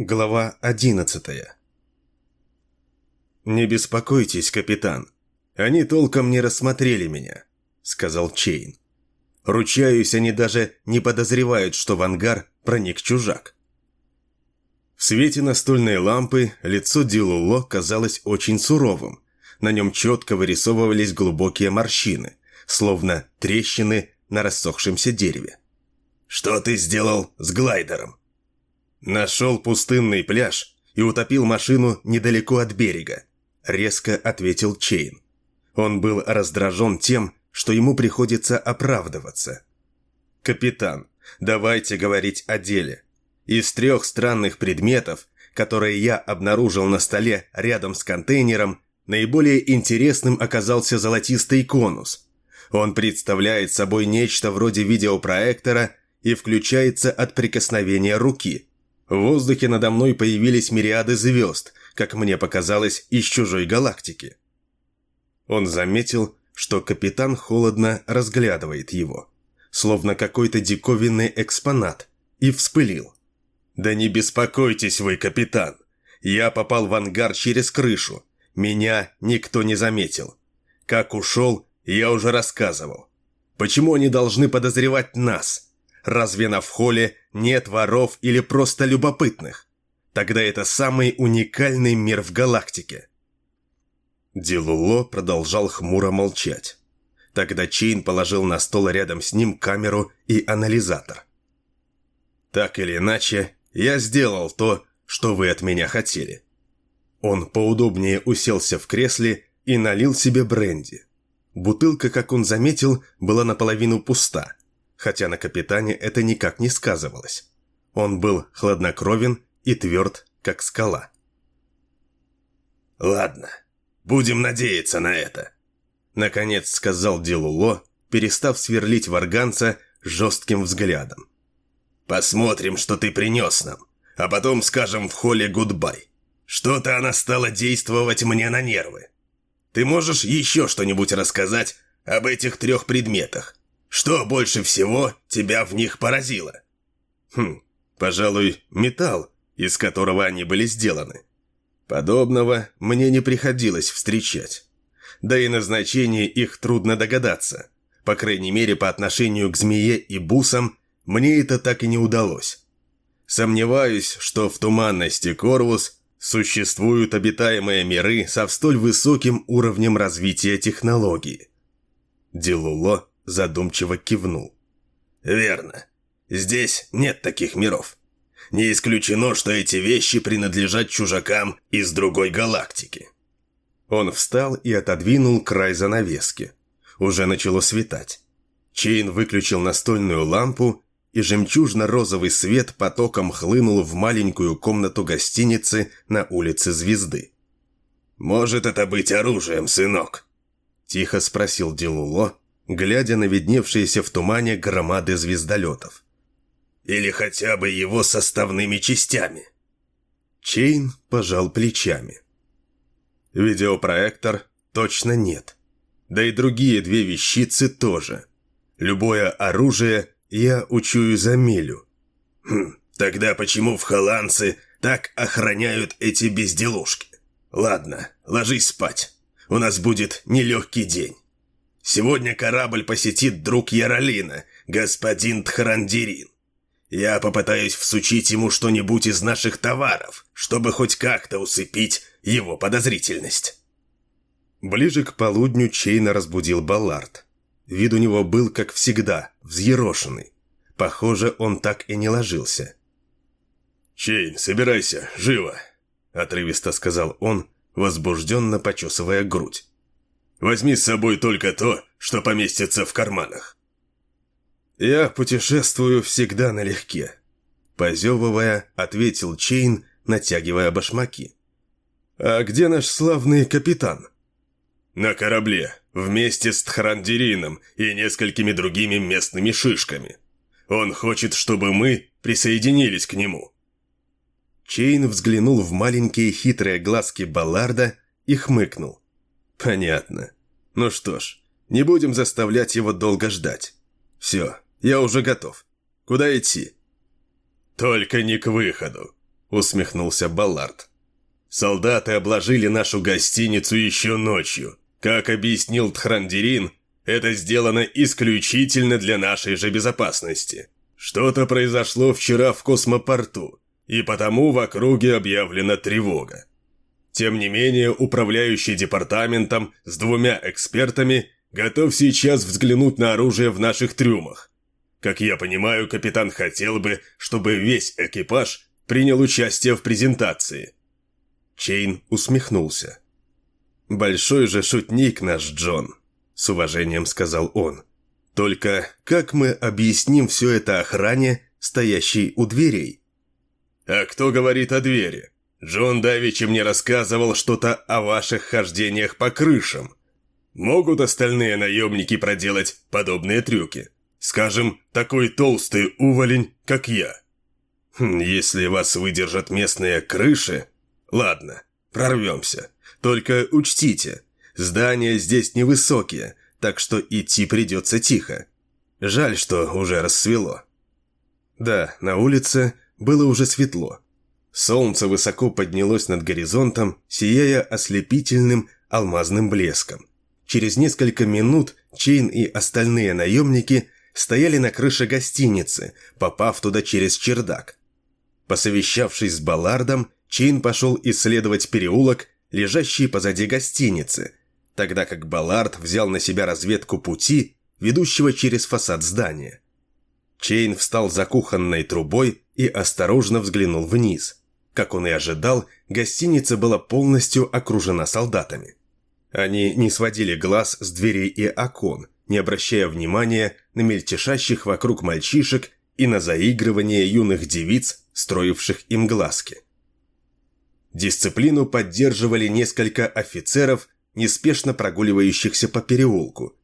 Глава одиннадцатая «Не беспокойтесь, капитан. Они толком не рассмотрели меня», — сказал Чейн. «Ручаюсь, они даже не подозревают, что в ангар проник чужак». В свете настольной лампы лицо Дилуло казалось очень суровым. На нем четко вырисовывались глубокие морщины, словно трещины на рассохшемся дереве. «Что ты сделал с глайдером?» «Нашел пустынный пляж и утопил машину недалеко от берега», – резко ответил Чейн. Он был раздражен тем, что ему приходится оправдываться. «Капитан, давайте говорить о деле. Из трех странных предметов, которые я обнаружил на столе рядом с контейнером, наиболее интересным оказался золотистый конус. Он представляет собой нечто вроде видеопроектора и включается от прикосновения руки – в воздухе надо мной появились мириады звезд, как мне показалось, из чужой галактики. Он заметил, что капитан холодно разглядывает его, словно какой-то диковинный экспонат, и вспылил. «Да не беспокойтесь вы, капитан! Я попал в ангар через крышу. Меня никто не заметил. Как ушел, я уже рассказывал. Почему они должны подозревать нас?» Разве на вхоле нет воров или просто любопытных? Тогда это самый уникальный мир в галактике. Дилуло продолжал хмуро молчать. Тогда Чейн положил на стол рядом с ним камеру и анализатор. «Так или иначе, я сделал то, что вы от меня хотели». Он поудобнее уселся в кресле и налил себе бренди. Бутылка, как он заметил, была наполовину пуста – хотя на капитане это никак не сказывалось. Он был хладнокровен и тверд, как скала. «Ладно, будем надеяться на это», — наконец сказал Дилуло, перестав сверлить варганца жестким взглядом. «Посмотрим, что ты принес нам, а потом скажем в холле гудбай. Что-то она стала действовать мне на нервы. Ты можешь еще что-нибудь рассказать об этих трех предметах? Что больше всего тебя в них поразило? Хм, пожалуй, металл, из которого они были сделаны. Подобного мне не приходилось встречать. Да и назначение их трудно догадаться. По крайней мере, по отношению к змее и бусам мне это так и не удалось. Сомневаюсь, что в туманности Корвус существуют обитаемые миры со столь высоким уровнем развития технологий. Дилуло задумчиво кивнул. «Верно. Здесь нет таких миров. Не исключено, что эти вещи принадлежат чужакам из другой галактики». Он встал и отодвинул край занавески. Уже начало светать. Чейн выключил настольную лампу, и жемчужно-розовый свет потоком хлынул в маленькую комнату гостиницы на улице Звезды. «Может это быть оружием, сынок?» – тихо спросил Дилуло, глядя на видневшиеся в тумане громады звездолетов. Или хотя бы его составными частями. Чейн пожал плечами. Видеопроектор точно нет. Да и другие две вещицы тоже. Любое оружие я учую за милю. Хм, тогда почему в холландцы так охраняют эти безделушки? Ладно, ложись спать. У нас будет нелегкий день. Сегодня корабль посетит друг Яролина, господин Тхарандирин. Я попытаюсь всучить ему что-нибудь из наших товаров, чтобы хоть как-то усыпить его подозрительность». Ближе к полудню Чейна разбудил Баллард. Вид у него был, как всегда, взъерошенный. Похоже, он так и не ложился. «Чейн, собирайся, живо!» – отрывисто сказал он, возбужденно почесывая грудь. Возьми с собой только то, что поместится в карманах». «Я путешествую всегда налегке», – позевывая, ответил Чейн, натягивая башмаки. «А где наш славный капитан?» «На корабле, вместе с Тхрандирином и несколькими другими местными шишками. Он хочет, чтобы мы присоединились к нему». Чейн взглянул в маленькие хитрые глазки Балларда и хмыкнул. Понятно. Ну что ж, не будем заставлять его долго ждать. Все, я уже готов. Куда идти? Только не к выходу. – усмехнулся Баллард. «Солдаты обложили нашу гостиницу еще ночью. Как объяснил Тхрандирин, это сделано исключительно для нашей же безопасности. Что-то произошло вчера в космопорту, и потому в округе объявлена тревога. Тем не менее, управляющий департаментом с двумя экспертами готов сейчас взглянуть на оружие в наших трюмах. Как я понимаю, капитан хотел бы, чтобы весь экипаж принял участие в презентации. Чейн усмехнулся. «Большой же шутник наш Джон», – с уважением сказал он. «Только как мы объясним все это охране, стоящей у дверей?» «А кто говорит о двери? Джон Давичи мне рассказывал что-то о ваших хождениях по крышам. Могут остальные наемники проделать подобные трюки? Скажем, такой толстый уволень, как я?» хм, «Если вас выдержат местные крыши...» «Ладно, прорвемся. Только учтите, здания здесь невысокие, так что идти придется тихо. Жаль, что уже рассвело. Да, на улице было уже светло. Солнце высоко поднялось над горизонтом, сияя ослепительным алмазным блеском. Через несколько минут Чейн и остальные наемники стояли на крыше гостиницы, попав туда через чердак. Посовещавшись с Баллардом, Чейн пошел исследовать переулок, лежащий позади гостиницы, тогда как Баллард взял на себя разведку пути, ведущего через фасад здания. Чейн встал за кухонной трубой и осторожно взглянул вниз. Как он и ожидал, гостиница была полностью окружена солдатами. Они не сводили глаз с дверей и окон, не обращая внимания на мельтешащих вокруг мальчишек и на заигрывание юных девиц, строивших им глазки. Дисциплину поддерживали несколько офицеров, неспешно прогуливающихся по переулку.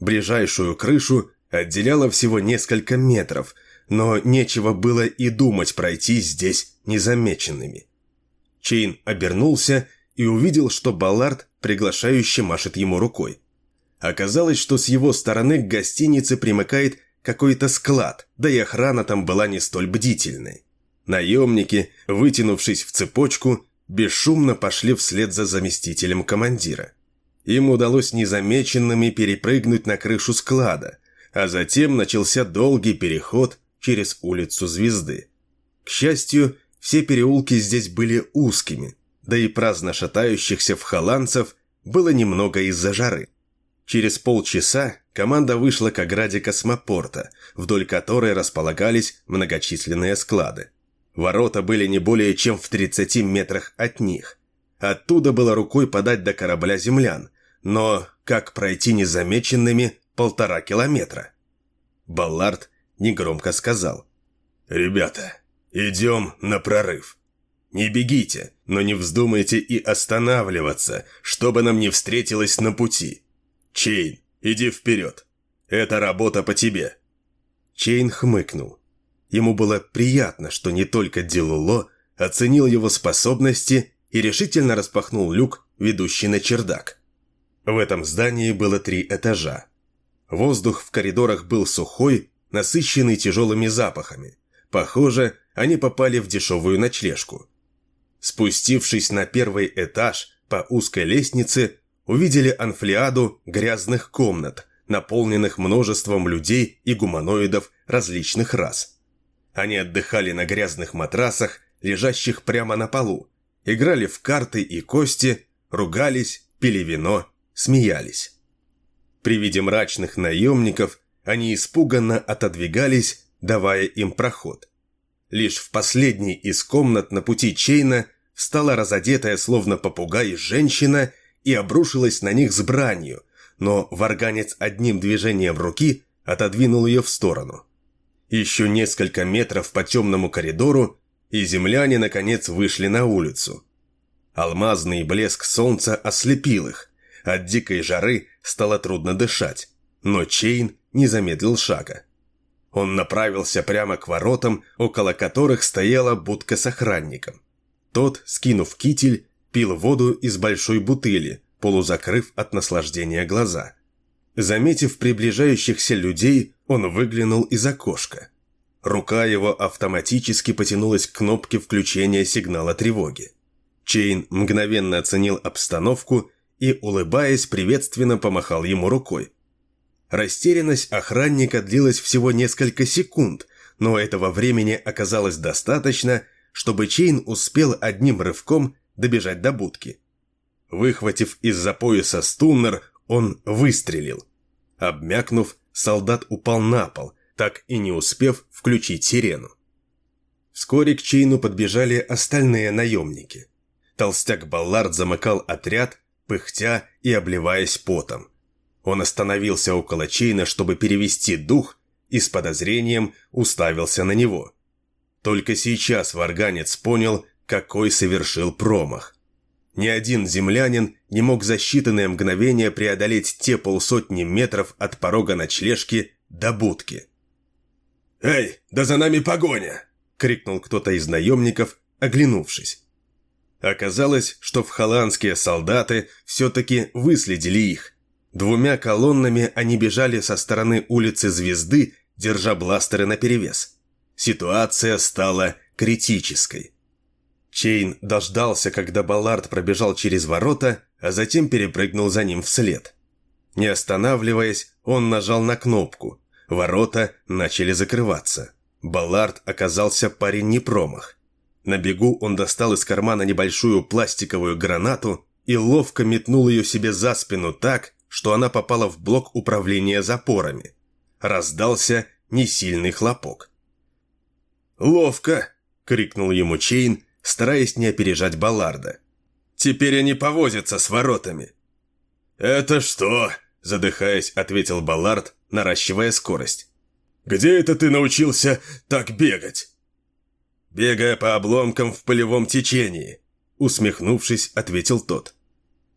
Ближайшую крышу отделяло всего несколько метров, но нечего было и думать пройти здесь незамеченными. Чейн обернулся и увидел, что Баллард приглашающе машет ему рукой. Оказалось, что с его стороны к гостинице примыкает какой-то склад, да и охрана там была не столь бдительной. Наемники, вытянувшись в цепочку, бесшумно пошли вслед за заместителем командира. Им удалось незамеченными перепрыгнуть на крышу склада, а затем начался долгий переход через улицу Звезды. К счастью, все переулки здесь были узкими, да и праздно шатающихся в холландцев было немного из-за жары. Через полчаса команда вышла к ограде космопорта, вдоль которой располагались многочисленные склады. Ворота были не более чем в 30 метрах от них. Оттуда было рукой подать до корабля землян, но как пройти незамеченными полтора километра? Баллард негромко сказал. «Ребята, идем на прорыв. Не бегите, но не вздумайте и останавливаться, что бы нам ни встретилось на пути. Чейн, иди вперед. Это работа по тебе». Чейн хмыкнул. Ему было приятно, что не только Дилуло оценил его способности и решительно распахнул люк, ведущий на чердак. В этом здании было три этажа. Воздух в коридорах был сухой, насыщенный тяжелыми запахами. Похоже, они попали в дешевую ночлежку. Спустившись на первый этаж по узкой лестнице, увидели анфлиаду грязных комнат, наполненных множеством людей и гуманоидов различных рас. Они отдыхали на грязных матрасах, лежащих прямо на полу, играли в карты и кости, ругались, пили вино, смеялись. При виде мрачных наемников они испуганно отодвигались, давая им проход. Лишь в последней из комнат на пути Чейна встала разодетая, словно попугай, женщина и обрушилась на них с бранью, но варганец одним движением руки отодвинул ее в сторону. Еще несколько метров по темному коридору, и земляне, наконец, вышли на улицу. Алмазный блеск солнца ослепил их. От дикой жары стало трудно дышать, но Чейн не замедлил шага. Он направился прямо к воротам, около которых стояла будка с охранником. Тот, скинув китель, пил воду из большой бутыли, полузакрыв от наслаждения глаза. Заметив приближающихся людей, он выглянул из окошка. Рука его автоматически потянулась к кнопке включения сигнала тревоги. Чейн мгновенно оценил обстановку и, улыбаясь, приветственно помахал ему рукой. Растерянность охранника длилась всего несколько секунд, но этого времени оказалось достаточно, чтобы Чейн успел одним рывком добежать до будки. Выхватив из-за пояса стуннер, он выстрелил. Обмякнув, солдат упал на пол, так и не успев включить сирену. Вскоре к Чейну подбежали остальные наемники. Толстяк Баллард замыкал отряд, пыхтя и обливаясь потом. Он остановился около Чейна, чтобы перевести дух, и с подозрением уставился на него. Только сейчас варганец понял, какой совершил промах. Ни один землянин не мог за считанные мгновения преодолеть те полсотни метров от порога ночлежки до будки. «Эй, да за нами погоня!» — крикнул кто-то из наемников, оглянувшись. Оказалось, что в холландские солдаты все-таки выследили их. Двумя колоннами они бежали со стороны улицы Звезды, держа бластеры наперевес. Ситуация стала критической. Чейн дождался, когда Баллард пробежал через ворота, а затем перепрыгнул за ним вслед. Не останавливаясь, он нажал на кнопку. Ворота начали закрываться. Баллард оказался парень не промах. На бегу он достал из кармана небольшую пластиковую гранату и ловко метнул ее себе за спину так, что она попала в блок управления запорами. Раздался несильный хлопок. «Ловко!» — крикнул ему Чейн, стараясь не опережать Балларда. «Теперь они повозятся с воротами». «Это что?» – задыхаясь, ответил Баллард, наращивая скорость. «Где это ты научился так бегать?» «Бегая по обломкам в полевом течении», – усмехнувшись, ответил тот.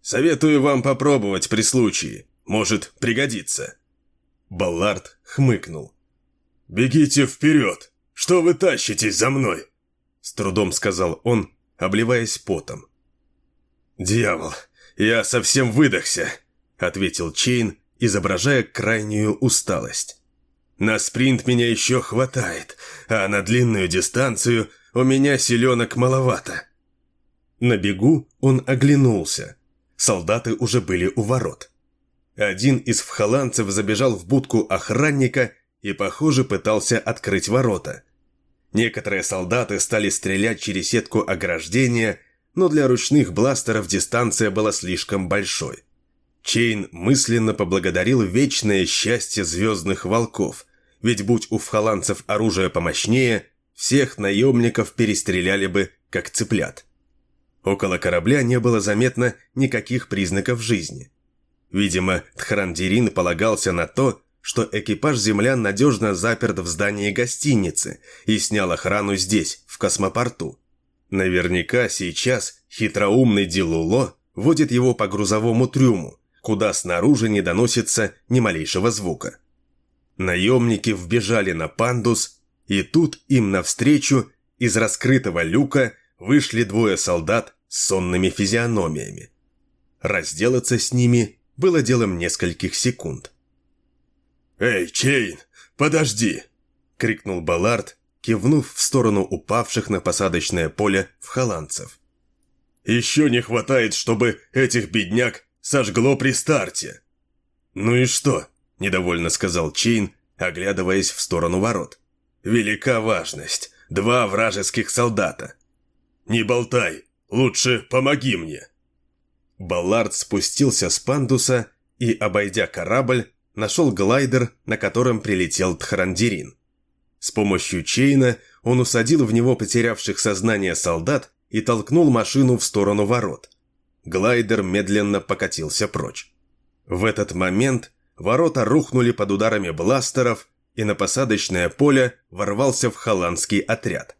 «Советую вам попробовать при случае. Может пригодиться». Баллард хмыкнул. «Бегите вперед! Что вы тащитесь за мной?» С трудом сказал он, обливаясь потом. «Дьявол, я совсем выдохся», — ответил Чейн, изображая крайнюю усталость. «На спринт меня еще хватает, а на длинную дистанцию у меня селенок маловато». На бегу он оглянулся. Солдаты уже были у ворот. Один из вхоландцев забежал в будку охранника и, похоже, пытался открыть ворота. Некоторые солдаты стали стрелять через сетку ограждения, но для ручных бластеров дистанция была слишком большой. Чейн мысленно поблагодарил вечное счастье звездных волков, ведь будь у вхоландцев оружие помощнее, всех наемников перестреляли бы, как цыплят. Около корабля не было заметно никаких признаков жизни. Видимо, Тхрандирин полагался на то, что экипаж землян надежно заперт в здании гостиницы и снял охрану здесь, в космопорту. Наверняка сейчас хитроумный Дилуло водит его по грузовому трюму, куда снаружи не доносится ни малейшего звука. Наемники вбежали на пандус, и тут им навстречу из раскрытого люка вышли двое солдат с сонными физиономиями. Разделаться с ними было делом нескольких секунд. «Эй, Чейн, подожди!» — крикнул Баллард, кивнув в сторону упавших на посадочное поле вхолландцев. «Еще не хватает, чтобы этих бедняг сожгло при старте!» «Ну и что?» – недовольно сказал Чейн, оглядываясь в сторону ворот. «Велика важность. Два вражеских солдата. Не болтай, лучше помоги мне!» Баллард спустился с пандуса и, обойдя корабль, нашел глайдер, на котором прилетел Тхарандирин. С помощью Чейна он усадил в него потерявших сознание солдат и толкнул машину в сторону ворот. Глайдер медленно покатился прочь. В этот момент ворота рухнули под ударами бластеров, и на посадочное поле ворвался в холландский отряд.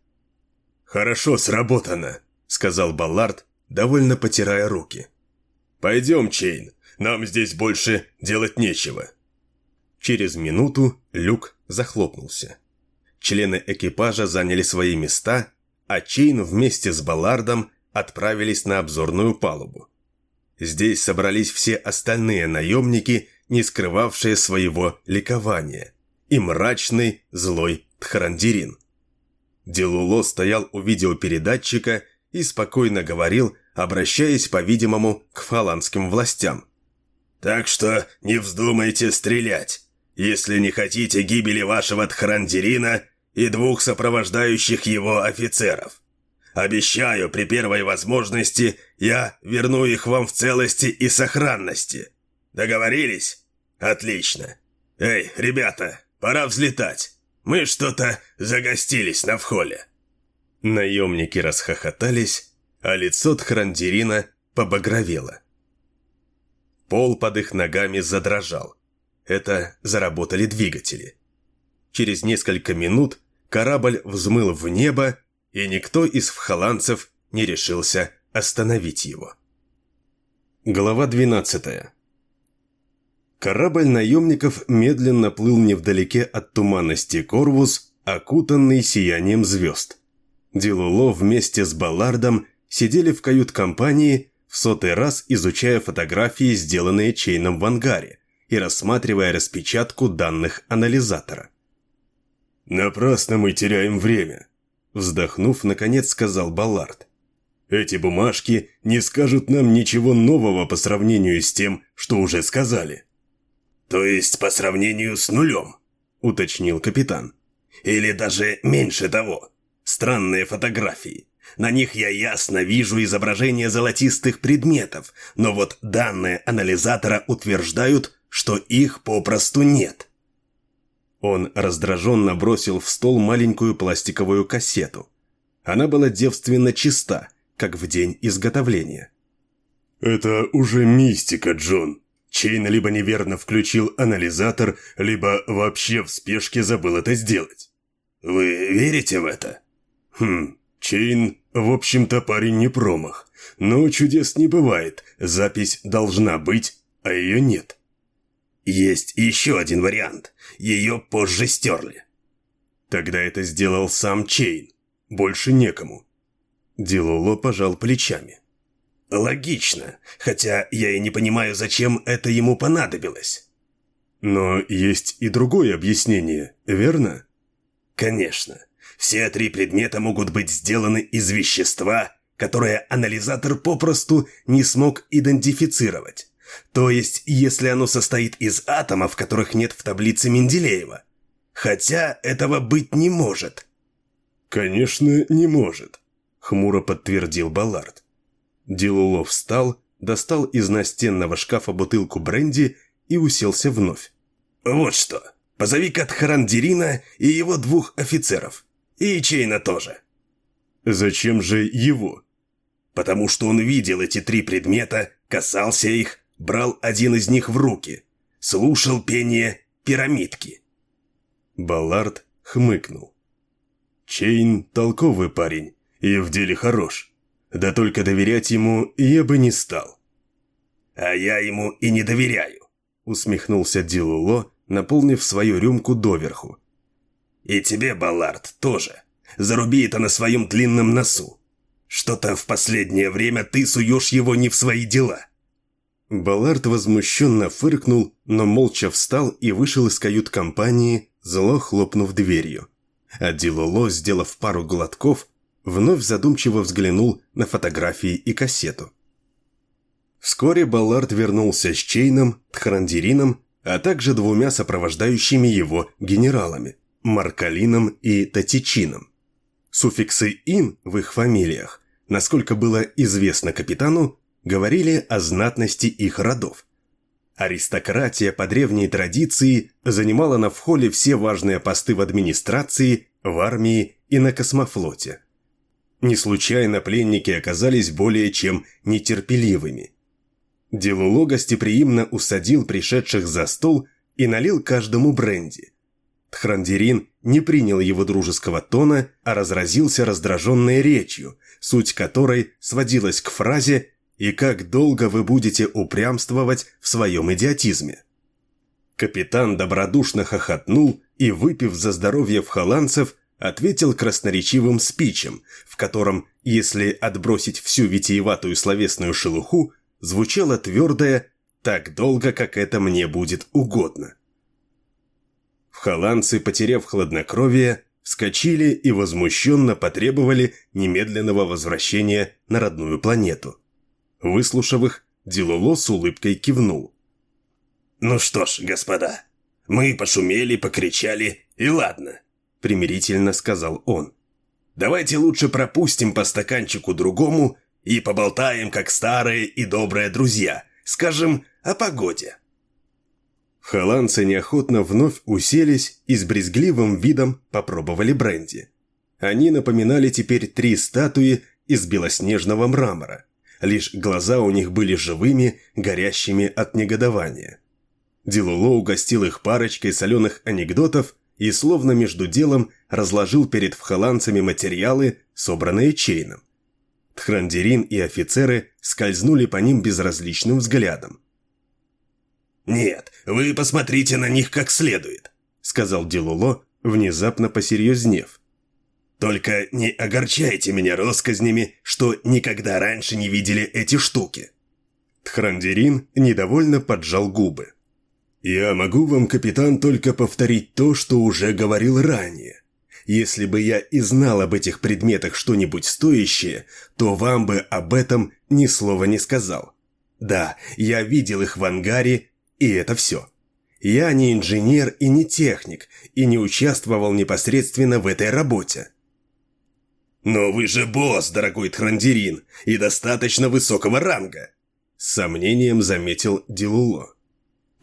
«Хорошо сработано», — сказал Баллард, довольно потирая руки. «Пойдем, Чейн, нам здесь больше делать нечего». Через минуту люк захлопнулся. Члены экипажа заняли свои места, а Чейн вместе с Баллардом отправились на обзорную палубу. Здесь собрались все остальные наемники, не скрывавшие своего ликования, и мрачный, злой Тхарандирин. Делуло стоял у видеопередатчика и спокойно говорил, обращаясь, по-видимому, к фаланским властям. «Так что не вздумайте стрелять, если не хотите гибели вашего Тхарандирина и двух сопровождающих его офицеров. Обещаю, при первой возможности я верну их вам в целости и сохранности. Договорились? Отлично. Эй, ребята, пора взлетать. Мы что-то загостились на вхоле». Наемники расхохотались, а лицо Тхрандирина побагровело. Пол под их ногами задрожал. Это заработали двигатели. Через несколько минут корабль взмыл в небо, и никто из вхоланцев не решился остановить его. Глава 12 Корабль наемников медленно плыл невдалеке от туманности Корвус, окутанный сиянием звезд. Дилуло вместе с Баллардом сидели в кают-компании, в сотый раз изучая фотографии, сделанные Чейном в ангаре, и рассматривая распечатку данных анализатора. «Напрасно мы теряем время», – вздохнув, наконец сказал Баллард. «Эти бумажки не скажут нам ничего нового по сравнению с тем, что уже сказали». «То есть по сравнению с нулем?» – уточнил капитан. «Или даже меньше того. Странные фотографии. На них я ясно вижу изображение золотистых предметов, но вот данные анализатора утверждают, что их попросту нет». Он раздраженно бросил в стол маленькую пластиковую кассету. Она была девственно чиста, как в день изготовления. «Это уже мистика, Джон», Чейн либо неверно включил анализатор, либо вообще в спешке забыл это сделать. Вы верите в это? Хм, Чейн, в общем-то, парень не промах. Но чудес не бывает, запись должна быть, а ее нет. Есть еще один вариант. Ее позже стерли. Тогда это сделал сам Чейн. Больше некому. Дилоло пожал плечами. Логично, хотя я и не понимаю, зачем это ему понадобилось. Но есть и другое объяснение, верно? Конечно. Все три предмета могут быть сделаны из вещества, которое анализатор попросту не смог идентифицировать. То есть, если оно состоит из атомов, которых нет в таблице Менделеева. Хотя этого быть не может. «Конечно, не может», — хмуро подтвердил Баллард. Дилулов встал, достал из настенного шкафа бутылку бренди и уселся вновь. «Вот что. Позови Катхарандирина и его двух офицеров. И Чейна тоже». «Зачем же его?» «Потому что он видел эти три предмета, касался их, брал один из них в руки, слушал пение пирамидки». Баллард хмыкнул. «Чейн – толковый парень и в деле хорош. Да только доверять ему я бы не стал. «А я ему и не доверяю», — усмехнулся Дилуло, наполнив свою рюмку доверху. «И тебе, Баллард, тоже. Заруби это на своем длинном носу. Что-то в последнее время ты суешь его не в свои дела». Баллард возмущенно фыркнул, но молча встал и вышел из кают-компании, зло хлопнув дверью. А Дилуло, сделав пару глотков, вновь задумчиво взглянул на фотографии и кассету. Вскоре Баллард вернулся с Чейном, Тхарандирином, а также двумя сопровождающими его генералами – Маркалином и Татичином. Суффиксы «ин» в их фамилиях, насколько было известно капитану, говорили о знатности их родов. Аристократия по древней традиции занимала на вхоле все важные посты в администрации, в армии и на космофлоте. Не случайно пленники оказались более чем нетерпеливыми. Делуло гостеприимно усадил пришедших за стол и налил каждому бренди. Тхрандирин не принял его дружеского тона, а разразился раздраженной речью, суть которой сводилась к фразе «И как долго вы будете упрямствовать в своем идиотизме?» Капитан добродушно хохотнул и, выпив за здоровье вхоланцев, ответил красноречивым спичем, в котором, если отбросить всю витиеватую словесную шелуху, звучало твердое «так долго, как это мне будет угодно». В холландцы, потеряв хладнокровие, вскочили и возмущенно потребовали немедленного возвращения на родную планету. Выслушав их, Дилуло с улыбкой кивнул. «Ну что ж, господа, мы пошумели, покричали, и ладно», — примирительно сказал он. «Давайте лучше пропустим по стаканчику другому и поболтаем, как старые и добрые друзья, скажем, о погоде». Холландцы неохотно вновь уселись и с брезгливым видом попробовали бренди. Они напоминали теперь три статуи из белоснежного мрамора. Лишь глаза у них были живыми, горящими от негодования. Дилуло угостил их парочкой соленых анекдотов и словно между делом разложил перед вхоландцами материалы, собранные Чейном. Тхрандерин и офицеры скользнули по ним безразличным взглядом. «Нет, вы посмотрите на них как следует», — сказал Дилуло, внезапно посерьезнев. «Только не огорчайте меня россказнями, что никогда раньше не видели эти штуки». Тхрандерин недовольно поджал губы. «Я могу вам, капитан, только повторить то, что уже говорил ранее. Если бы я и знал об этих предметах что-нибудь стоящее, то вам бы об этом ни слова не сказал. Да, я видел их в ангаре и это все. Я не инженер и не техник, и не участвовал непосредственно в этой работе. «Но вы же босс, дорогой Трандерин, и достаточно высокого ранга!» С сомнением заметил Дилуло.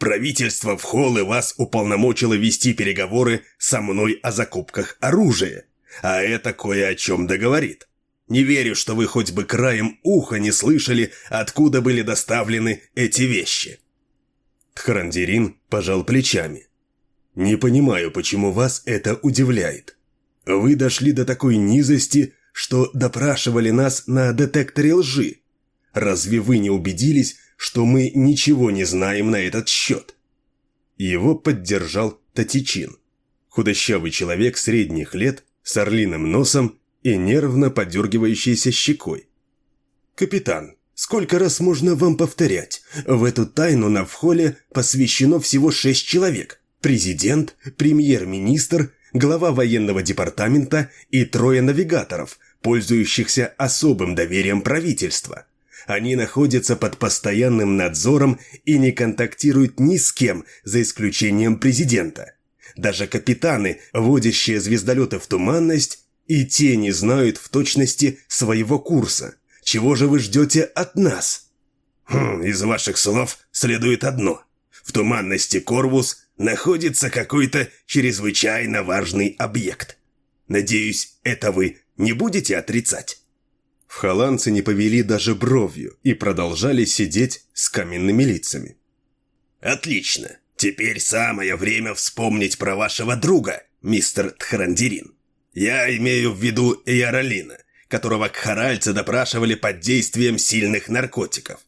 «Правительство в холлы вас уполномочило вести переговоры со мной о закупках оружия, а это кое о чем договорит. Не верю, что вы хоть бы краем уха не слышали, откуда были доставлены эти вещи». Тхарандерин пожал плечами. «Не понимаю, почему вас это удивляет. Вы дошли до такой низости, что допрашивали нас на детекторе лжи. Разве вы не убедились, что мы ничего не знаем на этот счет?» Его поддержал Татичин. Худощавый человек средних лет с орлиным носом и нервно подергивающейся щекой. «Капитан, Сколько раз можно вам повторять? В эту тайну на вхоле посвящено всего шесть человек. Президент, премьер-министр, глава военного департамента и трое навигаторов, пользующихся особым доверием правительства. Они находятся под постоянным надзором и не контактируют ни с кем, за исключением президента. Даже капитаны, водящие звездолеты в туманность, и те не знают в точности своего курса – чего же вы ждете от нас?» хм, «Из ваших слов следует одно. В туманности Корвус находится какой-то чрезвычайно важный объект. Надеюсь, это вы не будете отрицать?» В холландцы не повели даже бровью и продолжали сидеть с каменными лицами. «Отлично. Теперь самое время вспомнить про вашего друга, мистер Тхарандирин. Я имею в виду Иоралина, которого кхаральцы допрашивали под действием сильных наркотиков.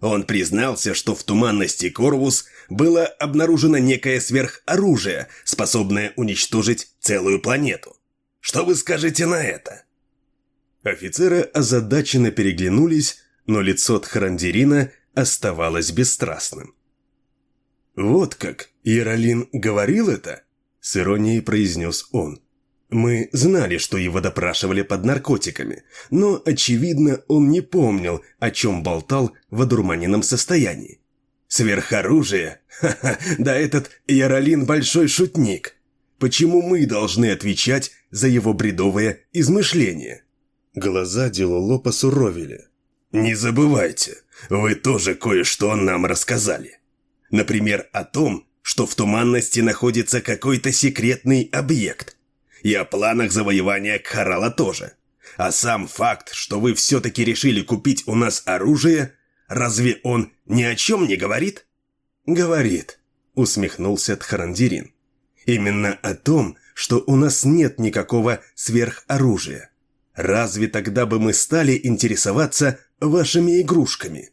Он признался, что в туманности Корвус было обнаружено некое сверхоружие, способное уничтожить целую планету. Что вы скажете на это? Офицеры озадаченно переглянулись, но лицо Тхарандирина оставалось бесстрастным. «Вот как, Иеролин говорил это?» – с иронией произнес он. Мы знали, что его допрашивали под наркотиками, но, очевидно, он не помнил, о чем болтал в одурманенном состоянии. Сверхоружие? Ха-ха, да этот Яролин большой шутник. Почему мы должны отвечать за его бредовое измышление? Глаза Дилоло посуровили. «Не забывайте, вы тоже кое-что нам рассказали. Например, о том, что в туманности находится какой-то секретный объект – и о планах завоевания Кхарала тоже. А сам факт, что вы все-таки решили купить у нас оружие, разве он ни о чем не говорит? Говорит, усмехнулся Тхарандирин. Именно о том, что у нас нет никакого сверхоружия. Разве тогда бы мы стали интересоваться вашими игрушками?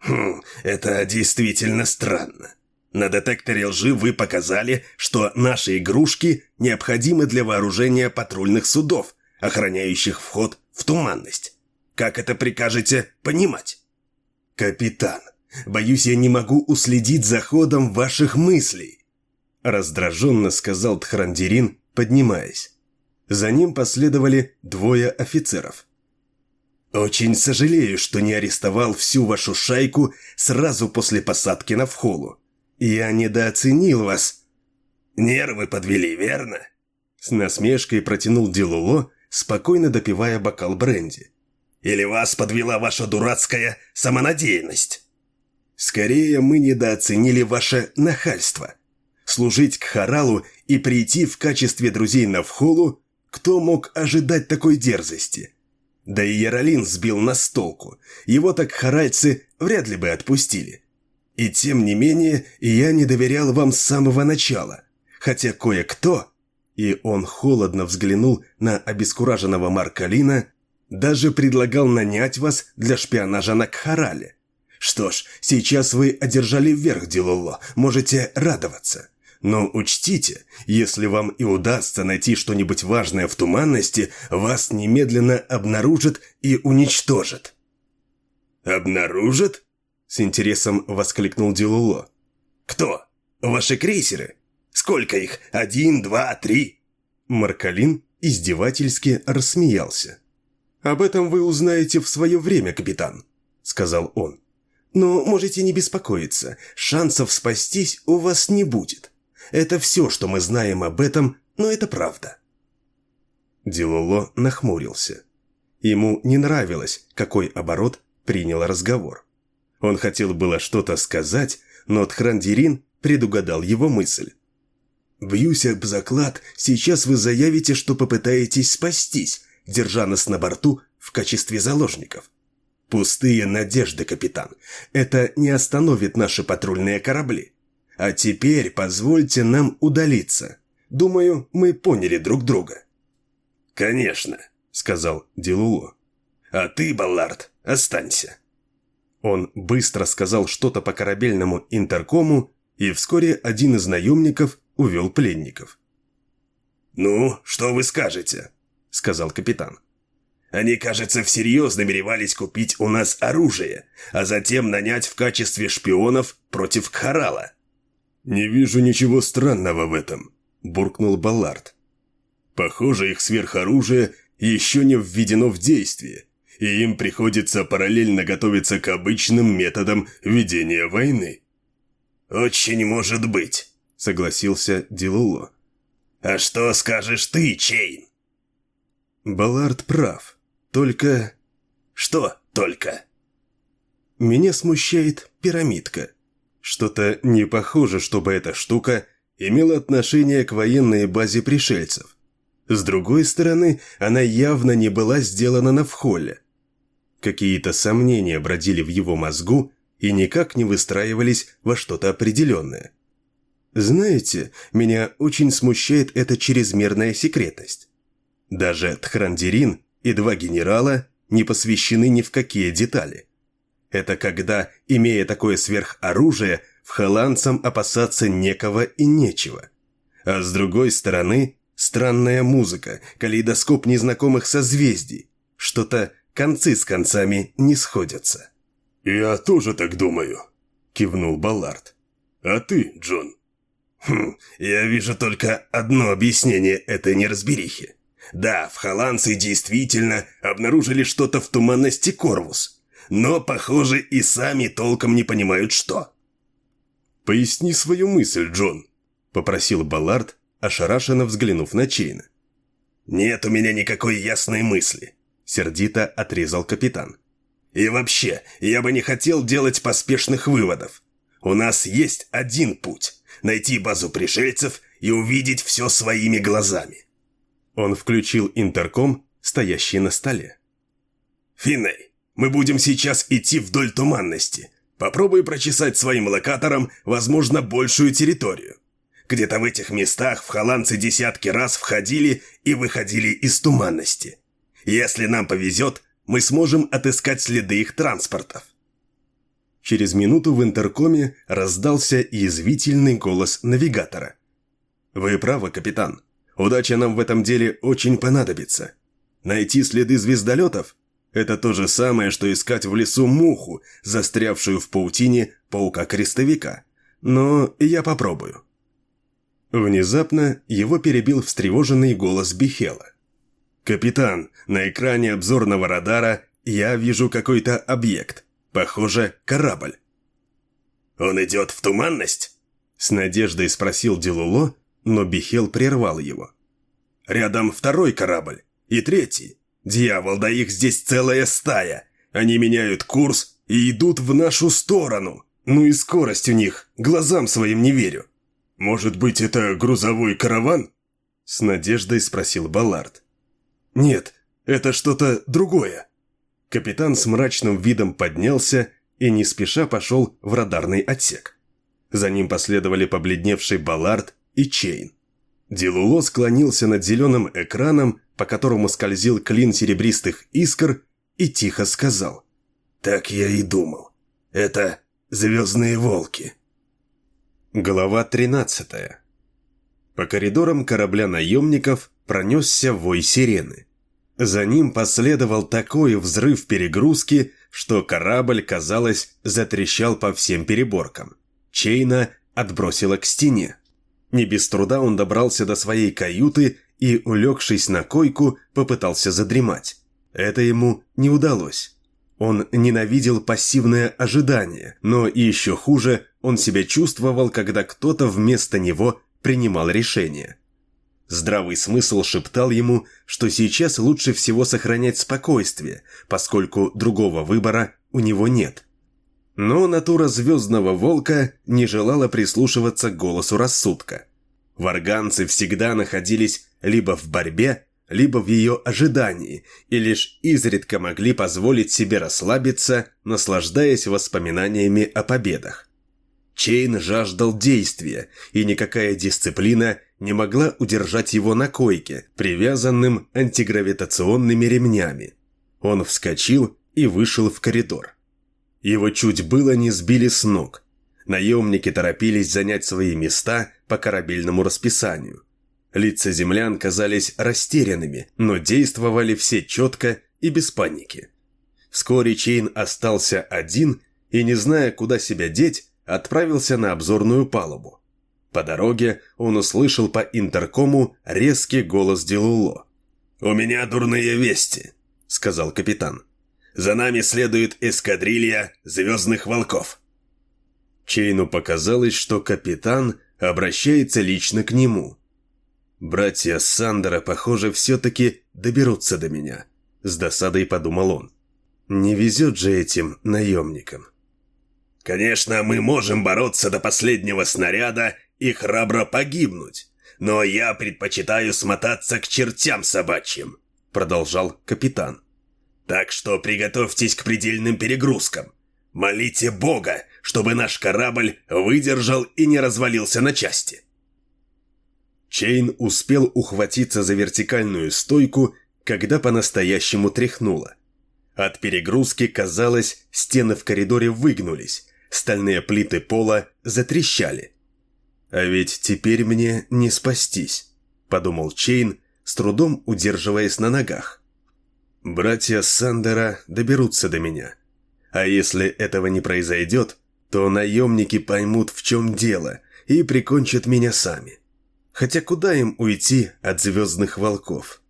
Хм, это действительно странно. На детекторе лжи вы показали, что наши игрушки необходимы для вооружения патрульных судов, охраняющих вход в туманность. Как это прикажете понимать? Капитан, боюсь, я не могу уследить за ходом ваших мыслей. Раздраженно сказал Тхрандирин, поднимаясь. За ним последовали двое офицеров. «Очень сожалею, что не арестовал всю вашу шайку сразу после посадки на Вхолу. Я недооценил вас». «Нервы подвели, верно?» С насмешкой протянул Дилуло, спокойно допивая бокал бренди. «Или вас подвела ваша дурацкая самонадеянность?» «Скорее мы недооценили ваше нахальство. Служить к Харалу и прийти в качестве друзей на Вхолу кто мог ожидать такой дерзости?» Да и Яролин сбил нас с толку. Его так харальцы вряд ли бы отпустили. И тем не менее, я не доверял вам с самого начала. Хотя кое-кто, и он холодно взглянул на обескураженного Маркалина, даже предлагал нанять вас для шпионажа на Кхарале. Что ж, сейчас вы одержали вверх, Дилоло, можете радоваться. Но учтите, если вам и удастся найти что-нибудь важное в туманности, вас немедленно обнаружат и уничтожат». «Обнаружат?» – с интересом воскликнул Дилуло. «Кто? Ваши крейсеры? Сколько их? Один, два, три?» Маркалин издевательски рассмеялся. «Об этом вы узнаете в свое время, капитан», – сказал он. «Но можете не беспокоиться, шансов спастись у вас не будет. Это все, что мы знаем об этом, но это правда». Дилоло нахмурился. Ему не нравилось, какой оборот принял разговор. Он хотел было что-то сказать, но Тхрандирин предугадал его мысль. «Бьюсь об заклад, сейчас вы заявите, что попытаетесь спастись, держа нас на борту в качестве заложников. Пустые надежды, капитан. Это не остановит наши патрульные корабли. А теперь позвольте нам удалиться. Думаю, мы поняли друг друга». «Конечно», — сказал Дилуло. «А ты, Баллард, останься». Он быстро сказал что-то по корабельному интеркому, и вскоре один из наемников увел пленников. «Ну, что вы скажете?» — сказал капитан. «Они, кажется, всерьез намеревались купить у нас оружие, а затем нанять в качестве шпионов против Кхарала». «Не вижу ничего странного в этом», – буркнул Баллард. «Похоже, их сверхоружие еще не введено в действие, и им приходится параллельно готовиться к обычным методам ведения войны». «Очень может быть», – согласился Дилуло. «А что скажешь ты, Чейн?» Баллард прав. Только... Что только? Меня смущает пирамидка. Что-то не похоже, чтобы эта штука имела отношение к военной базе пришельцев. С другой стороны, она явно не была сделана на вхоле. Какие-то сомнения бродили в его мозгу и никак не выстраивались во что-то определенное. Знаете, меня очень смущает эта чрезмерная секретность. Даже Тхрандерин и два генерала не посвящены ни в какие детали. Это когда, имея такое сверхоружие, в холландцам опасаться некого и нечего. А с другой стороны, странная музыка, калейдоскоп незнакомых созвездий. Что-то концы с концами не сходятся. «Я тоже так думаю», – кивнул Баллард. «А ты, Джон?» «Хм, я вижу только одно объяснение этой неразберихи. Да, в холландцы действительно обнаружили что-то в туманности Корвус» но, похоже, и сами толком не понимают, что. «Поясни свою мысль, Джон», — попросил Баллард, ошарашенно взглянув на Чейна. «Нет у меня никакой ясной мысли», — сердито отрезал капитан. «И вообще, я бы не хотел делать поспешных выводов. У нас есть один путь — найти базу пришельцев и увидеть все своими глазами». Он включил интерком, стоящий на столе. «Финней, мы будем сейчас идти вдоль туманности. Попробуй прочесать своим локатором, возможно, большую территорию. Где-то в этих местах в холландцы десятки раз входили и выходили из туманности. Если нам повезет, мы сможем отыскать следы их транспортов. Через минуту в интеркоме раздался язвительный голос навигатора. «Вы правы, капитан. Удача нам в этом деле очень понадобится. Найти следы звездолетов это то же самое, что искать в лесу муху, застрявшую в паутине паука-крестовика. Но я попробую. Внезапно его перебил встревоженный голос Бихела. «Капитан, на экране обзорного радара я вижу какой-то объект. Похоже, корабль». «Он идет в туманность?» С надеждой спросил Делуло, но Бихел прервал его. «Рядом второй корабль. И третий. Дьявол, да их здесь целая стая. Они меняют курс и идут в нашу сторону. Ну и скорость у них, глазам своим не верю. Может быть, это грузовой караван?» С надеждой спросил Баллард. «Нет, это что-то другое». Капитан с мрачным видом поднялся и не спеша пошел в радарный отсек. За ним последовали побледневший Баллард и Чейн. Дилуло склонился над зеленым экраном, по которому скользил клин серебристых искр, и тихо сказал. «Так я и думал. Это звездные волки». Глава 13 По коридорам корабля наемников пронесся вой сирены. За ним последовал такой взрыв перегрузки, что корабль, казалось, затрещал по всем переборкам. Чейна отбросила к стене. Не без труда он добрался до своей каюты и, улегшись на койку, попытался задремать. Это ему не удалось. Он ненавидел пассивное ожидание, но еще хуже он себя чувствовал, когда кто-то вместо него принимал решение. Здравый смысл шептал ему, что сейчас лучше всего сохранять спокойствие, поскольку другого выбора у него нет. Но натура Звездного Волка не желала прислушиваться к голосу рассудка. Варганцы всегда находились либо в борьбе, либо в ее ожидании, и лишь изредка могли позволить себе расслабиться, наслаждаясь воспоминаниями о победах. Чейн жаждал действия, и никакая дисциплина не могла удержать его на койке, привязанным антигравитационными ремнями. Он вскочил и вышел в коридор. Его чуть было не сбили с ног. Наемники торопились занять свои места по корабельному расписанию. Лица землян казались растерянными, но действовали все четко и без паники. Вскоре Чейн остался один и, не зная, куда себя деть, отправился на обзорную палубу. По дороге он услышал по интеркому резкий голос Дилуло. «У меня дурные вести», — сказал капитан. «За нами следует эскадрилья звездных волков». Чейну показалось, что капитан обращается лично к нему. «Братья Сандера, похоже, все-таки доберутся до меня», — с досадой подумал он. «Не везет же этим наемникам». «Конечно, мы можем бороться до последнего снаряда и храбро погибнуть, но я предпочитаю смотаться к чертям собачьим», — продолжал капитан. «Так что приготовьтесь к предельным перегрузкам. Молите Бога, чтобы наш корабль выдержал и не развалился на части». Чейн успел ухватиться за вертикальную стойку, когда по-настоящему тряхнуло. От перегрузки, казалось, стены в коридоре выгнулись, стальные плиты пола затрещали. «А ведь теперь мне не спастись», — подумал Чейн, с трудом удерживаясь на ногах. «Братья Сандера доберутся до меня. А если этого не произойдет, то наемники поймут, в чем дело, и прикончат меня сами. Хотя куда им уйти от звездных волков?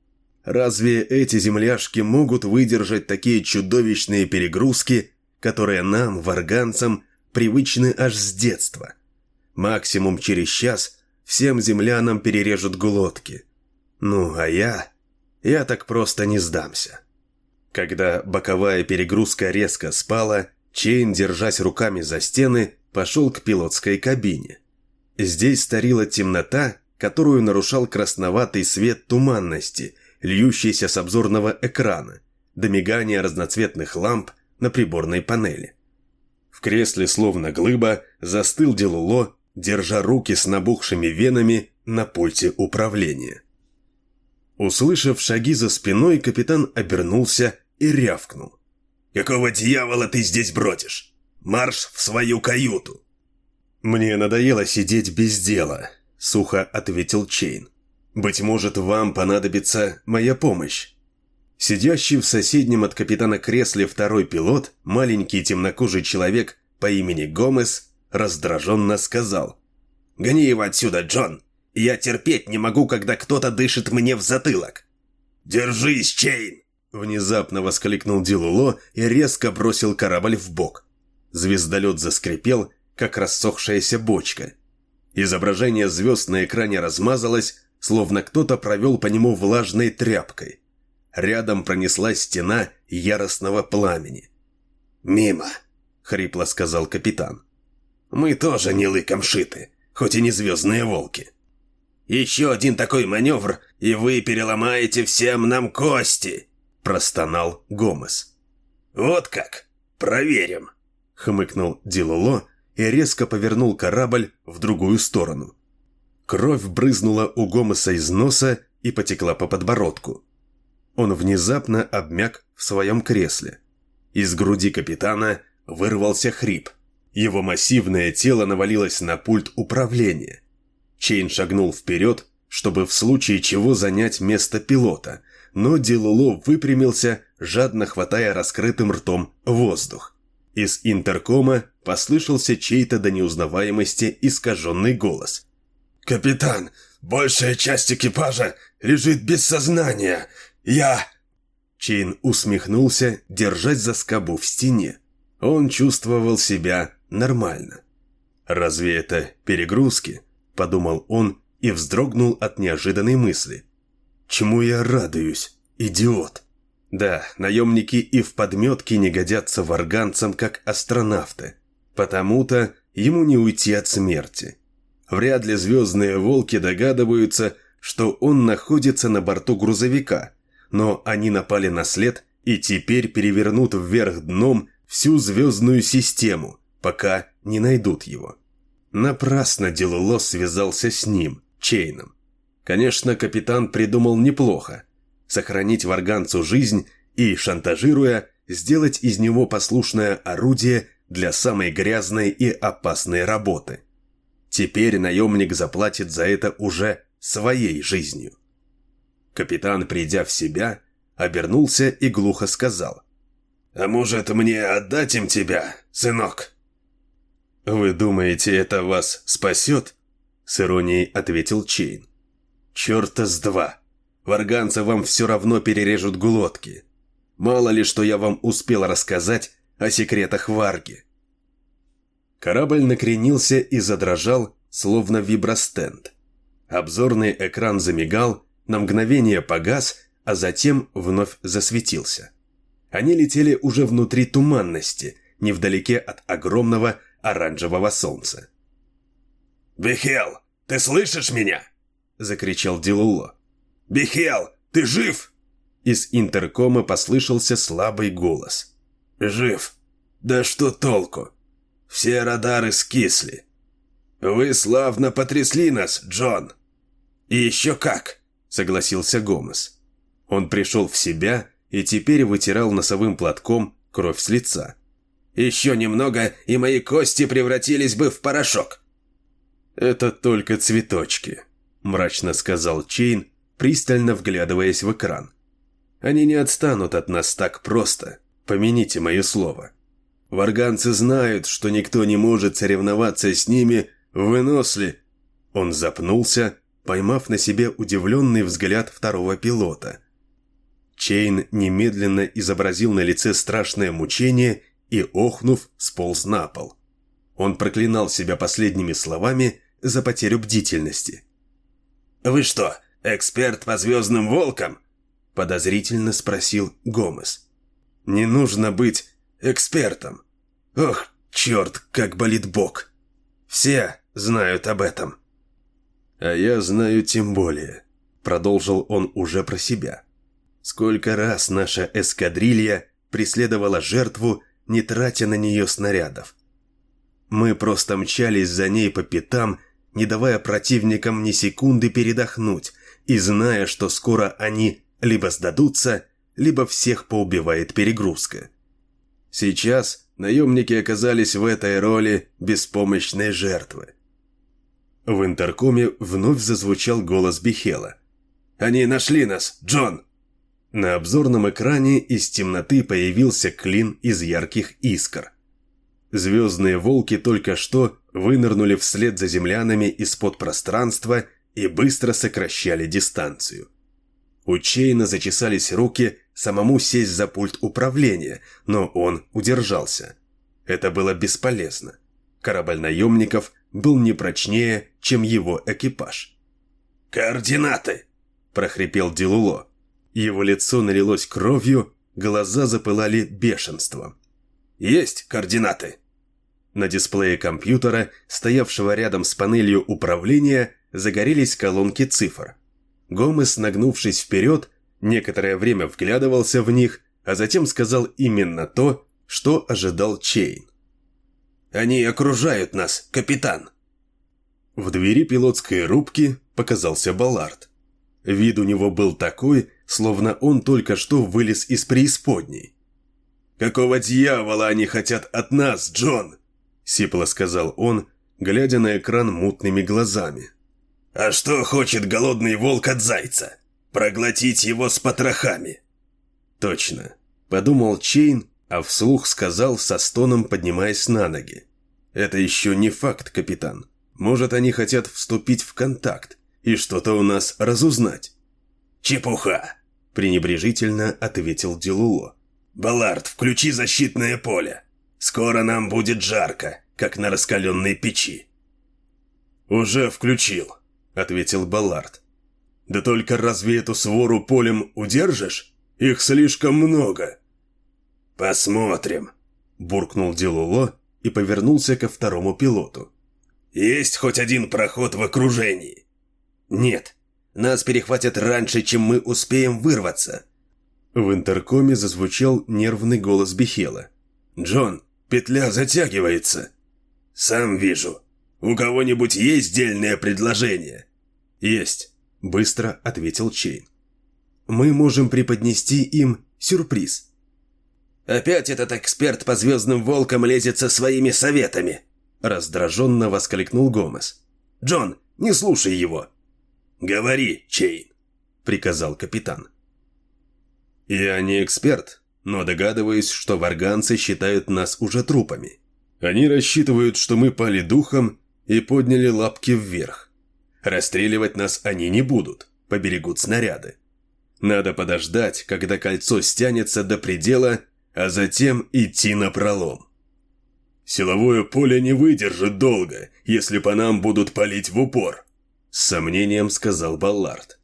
Разве эти земляшки могут выдержать такие чудовищные перегрузки, которые нам, варганцам, привычны аж с детства? Максимум через час всем землянам перережут глотки. Ну, а я... Я так просто не сдамся. Когда боковая перегрузка резко спала, Чейн, держась руками за стены, пошел к пилотской кабине. Здесь старила темнота, которую нарушал красноватый свет туманности, льющийся с обзорного экрана, до мигания разноцветных ламп на приборной панели. В кресле, словно глыба, застыл Делуло, держа руки с набухшими венами на пульте управления. Услышав шаги за спиной, капитан обернулся и рявкнул. «Какого дьявола ты здесь бродишь? Марш в свою каюту!» «Мне надоело сидеть без дела», — сухо ответил Чейн. «Быть может, вам понадобится моя помощь». Сидящий в соседнем от капитана кресле второй пилот, маленький темнокожий человек по имени Гомес, раздраженно сказал. «Гони его отсюда, Джон! Я терпеть не могу, когда кто-то дышит мне в затылок!» Держись, Чейн!» Внезапно воскликнул Дилуло и резко бросил корабль в бок. Звездолет заскрипел, как рассохшаяся бочка. Изображение звезд на экране размазалось, словно кто-то провел по нему влажной тряпкой. Рядом пронеслась стена яростного пламени. «Мимо!» — хрипло сказал капитан. «Мы тоже не лыком шиты, хоть и не звездные волки. Еще один такой маневр, и вы переломаете всем нам кости!» — простонал Гомес. «Вот как! Проверим!» — хмыкнул Дилоло и резко повернул корабль в другую сторону. Кровь брызнула у Гомеса из носа и потекла по подбородку. Он внезапно обмяк в своем кресле. Из груди капитана вырвался хрип. Его массивное тело навалилось на пульт управления. Чейн шагнул вперед, чтобы в случае чего занять место пилота, но Дилуло выпрямился, жадно хватая раскрытым ртом воздух. Из интеркома послышался чей-то до неузнаваемости искаженный голос. «Капитан, большая часть экипажа лежит без сознания. Я...» Чейн усмехнулся, держась за скобу в стене. Он чувствовал себя нормально. «Разве это перегрузки?» – подумал он и вздрогнул от неожиданной мысли. «Чему я радуюсь, идиот?» Да, наемники и в подметке не годятся варганцам, как астронавты. Потому-то ему не уйти от смерти. Вряд ли звездные волки догадываются, что он находится на борту грузовика, но они напали на след и теперь перевернут вверх дном всю звездную систему, пока не найдут его. Напрасно Делуло связался с ним, Чейном. Конечно, капитан придумал неплохо, сохранить варганцу жизнь и, шантажируя, сделать из него послушное орудие для самой грязной и опасной работы. Теперь наемник заплатит за это уже своей жизнью. Капитан, придя в себя, обернулся и глухо сказал. «А может, мне отдать им тебя, сынок?» «Вы думаете, это вас спасет?» С иронией ответил Чейн. «Черта с два! Варганцы вам все равно перережут глотки. Мало ли, что я вам успел рассказать о секретах Варги». Корабль накренился и задрожал, словно вибростенд. Обзорный экран замигал, на мгновение погас, а затем вновь засветился. Они летели уже внутри туманности, невдалеке от огромного оранжевого солнца. «Бихел, ты слышишь меня?» – закричал Дилуло. «Бихел, ты жив?» Из интеркома послышался слабый голос. «Жив. Да что толку? Все радары скисли. Вы славно потрясли нас, Джон!» «И еще как!» – согласился Гомес. Он пришел в себя и теперь вытирал носовым платком кровь с лица. «Еще немного, и мои кости превратились бы в порошок!» «Это только цветочки», – мрачно сказал Чейн, пристально вглядываясь в экран. «Они не отстанут от нас так просто, помяните мое слово. Варганцы знают, что никто не может соревноваться с ними в выносли...» Он запнулся, поймав на себе удивленный взгляд второго пилота. Чейн немедленно изобразил на лице страшное мучение и, охнув, сполз на пол. Он проклинал себя последними словами за потерю бдительности. «Вы что, эксперт по звездным волкам?» – подозрительно спросил Гомес. «Не нужно быть экспертом. Ох, черт, как болит бок. Все знают об этом». «А я знаю тем более», – продолжил он уже про себя. «Сколько раз наша эскадрилья преследовала жертву, не тратя на нее снарядов. Мы просто мчались за ней по пятам, не давая противникам ни секунды передохнуть, и зная, что скоро они либо сдадутся, либо всех поубивает перегрузка. Сейчас наемники оказались в этой роли беспомощной жертвы. В интеркоме вновь зазвучал голос Бихела. «Они нашли нас, Джон!» На обзорном экране из темноты появился клин из ярких искр. Звездные волки только что вынырнули вслед за землянами из-под пространства и быстро сокращали дистанцию. У Чейна зачесались руки самому сесть за пульт управления, но он удержался. Это было бесполезно. Корабль наемников был не прочнее, чем его экипаж. «Координаты!» – прохрипел Дилуло. Его лицо налилось кровью, глаза запылали бешенством. «Есть координаты!» На дисплее компьютера, стоявшего рядом с панелью управления, загорелись колонки цифр. Гомес, нагнувшись вперед, некоторое время вглядывался в них, а затем сказал именно то, что ожидал Чейн. «Они окружают нас, капитан!» В двери пилотской рубки показался Баллард. Вид у него был такой, словно он только что вылез из преисподней. «Какого дьявола они хотят от нас, Джон?» – сипло сказал он, глядя на экран мутными глазами. «А что хочет голодный волк от зайца? Проглотить его с потрохами?» «Точно», – подумал Чейн, а вслух сказал со стоном, поднимаясь на ноги. «Это еще не факт, капитан. Может, они хотят вступить в контакт и что-то у нас разузнать?» «Чепуха!» – пренебрежительно ответил Дилуло. «Баллард, включи защитное поле. Скоро нам будет жарко, как на раскаленной печи». «Уже включил», ответил Баллард. «Да только разве эту свору полем удержишь? Их слишком много!» «Посмотрим», – буркнул Дилуло и повернулся ко второму пилоту. «Есть хоть один проход в окружении?» «Нет, нас перехватят раньше, чем мы успеем вырваться». В интеркоме зазвучал нервный голос Бехела. «Джон, петля затягивается». «Сам вижу. У кого-нибудь есть дельное предложение?» «Есть», – быстро ответил Чейн. «Мы можем преподнести им сюрприз». «Опять этот эксперт по звездным волкам лезет со своими советами!» Раздраженно воскликнул Гомес. «Джон, не слушай его!» «Говори, Чейн!» – приказал капитан. «Я не эксперт, но догадываюсь, что варганцы считают нас уже трупами. Они рассчитывают, что мы пали духом и подняли лапки вверх. Расстреливать нас они не будут, поберегут снаряды. Надо подождать, когда кольцо стянется до предела, а затем идти на пролом. Силовое поле не выдержит долго, если по нам будут палить в упор, с сомнением сказал Баллард.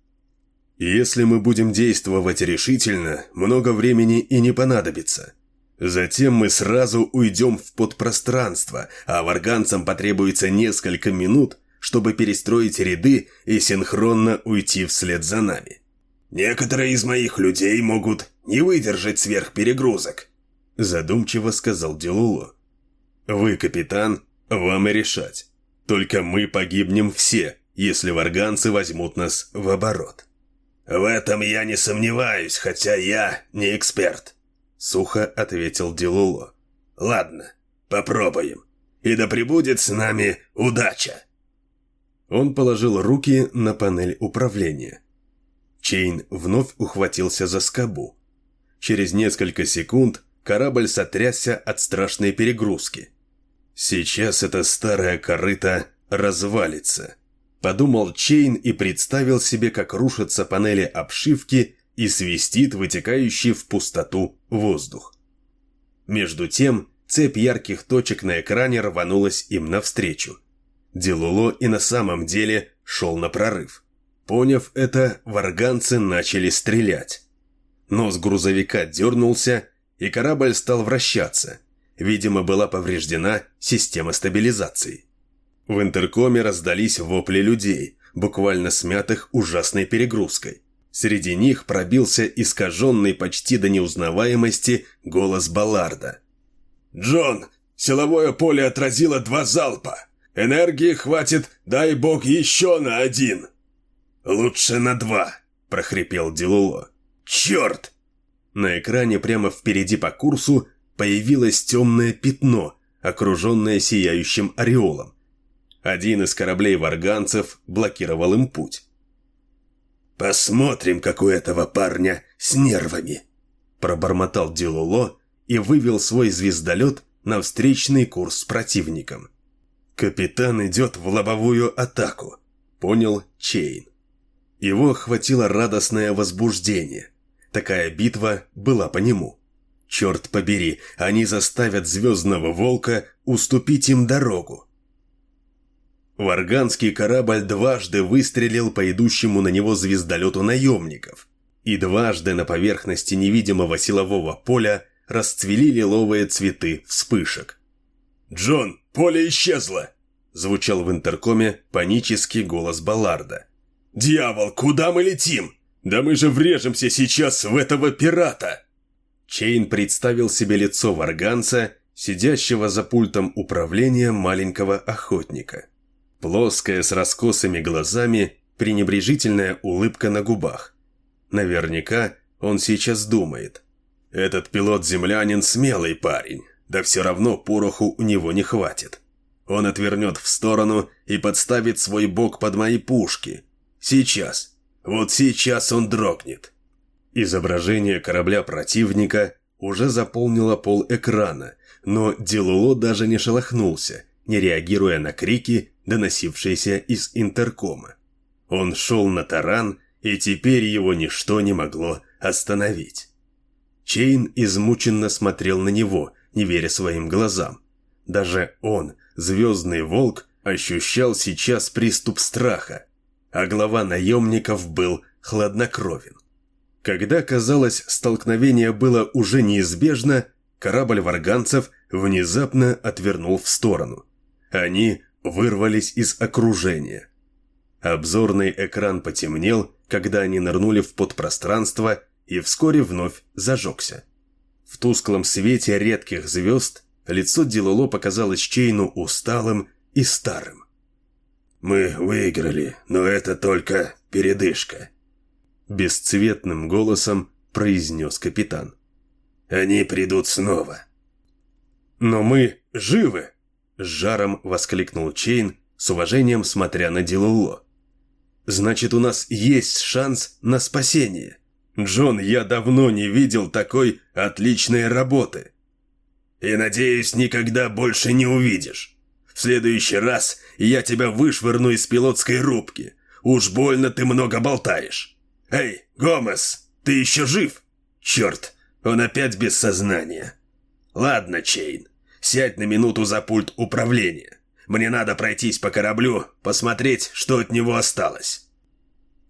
Если мы будем действовать решительно, много времени и не понадобится. Затем мы сразу уйдем в подпространство, а варганцам потребуется несколько минут, чтобы перестроить ряды и синхронно уйти вслед за нами. «Некоторые из моих людей могут не выдержать сверхперегрузок», задумчиво сказал Делуло. «Вы, капитан, вам и решать. Только мы погибнем все, если варганцы возьмут нас в оборот». «В этом я не сомневаюсь, хотя я не эксперт», — сухо ответил Делуло. «Ладно, попробуем. И да пребудет с нами удача». Он положил руки на панель управления. Чейн вновь ухватился за скобу. Через несколько секунд корабль сотрясся от страшной перегрузки. «Сейчас это старое корыто развалится», – подумал Чейн и представил себе, как рушатся панели обшивки и свистит вытекающий в пустоту воздух. Между тем, цепь ярких точек на экране рванулась им навстречу. Делуло и на самом деле шел на прорыв. Поняв это, варганцы начали стрелять. Нос грузовика дернулся, и корабль стал вращаться. Видимо, была повреждена система стабилизации. В интеркоме раздались вопли людей, буквально смятых ужасной перегрузкой. Среди них пробился искаженный почти до неузнаваемости голос Балларда. «Джон, силовое поле отразило два залпа. Энергии хватит, дай бог, еще на один!» «Лучше на два!» – прохрипел Дилуло. «Черт!» На экране прямо впереди по курсу появилось темное пятно, окруженное сияющим ореолом. Один из кораблей варганцев блокировал им путь. «Посмотрим, как у этого парня с нервами!» Пробормотал Дилуло и вывел свой звездолет на встречный курс с противником. «Капитан идет в лобовую атаку», — понял Чейн. Его охватило радостное возбуждение. Такая битва была по нему. Черт побери, они заставят Звездного Волка уступить им дорогу. Варганский корабль дважды выстрелил по идущему на него звездолету наемников, и дважды на поверхности невидимого силового поля расцвели лиловые цветы вспышек. «Джон, поле исчезло!» – звучал в интеркоме панический голос Балларда. «Дьявол, куда мы летим? Да мы же врежемся сейчас в этого пирата!» Чейн представил себе лицо варганца, сидящего за пультом управления маленького охотника. Плоская с раскосыми глазами, пренебрежительная улыбка на губах. Наверняка он сейчас думает. Этот пилот-землянин смелый парень, да все равно пороху у него не хватит. Он отвернет в сторону и подставит свой бок под мои пушки. Сейчас. Вот сейчас он дрогнет. Изображение корабля противника уже заполнило пол экрана, но Делуло даже не шелохнулся, не реагируя на крики, доносившиеся из интеркома. Он шел на таран, и теперь его ничто не могло остановить. Чейн измученно смотрел на него, не веря своим глазам. Даже он, звездный волк, ощущал сейчас приступ страха, а глава наемников был хладнокровен. Когда, казалось, столкновение было уже неизбежно, корабль варганцев внезапно отвернул в сторону. Они вырвались из окружения. Обзорный экран потемнел, когда они нырнули в подпространство и вскоре вновь зажегся. В тусклом свете редких звезд лицо Дилоло показалось Чейну усталым и старым. «Мы выиграли, но это только передышка», бесцветным голосом произнес капитан. «Они придут снова». «Но мы живы!» – с жаром воскликнул Чейн, с уважением смотря на Дилуло. «Значит, у нас есть шанс на спасение. Джон, я давно не видел такой отличной работы». «И, надеюсь, никогда больше не увидишь. В следующий раз я тебя вышвырну из пилотской рубки. Уж больно ты много болтаешь». «Эй, Гомес, ты еще жив?» «Черт, он опять без сознания». «Ладно, Чейн, сядь на минуту за пульт управления. Мне надо пройтись по кораблю, посмотреть, что от него осталось».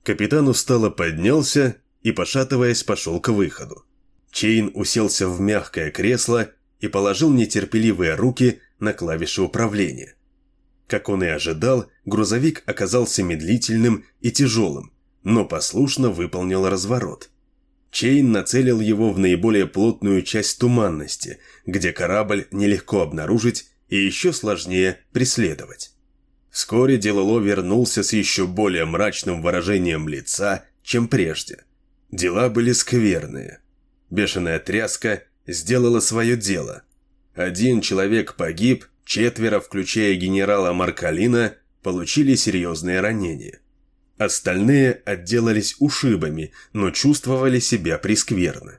Капитан устало поднялся и, пошатываясь, пошел к выходу. Чейн уселся в мягкое кресло и положил нетерпеливые руки на клавиши управления. Как он и ожидал, грузовик оказался медлительным и тяжелым, но послушно выполнил разворот. Чейн нацелил его в наиболее плотную часть туманности, где корабль нелегко обнаружить и еще сложнее преследовать. Вскоре Делало вернулся с еще более мрачным выражением лица, чем прежде. Дела были скверные. Бешеная тряска сделала свое дело. Один человек погиб, четверо, включая генерала Маркалина, получили серьезные ранения. Остальные отделались ушибами, но чувствовали себя прескверно.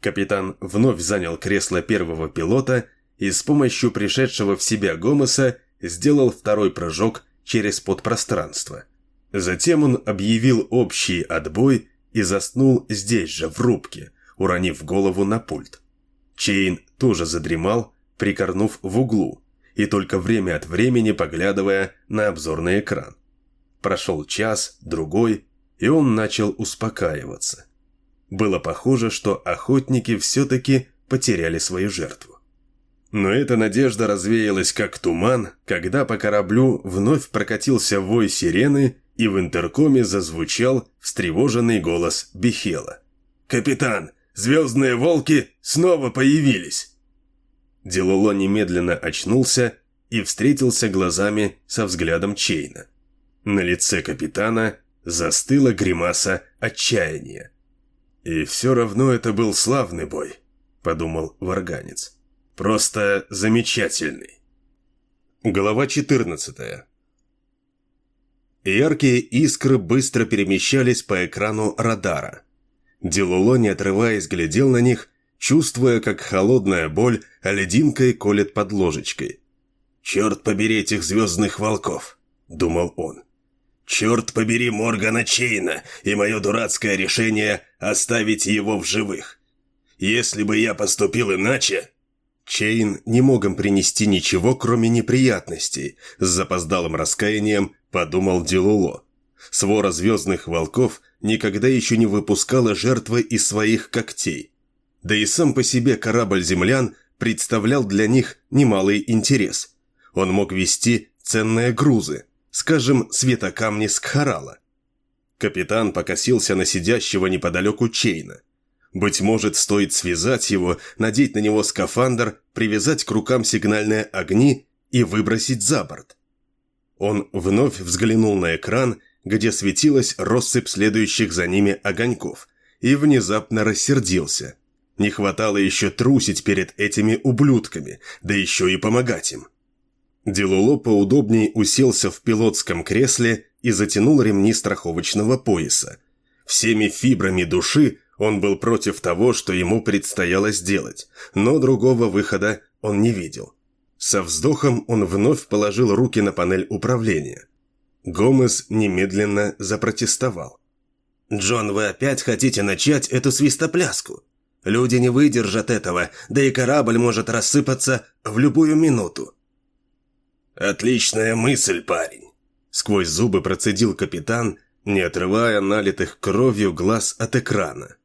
Капитан вновь занял кресло первого пилота и с помощью пришедшего в себя Гомеса сделал второй прыжок через подпространство. Затем он объявил общий отбой и заснул здесь же, в рубке, уронив голову на пульт. Чейн тоже задремал, прикорнув в углу, и только время от времени поглядывая на обзорный экран. Прошел час, другой, и он начал успокаиваться. Было похоже, что охотники все-таки потеряли свою жертву. Но эта надежда развеялась как туман, когда по кораблю вновь прокатился вой сирены и в интеркоме зазвучал встревоженный голос Бихела. «Капитан, звездные волки снова появились!» Делоло немедленно очнулся и встретился глазами со взглядом Чейна. На лице капитана застыла гримаса отчаяния. «И все равно это был славный бой», — подумал варганец. «Просто замечательный». Глава 14 Яркие искры быстро перемещались по экрану радара. Дилуло, не отрываясь, глядел на них, чувствуя, как холодная боль льдинкой колет под ложечкой. «Черт побери этих звездных волков!» — думал он. Черт побери Моргана Чейна и мое дурацкое решение оставить его в живых. Если бы я поступил иначе...» Чейн не мог им принести ничего, кроме неприятностей. С запоздалым раскаянием подумал Дилуло. Свора звездных волков никогда еще не выпускала жертвы из своих когтей. Да и сам по себе корабль землян представлял для них немалый интерес. Он мог вести ценные грузы, скажем, светокамни с Кхарала. Капитан покосился на сидящего неподалеку Чейна. Быть может, стоит связать его, надеть на него скафандр, привязать к рукам сигнальные огни и выбросить за борт. Он вновь взглянул на экран, где светилась россыпь следующих за ними огоньков, и внезапно рассердился. Не хватало еще трусить перед этими ублюдками, да еще и помогать им. Делуло поудобней уселся в пилотском кресле и затянул ремни страховочного пояса. Всеми фибрами души он был против того, что ему предстояло сделать, но другого выхода он не видел. Со вздохом он вновь положил руки на панель управления. Гомес немедленно запротестовал. «Джон, вы опять хотите начать эту свистопляску? Люди не выдержат этого, да и корабль может рассыпаться в любую минуту». «Отличная мысль, парень!» Сквозь зубы процедил капитан, не отрывая налитых кровью глаз от экрана.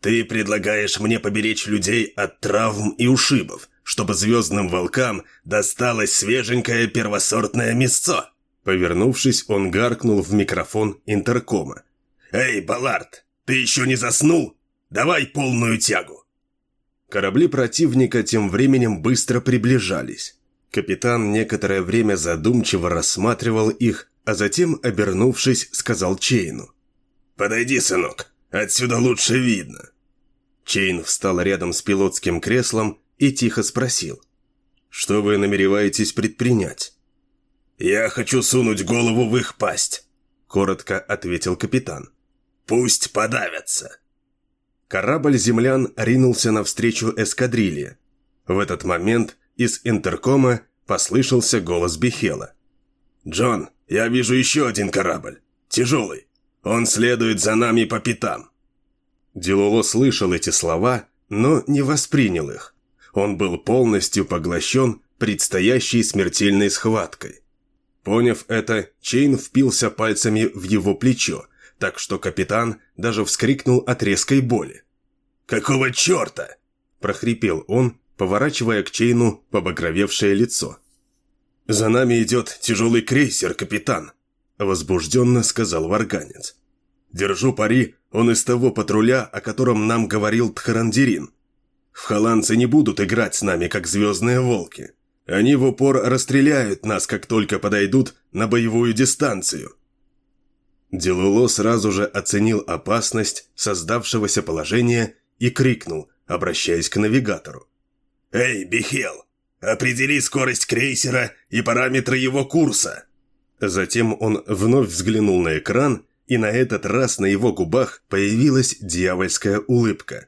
«Ты предлагаешь мне поберечь людей от травм и ушибов, чтобы звездным волкам досталось свеженькое первосортное мясцо!» Повернувшись, он гаркнул в микрофон интеркома. «Эй, Баллард, ты еще не заснул? Давай полную тягу!» Корабли противника тем временем быстро приближались. Капитан некоторое время задумчиво рассматривал их, а затем, обернувшись, сказал Чейну. «Подойди, сынок, отсюда лучше видно». Чейн встал рядом с пилотским креслом и тихо спросил. «Что вы намереваетесь предпринять?» «Я хочу сунуть голову в их пасть», — коротко ответил капитан. «Пусть подавятся». Корабль землян ринулся навстречу эскадрилье. В этот момент из интеркома послышался голос Бихела. «Джон, я вижу еще один корабль. Тяжелый. Он следует за нами по пятам». Дилоло слышал эти слова, но не воспринял их. Он был полностью поглощен предстоящей смертельной схваткой. Поняв это, Чейн впился пальцами в его плечо, так что капитан даже вскрикнул от резкой боли. «Какого черта?» – прохрипел он, поворачивая к Чейну побагровевшее лицо. «За нами идет тяжелый крейсер, капитан», – возбужденно сказал варганец. «Держу пари, он из того патруля, о котором нам говорил Тхарандирин. В холландцы не будут играть с нами, как звездные волки. Они в упор расстреляют нас, как только подойдут на боевую дистанцию». Делуло сразу же оценил опасность создавшегося положения и крикнул, обращаясь к навигатору. «Эй, Бихел, определи скорость крейсера и параметры его курса!» Затем он вновь взглянул на экран, и на этот раз на его губах появилась дьявольская улыбка.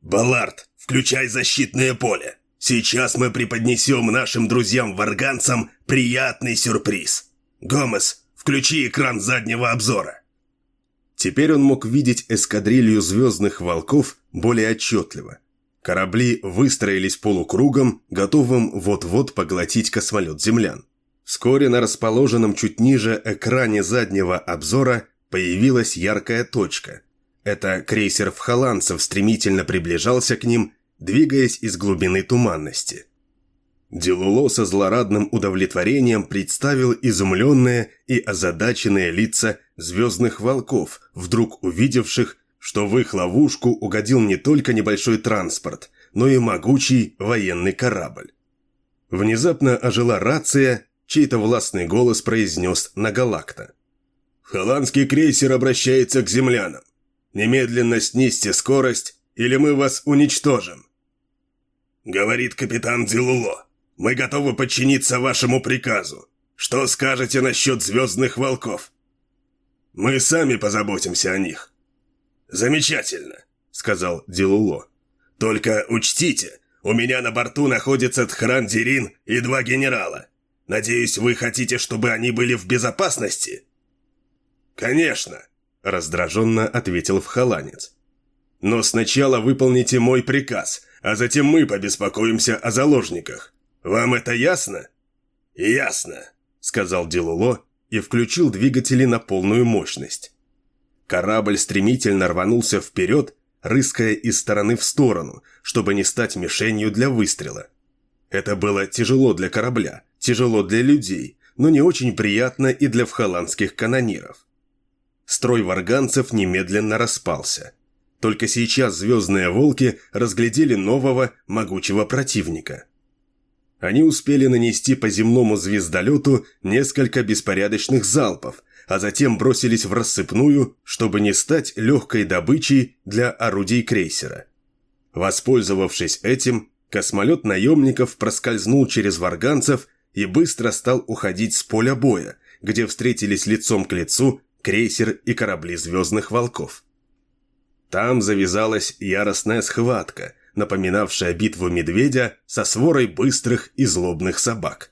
«Баллард, включай защитное поле!» Сейчас мы преподнесем нашим друзьям-варганцам приятный сюрприз. Гомес, включи экран заднего обзора. Теперь он мог видеть эскадрилью звездных волков более отчетливо. Корабли выстроились полукругом, готовым вот-вот поглотить космолет землян. Вскоре на расположенном чуть ниже экране заднего обзора появилась яркая точка. Это крейсер Вхоландцев стремительно приближался к ним двигаясь из глубины туманности. Делуло со злорадным удовлетворением представил изумленные и озадаченные лица звездных волков, вдруг увидевших, что в их ловушку угодил не только небольшой транспорт, но и могучий военный корабль. Внезапно ожила рация, чей-то властный голос произнес на галакта. «Холландский крейсер обращается к землянам. Немедленно снизьте скорость, или мы вас уничтожим». «Говорит капитан Дилуло, мы готовы подчиниться вашему приказу. Что скажете насчет звездных волков?» «Мы сами позаботимся о них». «Замечательно», — сказал Дилуло. «Только учтите, у меня на борту находится Тхран Дирин и два генерала. Надеюсь, вы хотите, чтобы они были в безопасности?» «Конечно!» – раздраженно ответил вхоланец. «Но сначала выполните мой приказ, а затем мы побеспокоимся о заложниках. Вам это ясно?» «Ясно», – сказал Дилуло и включил двигатели на полную мощность. Корабль стремительно рванулся вперед, рыская из стороны в сторону, чтобы не стать мишенью для выстрела. Это было тяжело для корабля, тяжело для людей, но не очень приятно и для вхоландских канониров. Строй варганцев немедленно распался. Только сейчас звездные волки разглядели нового, могучего противника. Они успели нанести по земному звездолету несколько беспорядочных залпов, а затем бросились в рассыпную, чтобы не стать легкой добычей для орудий крейсера. Воспользовавшись этим, космолет наемников проскользнул через варганцев и быстро стал уходить с поля боя, где встретились лицом к лицу крейсер и корабли «Звездных волков». Там завязалась яростная схватка, напоминавшая битву медведя со сворой быстрых и злобных собак.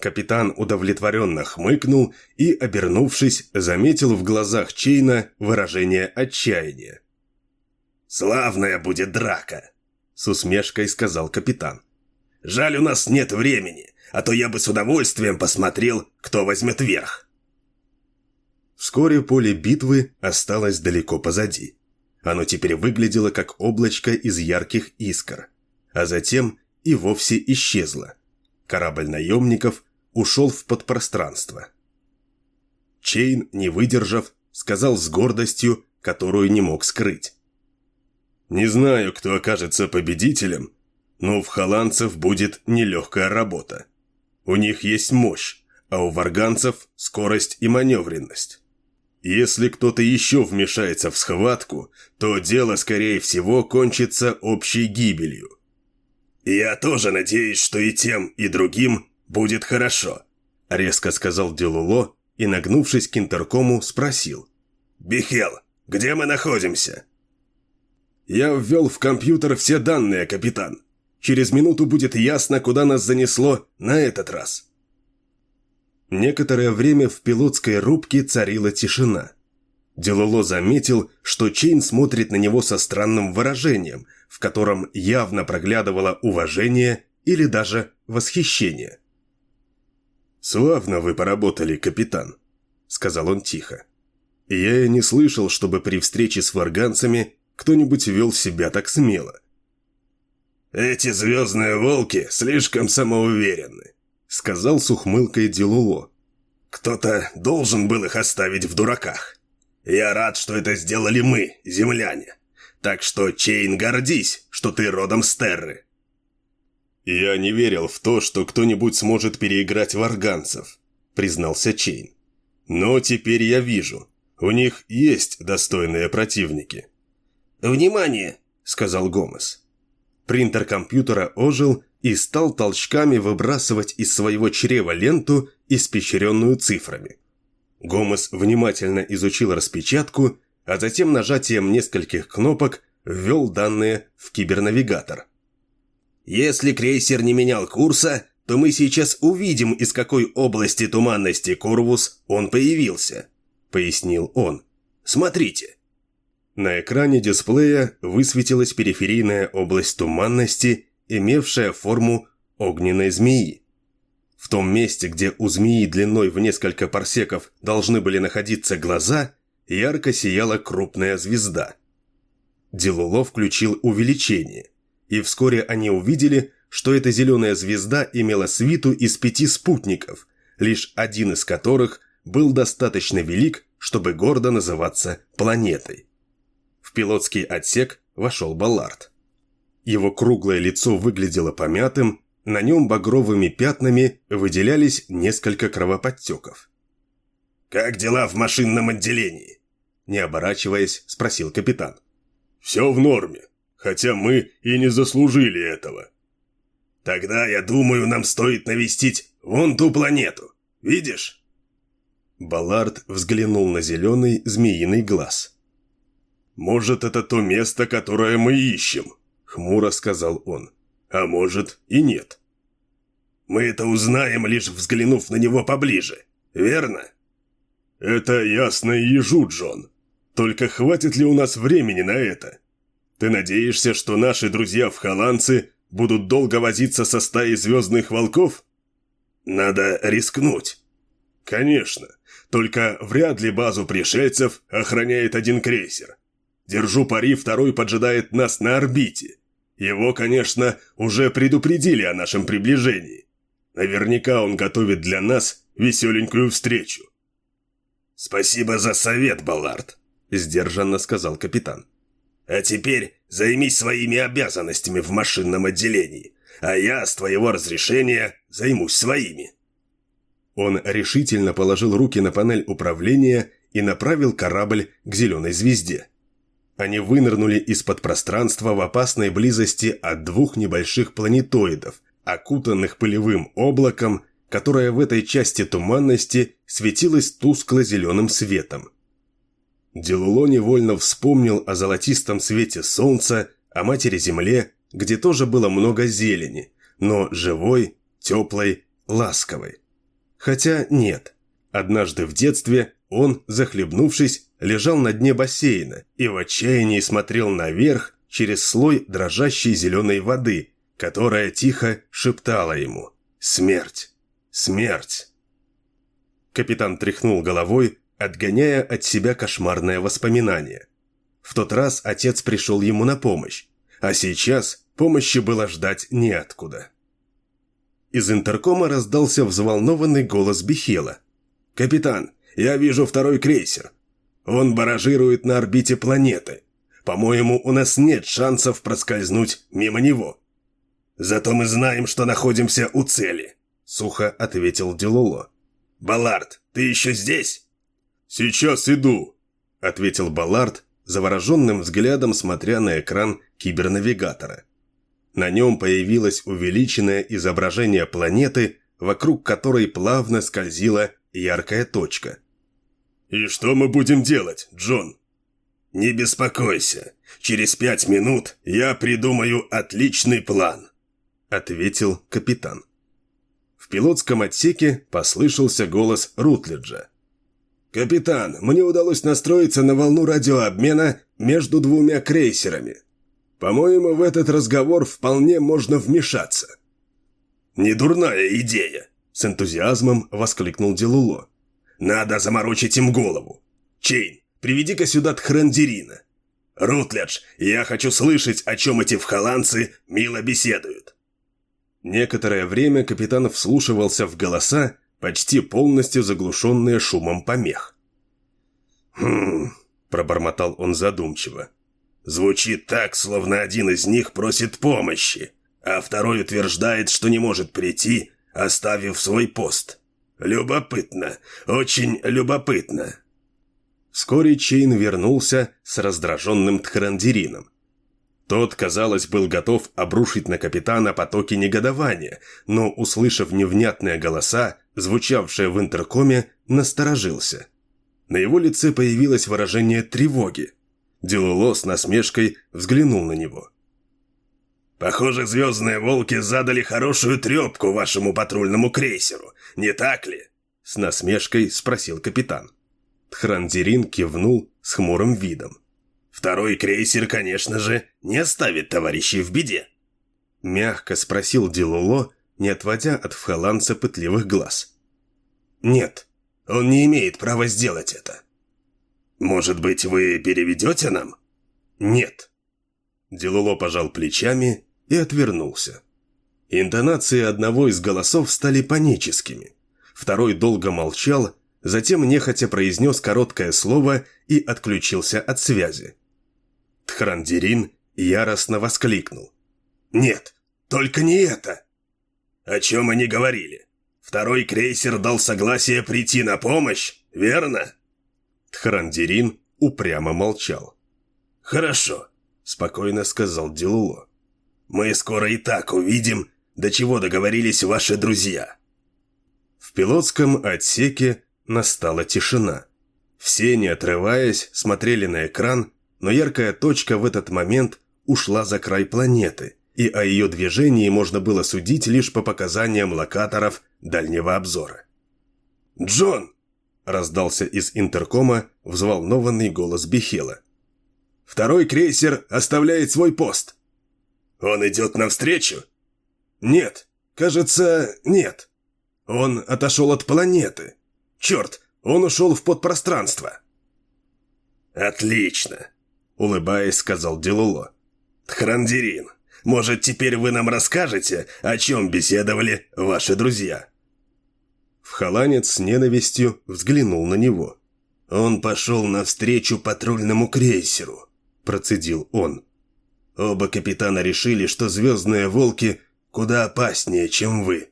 Капитан удовлетворенно хмыкнул и, обернувшись, заметил в глазах Чейна выражение отчаяния. «Славная будет драка!» – с усмешкой сказал капитан. «Жаль, у нас нет времени а то я бы с удовольствием посмотрел, кто возьмет верх. Вскоре поле битвы осталось далеко позади. Оно теперь выглядело как облачко из ярких искр, а затем и вовсе исчезло. Корабль наемников ушел в подпространство. Чейн, не выдержав, сказал с гордостью, которую не мог скрыть. «Не знаю, кто окажется победителем, но в холландцев будет нелегкая работа. У них есть мощь, а у варганцев скорость и маневренность. Если кто-то еще вмешается в схватку, то дело, скорее всего, кончится общей гибелью. «Я тоже надеюсь, что и тем, и другим будет хорошо», — резко сказал Делуло и, нагнувшись к интеркому, спросил. «Бихел, где мы находимся?» «Я ввел в компьютер все данные, капитан. Через минуту будет ясно, куда нас занесло на этот раз. Некоторое время в пилотской рубке царила тишина. Делоло заметил, что Чейн смотрит на него со странным выражением, в котором явно проглядывало уважение или даже восхищение. «Славно вы поработали, капитан», — сказал он тихо. «Я и не слышал, чтобы при встрече с варганцами кто-нибудь вел себя так смело. «Эти звездные волки слишком самоуверенны», — сказал с ухмылкой Дилуло. «Кто-то должен был их оставить в дураках. Я рад, что это сделали мы, земляне. Так что, Чейн, гордись, что ты родом с Терры». «Я не верил в то, что кто-нибудь сможет переиграть варганцев», — признался Чейн. «Но теперь я вижу, у них есть достойные противники». «Внимание!» — сказал Гомес. Принтер компьютера ожил и стал толчками выбрасывать из своего чрева ленту, испещренную цифрами. Гомес внимательно изучил распечатку, а затем нажатием нескольких кнопок ввел данные в кибернавигатор. «Если крейсер не менял курса, то мы сейчас увидим, из какой области туманности Корвус он появился», — пояснил он. «Смотрите». На экране дисплея высветилась периферийная область туманности, имевшая форму огненной змеи. В том месте, где у змеи длиной в несколько парсеков должны были находиться глаза, ярко сияла крупная звезда. Делуло включил увеличение, и вскоре они увидели, что эта зеленая звезда имела свиту из пяти спутников, лишь один из которых был достаточно велик, чтобы гордо называться планетой пилотский отсек вошел Баллард. Его круглое лицо выглядело помятым, на нем багровыми пятнами выделялись несколько кровоподтеков. «Как дела в машинном отделении?» Не оборачиваясь, спросил капитан. «Все в норме, хотя мы и не заслужили этого». «Тогда, я думаю, нам стоит навестить вон ту планету. Видишь?» Баллард взглянул на зеленый змеиный глаз. «Может, это то место, которое мы ищем», — хмуро сказал он. «А может, и нет». «Мы это узнаем, лишь взглянув на него поближе, верно?» Это ясно ежу, Джон. Только хватит ли у нас времени на это? Ты надеешься, что наши друзья в Холландце будут долго возиться со стаей звездных волков? Надо рискнуть. Конечно, только вряд ли базу пришельцев охраняет один крейсер. Держу пари, второй поджидает нас на орбите. Его, конечно, уже предупредили о нашем приближении. Наверняка он готовит для нас веселенькую встречу. «Спасибо за совет, Баллард», – сдержанно сказал капитан. «А теперь займись своими обязанностями в машинном отделении, а я, с твоего разрешения, займусь своими». Он решительно положил руки на панель управления и направил корабль к зеленой звезде. Они вынырнули из-под пространства в опасной близости от двух небольших планетоидов, окутанных пылевым облаком, которое в этой части туманности светилось тускло-зеленым светом. Делуло невольно вспомнил о золотистом свете солнца, о матери-земле, где тоже было много зелени, но живой, теплой, ласковой. Хотя нет. Однажды в детстве он, захлебнувшись, лежал на дне бассейна и в отчаянии смотрел наверх через слой дрожащей зеленой воды, которая тихо шептала ему «Смерть! Смерть!». Капитан тряхнул головой, отгоняя от себя кошмарное воспоминание. В тот раз отец пришел ему на помощь, а сейчас помощи было ждать неоткуда. Из интеркома раздался взволнованный голос Бихела. «Капитан, я вижу второй крейсер. Он баражирует на орбите планеты. По-моему, у нас нет шансов проскользнуть мимо него». «Зато мы знаем, что находимся у цели», — сухо ответил Делуло. «Баллард, ты еще здесь?» «Сейчас иду», — ответил Баллард, завороженным взглядом смотря на экран кибернавигатора. На нем появилось увеличенное изображение планеты, вокруг которой плавно скользила яркая точка. «И что мы будем делать, Джон?» «Не беспокойся. Через пять минут я придумаю отличный план», — ответил капитан. Пилотском отсеке послышался голос Рутледжа. «Капитан, мне удалось настроиться на волну радиообмена между двумя крейсерами. По-моему, в этот разговор вполне можно вмешаться». «Недурная идея», — с энтузиазмом воскликнул Делуло. «Надо заморочить им голову. Чейн, приведи-ка сюда Тхрандерина. Рутледж, я хочу слышать, о чем эти вхоландцы мило беседуют». Некоторое время капитан вслушивался в голоса, почти полностью заглушенные шумом помех. «Хм...» – пробормотал он задумчиво. «Звучит так, словно один из них просит помощи, а второй утверждает, что не может прийти, оставив свой пост. Любопытно, очень любопытно». Вскоре Чейн вернулся с раздраженным Тхрандерином. Тот, казалось, был готов обрушить на капитана потоки негодования, но, услышав невнятные голоса, звучавшие в интеркоме, насторожился. На его лице появилось выражение тревоги. Делуло с насмешкой взглянул на него. «Похоже, звездные волки задали хорошую трепку вашему патрульному крейсеру, не так ли?» С насмешкой спросил капитан. Тхрандерин кивнул с хмурым видом. Второй крейсер, конечно же, не оставит товарищей в беде. Мягко спросил Дилуло, не отводя от вхоланца пытливых глаз. Нет, он не имеет права сделать это. Может быть, вы переведете нам? Нет. Дилуло пожал плечами и отвернулся. Интонации одного из голосов стали паническими. Второй долго молчал, затем нехотя произнес короткое слово и отключился от связи. Тхрандерин яростно воскликнул. «Нет, только не это!» «О чем они говорили? Второй крейсер дал согласие прийти на помощь, верно?» Тхрандерин упрямо молчал. «Хорошо», — спокойно сказал Дилуло. «Мы скоро и так увидим, до чего договорились ваши друзья». В пилотском отсеке настала тишина. Все, не отрываясь, смотрели на экран, но яркая точка в этот момент ушла за край планеты, и о ее движении можно было судить лишь по показаниям локаторов дальнего обзора. «Джон!» – раздался из интеркома взволнованный голос Бихела. «Второй крейсер оставляет свой пост». «Он идет навстречу?» «Нет, кажется, нет. Он отошел от планеты. Черт, он ушел в подпространство». «Отлично», — улыбаясь, сказал Делуло. «Тхрандирин, может, теперь вы нам расскажете, о чем беседовали ваши друзья?» Вхоланец с ненавистью взглянул на него. «Он пошел навстречу патрульному крейсеру», – процедил он. «Оба капитана решили, что «Звездные волки» куда опаснее, чем вы».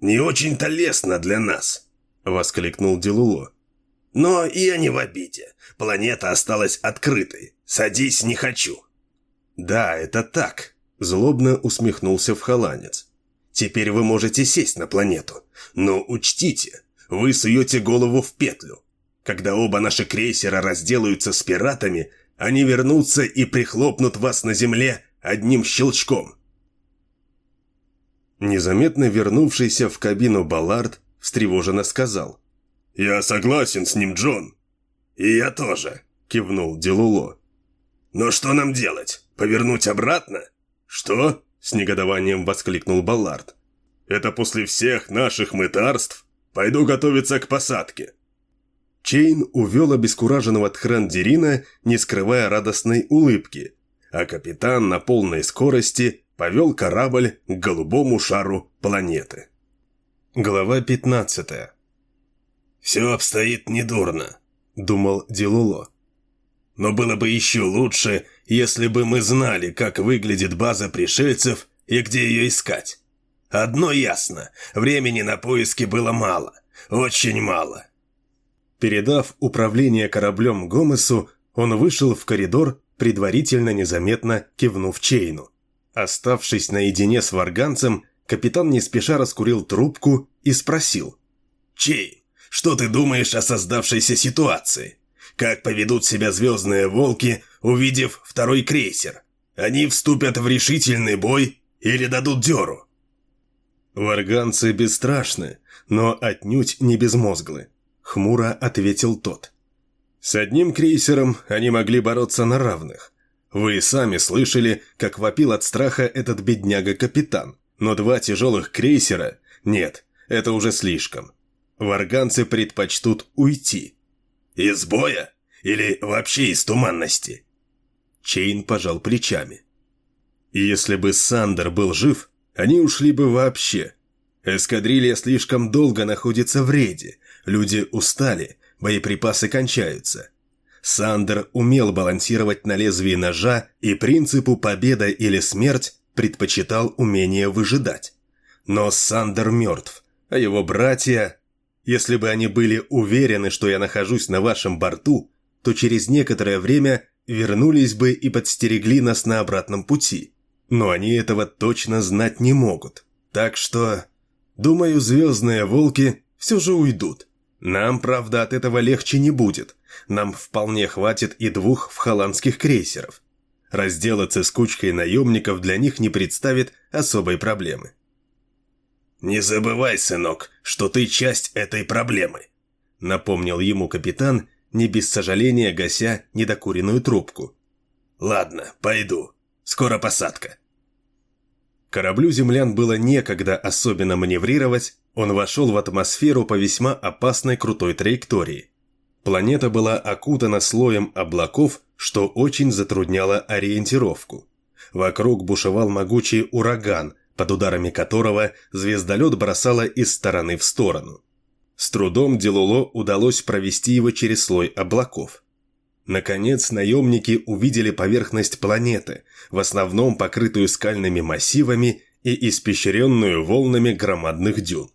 «Не очень-то лестно для нас», – воскликнул Делуло. «Но я не в обиде. Планета осталась открытой. Садись не хочу». «Да, это так», – злобно усмехнулся Вхоланец. «Теперь вы можете сесть на планету. Но учтите, вы суете голову в петлю. Когда оба наши крейсера разделаются с пиратами, они вернутся и прихлопнут вас на земле одним щелчком». Незаметно вернувшийся в кабину Баллард встревоженно сказал. «Я согласен с ним, Джон». «И я тоже», – кивнул Делуло. «Но что нам делать? Повернуть обратно?» «Что?» – с негодованием воскликнул Баллард. «Это после всех наших мытарств? Пойду готовиться к посадке». Чейн увел обескураженного Тхрандерина, не скрывая радостной улыбки, а капитан на полной скорости повел корабль к голубому шару планеты. Глава 15 «Все обстоит недурно», — думал Дилуло. Но было бы еще лучше, если бы мы знали, как выглядит база пришельцев и где ее искать. Одно ясно, времени на поиски было мало, очень мало. Передав управление кораблем Гомесу, он вышел в коридор, предварительно незаметно кивнув Чейну. Оставшись наедине с варганцем, капитан не спеша раскурил трубку и спросил. «Чейн, что ты думаешь о создавшейся ситуации?» Как поведут себя звездные волки, увидев второй крейсер? Они вступят в решительный бой или дадут дёру? «Варганцы бесстрашны, но отнюдь не безмозглы», — хмуро ответил тот. «С одним крейсером они могли бороться на равных. Вы сами слышали, как вопил от страха этот бедняга-капитан. Но два тяжелых крейсера... Нет, это уже слишком. Варганцы предпочтут уйти. «Из боя? Или вообще из туманности?» Чейн пожал плечами. «Если бы Сандер был жив, они ушли бы вообще. Эскадрилья слишком долго находится в рейде, люди устали, боеприпасы кончаются. Сандер умел балансировать на лезвии ножа и принципу «победа или смерть» предпочитал умение выжидать. Но Сандер мертв, а его братья если бы они были уверены, что я нахожусь на вашем борту, то через некоторое время вернулись бы и подстерегли нас на обратном пути. Но они этого точно знать не могут. Так что, думаю, звездные волки все же уйдут. Нам, правда, от этого легче не будет. Нам вполне хватит и двух вхоландских крейсеров. Разделаться с кучкой наемников для них не представит особой проблемы. «Не забывай, сынок, что ты часть этой проблемы», — напомнил ему капитан, не без сожаления гася недокуренную трубку. «Ладно, пойду. Скоро посадка». Кораблю землян было некогда особенно маневрировать, он вошел в атмосферу по весьма опасной крутой траектории. Планета была окутана слоем облаков, что очень затрудняло ориентировку. Вокруг бушевал могучий ураган – под ударами которого звездолет бросало из стороны в сторону. С трудом Делуло удалось провести его через слой облаков. Наконец, наемники увидели поверхность планеты, в основном покрытую скальными массивами и испещренную волнами громадных дюн.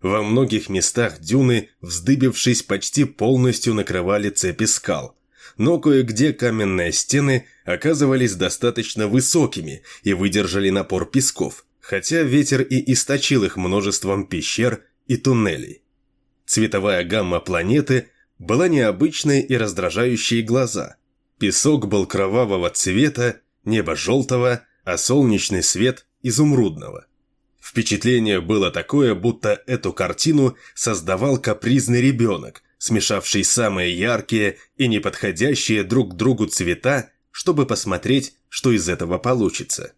Во многих местах дюны, вздыбившись, почти полностью накрывали цепи скал, но кое-где каменные стены оказывались достаточно высокими и выдержали напор песков, хотя ветер и источил их множеством пещер и туннелей. Цветовая гамма планеты была необычной и раздражающей глаза. Песок был кровавого цвета, небо желтого, а солнечный свет изумрудного. Впечатление было такое, будто эту картину создавал капризный ребенок, смешавший самые яркие и неподходящие друг к другу цвета, чтобы посмотреть, что из этого получится.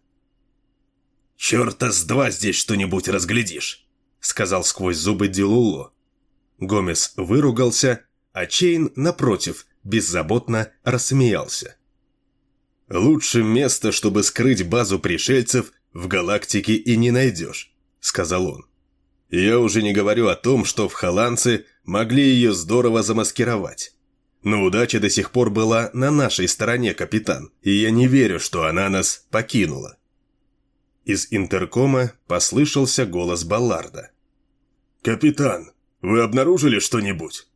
«Черта с два здесь что-нибудь разглядишь», — сказал сквозь зубы Дилуло. Гомес выругался, а Чейн, напротив, беззаботно рассмеялся. «Лучше место, чтобы скрыть базу пришельцев, в галактике и не найдешь», — сказал он. «Я уже не говорю о том, что в Халанце могли ее здорово замаскировать. Но удача до сих пор была на нашей стороне, капитан, и я не верю, что она нас покинула». Из интеркома послышался голос Балларда. «Капитан, вы обнаружили что-нибудь?»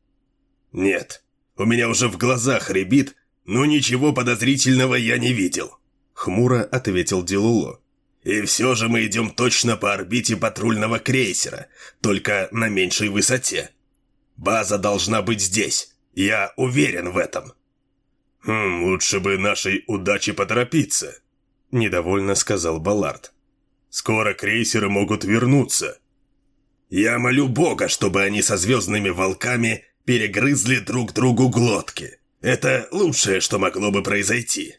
«Нет, у меня уже в глазах рябит, но ничего подозрительного я не видел», — хмуро ответил Дилуло. И все же мы идем точно по орбите патрульного крейсера, только на меньшей высоте. База должна быть здесь, я уверен в этом. «Хм, лучше бы нашей удаче поторопиться», — недовольно сказал Баллард. «Скоро крейсеры могут вернуться». «Я молю Бога, чтобы они со звездными волками перегрызли друг другу глотки. Это лучшее, что могло бы произойти».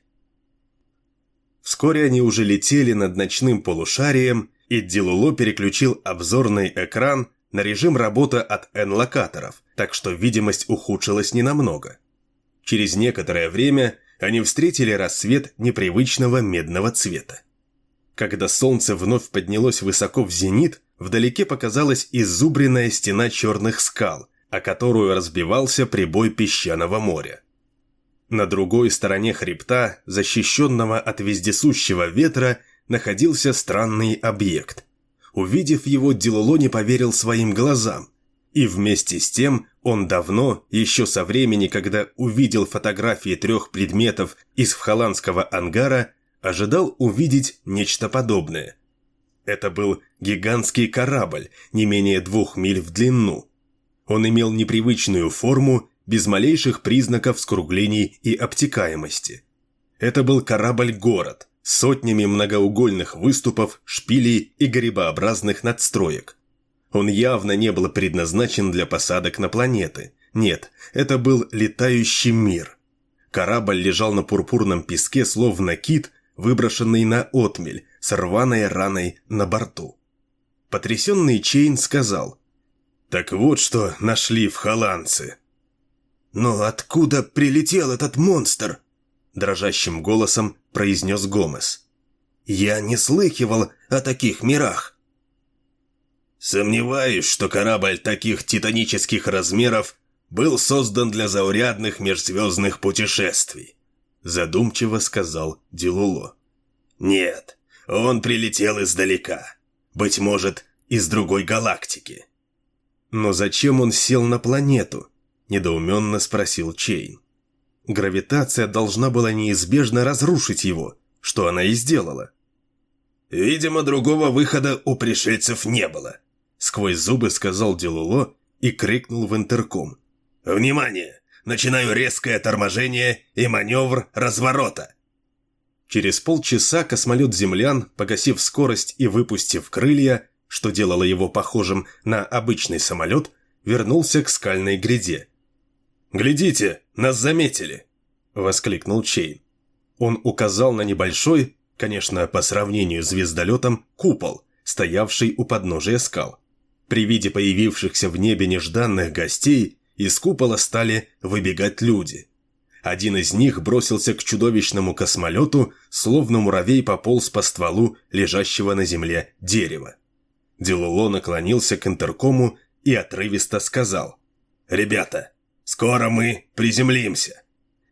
Вскоре они уже летели над ночным полушарием, и Дилуло переключил обзорный экран на режим работы от N-локаторов, так что видимость ухудшилась ненамного. Через некоторое время они встретили рассвет непривычного медного цвета. Когда солнце вновь поднялось высоко в зенит, вдалеке показалась изубренная стена черных скал, о которую разбивался прибой песчаного моря. На другой стороне хребта, защищенного от вездесущего ветра, находился странный объект. Увидев его, Дилоло не поверил своим глазам. И вместе с тем он давно, еще со времени, когда увидел фотографии трех предметов из вхоландского ангара, ожидал увидеть нечто подобное. Это был гигантский корабль, не менее двух миль в длину. Он имел непривычную форму без малейших признаков скруглений и обтекаемости. Это был корабль-город с сотнями многоугольных выступов, шпилей и грибообразных надстроек. Он явно не был предназначен для посадок на планеты. Нет, это был летающий мир. Корабль лежал на пурпурном песке, словно кит, выброшенный на отмель, с рваной раной на борту. Потрясенный Чейн сказал, «Так вот что нашли в Холландце». «Но откуда прилетел этот монстр?» Дрожащим голосом произнес Гомес. «Я не слыхивал о таких мирах». «Сомневаюсь, что корабль таких титанических размеров был создан для заурядных межзвездных путешествий», задумчиво сказал Дилуло. «Нет, он прилетел издалека. Быть может, из другой галактики». «Но зачем он сел на планету?» – недоуменно спросил Чейн. Гравитация должна была неизбежно разрушить его, что она и сделала. «Видимо, другого выхода у пришельцев не было», – сквозь зубы сказал Делуло и крикнул в интерком. «Внимание! Начинаю резкое торможение и маневр разворота!» Через полчаса космолет «Землян», погасив скорость и выпустив крылья, что делало его похожим на обычный самолет, вернулся к скальной гряде – «Глядите, нас заметили!» – воскликнул Чейн. Он указал на небольшой, конечно, по сравнению с звездолетом, купол, стоявший у подножия скал. При виде появившихся в небе нежданных гостей из купола стали выбегать люди. Один из них бросился к чудовищному космолету, словно муравей пополз по стволу лежащего на земле дерева. Делуло наклонился к интеркому и отрывисто сказал «Ребята, Скоро мы приземлимся.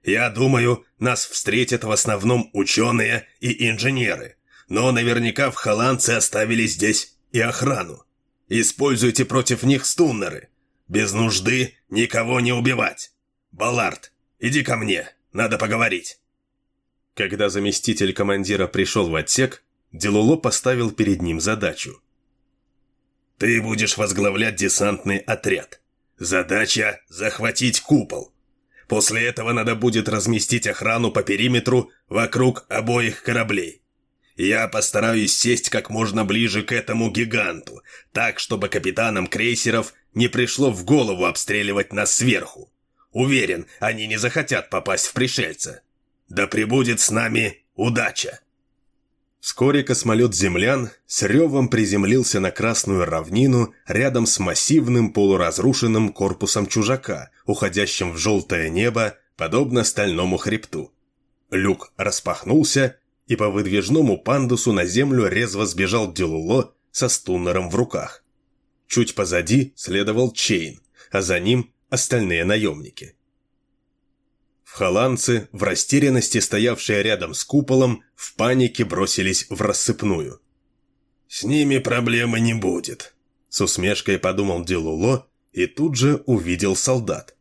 Я думаю, нас встретят в основном ученые и инженеры, но наверняка в Холландце оставили здесь и охрану. Используйте против них стуннеры. Без нужды никого не убивать. Баллард, иди ко мне, надо поговорить. Когда заместитель командира пришел в отсек, Делуло поставил перед ним задачу. «Ты будешь возглавлять десантный отряд. Задача – захватить купол. После этого надо будет разместить охрану по периметру вокруг обоих кораблей. Я постараюсь сесть как можно ближе к этому гиганту, так, чтобы капитанам крейсеров не пришло в голову обстреливать нас сверху. Уверен, они не захотят попасть в пришельца. Да пребудет с нами удача!» Вскоре космолет «Землян» с ревом приземлился на Красную равнину рядом с массивным полуразрушенным корпусом чужака, уходящим в желтое небо, подобно стальному хребту. Люк распахнулся, и по выдвижному пандусу на землю резво сбежал Делуло со стуннером в руках. Чуть позади следовал Чейн, а за ним остальные наемники. Холландцы, в растерянности стоявшие рядом с куполом, в панике бросились в рассыпную. «С ними проблемы не будет», — с усмешкой подумал Делуло и тут же увидел солдат.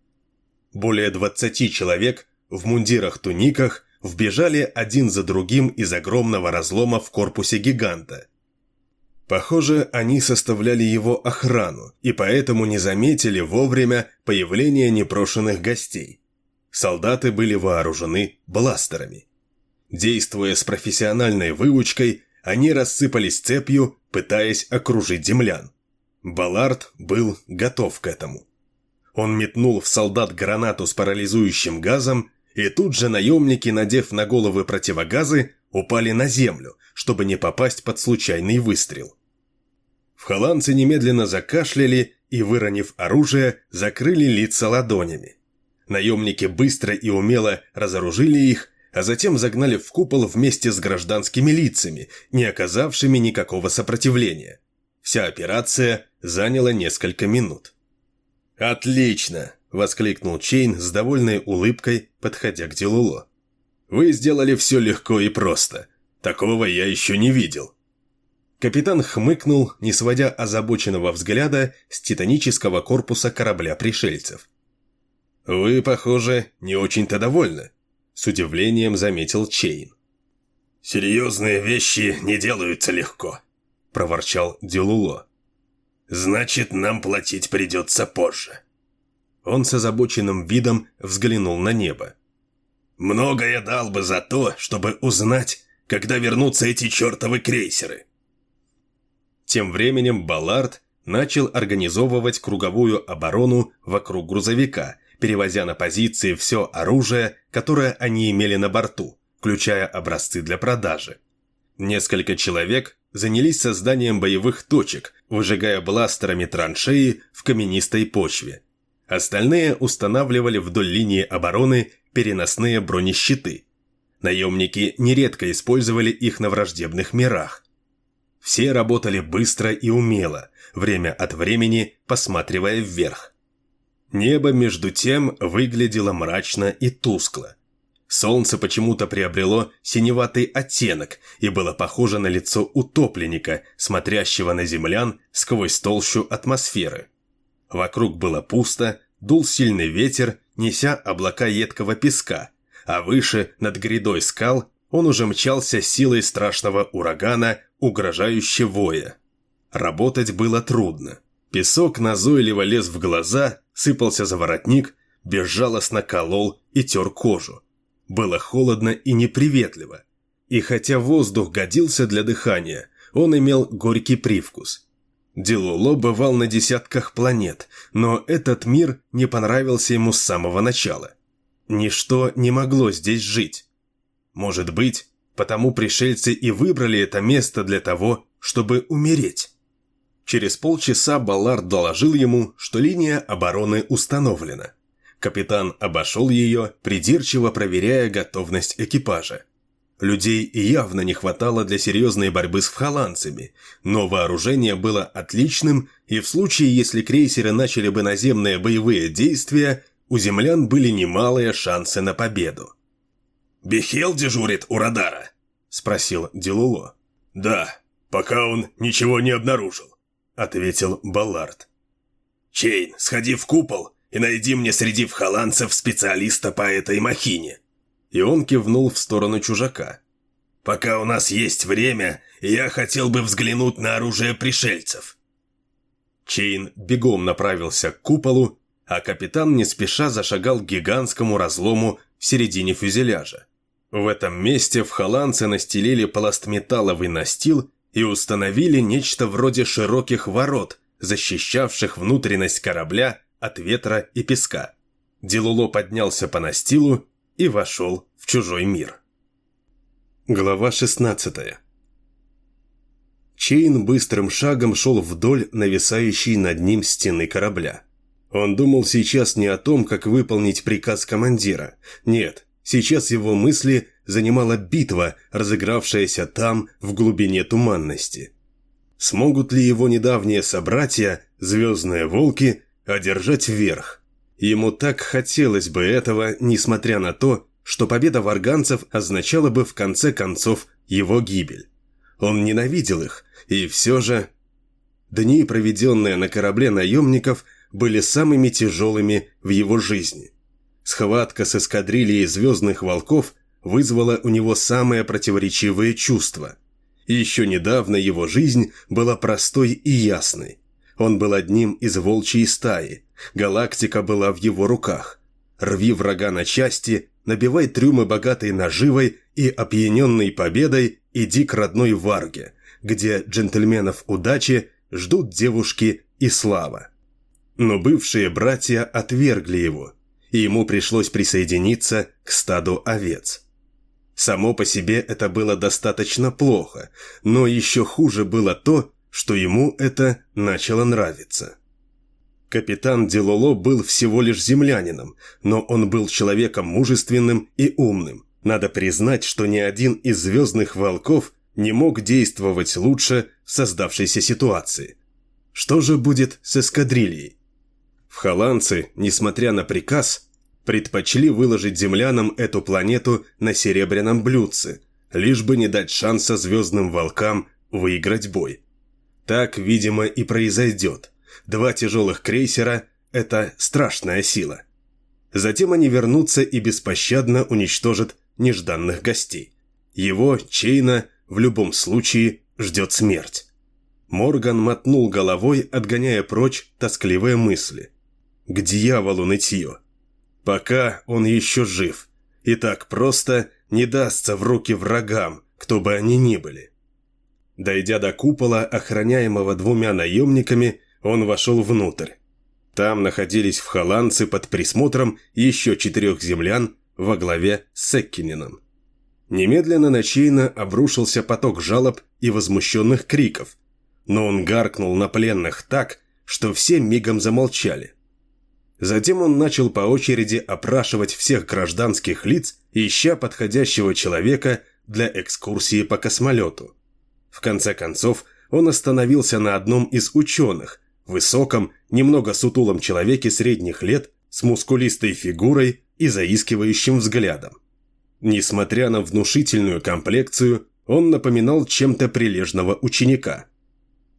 Более двадцати человек в мундирах-туниках вбежали один за другим из огромного разлома в корпусе гиганта. Похоже, они составляли его охрану и поэтому не заметили вовремя появления непрошенных гостей. Солдаты были вооружены бластерами. Действуя с профессиональной выучкой, они рассыпались цепью, пытаясь окружить землян. Баллард был готов к этому. Он метнул в солдат гранату с парализующим газом, и тут же наемники, надев на головы противогазы, упали на землю, чтобы не попасть под случайный выстрел. В холландцы немедленно закашляли и, выронив оружие, закрыли лица ладонями. Наемники быстро и умело разоружили их, а затем загнали в купол вместе с гражданскими лицами, не оказавшими никакого сопротивления. Вся операция заняла несколько минут. «Отлично!» – воскликнул Чейн с довольной улыбкой, подходя к Дилуло. «Вы сделали все легко и просто. Такого я еще не видел». Капитан хмыкнул, не сводя озабоченного взгляда с титанического корпуса корабля пришельцев. «Вы, похоже, не очень-то довольны», – с удивлением заметил Чейн. «Серьезные вещи не делаются легко», – проворчал Дилуло. «Значит, нам платить придется позже». Он с озабоченным видом взглянул на небо. «Много я дал бы за то, чтобы узнать, когда вернутся эти чертовы крейсеры». Тем временем Баллард начал организовывать круговую оборону вокруг грузовика, перевозя на позиции все оружие, которое они имели на борту, включая образцы для продажи. Несколько человек занялись созданием боевых точек, выжигая бластерами траншеи в каменистой почве. Остальные устанавливали вдоль линии обороны переносные бронещиты. Наемники нередко использовали их на враждебных мирах. Все работали быстро и умело, время от времени посматривая вверх. Небо, между тем, выглядело мрачно и тускло. Солнце почему-то приобрело синеватый оттенок и было похоже на лицо утопленника, смотрящего на землян сквозь толщу атмосферы. Вокруг было пусто, дул сильный ветер, неся облака едкого песка, а выше, над грядой скал, он уже мчался силой страшного урагана, угрожающе. Работать было трудно. Песок назойливо лез в глаза, сыпался за воротник, безжалостно колол и тер кожу. Было холодно и неприветливо. И хотя воздух годился для дыхания, он имел горький привкус. Делуло бывал на десятках планет, но этот мир не понравился ему с самого начала. Ничто не могло здесь жить. Может быть, потому пришельцы и выбрали это место для того, чтобы умереть. Через полчаса Баллард доложил ему, что линия обороны установлена. Капитан обошел ее, придирчиво проверяя готовность экипажа. Людей явно не хватало для серьезной борьбы с вхоландцами, но вооружение было отличным, и в случае, если крейсеры начали бы наземные боевые действия, у землян были немалые шансы на победу. «Бехел дежурит у радара?» – спросил Делуло. «Да, пока он ничего не обнаружил. — ответил Баллард. «Чейн, сходи в купол и найди мне среди вхолландцев специалиста по этой махине». И он кивнул в сторону чужака. «Пока у нас есть время, я хотел бы взглянуть на оружие пришельцев». Чейн бегом направился к куполу, а капитан не спеша зашагал к гигантскому разлому в середине фюзеляжа. В этом месте в холландце настелили пластметалловый настил и установили нечто вроде широких ворот, защищавших внутренность корабля от ветра и песка. Делуло поднялся по настилу и вошел в чужой мир. Глава 16 Чейн быстрым шагом шел вдоль нависающей над ним стены корабля. Он думал сейчас не о том, как выполнить приказ командира. Нет, сейчас его мысли занимала битва, разыгравшаяся там, в глубине туманности. Смогут ли его недавние собратья, звездные волки, одержать верх? Ему так хотелось бы этого, несмотря на то, что победа варганцев означала бы в конце концов его гибель. Он ненавидел их, и все же... Дни, проведенные на корабле наемников, были самыми тяжелыми в его жизни. Схватка с эскадрильей звездных волков вызвала у него самые противоречивые чувства. И еще недавно его жизнь была простой и ясной. Он был одним из волчьей стаи, галактика была в его руках. Рви врага на части, набивай трюмы богатой наживой и, опьяненной победой, иди к родной Варге, где джентльменов удачи ждут девушки и слава. Но бывшие братья отвергли его, и ему пришлось присоединиться к стаду овец. Само по себе это было достаточно плохо, но еще хуже было то, что ему это начало нравиться. Капитан Делоло был всего лишь землянином, но он был человеком мужественным и умным. Надо признать, что ни один из звездных волков не мог действовать лучше в создавшейся ситуации. Что же будет с эскадрильей? В Холландцы, несмотря на приказ, предпочли выложить землянам эту планету на серебряном блюдце, лишь бы не дать шанса звездным волкам выиграть бой. Так, видимо, и произойдет. Два тяжелых крейсера – это страшная сила. Затем они вернутся и беспощадно уничтожат нежданных гостей. Его, Чейна, в любом случае ждет смерть. Морган мотнул головой, отгоняя прочь тоскливые мысли. К дьяволу нытье. Пока он еще жив. И так просто не дастся в руки врагам, кто бы они ни были. Дойдя до купола, охраняемого двумя наемниками, он вошел внутрь. Там находились в холландцы под присмотром еще четырех землян во главе с Эккинином. Немедленно на обрушился поток жалоб и возмущенных криков, но он гаркнул на пленных так, что все мигом замолчали. Затем он начал по очереди опрашивать всех гражданских лиц, ища подходящего человека для экскурсии по космолету. В конце концов, он остановился на одном из ученых, высоком, немного сутулом человеке средних лет, с мускулистой фигурой и заискивающим взглядом. Несмотря на внушительную комплекцию, он напоминал чем-то прилежного ученика.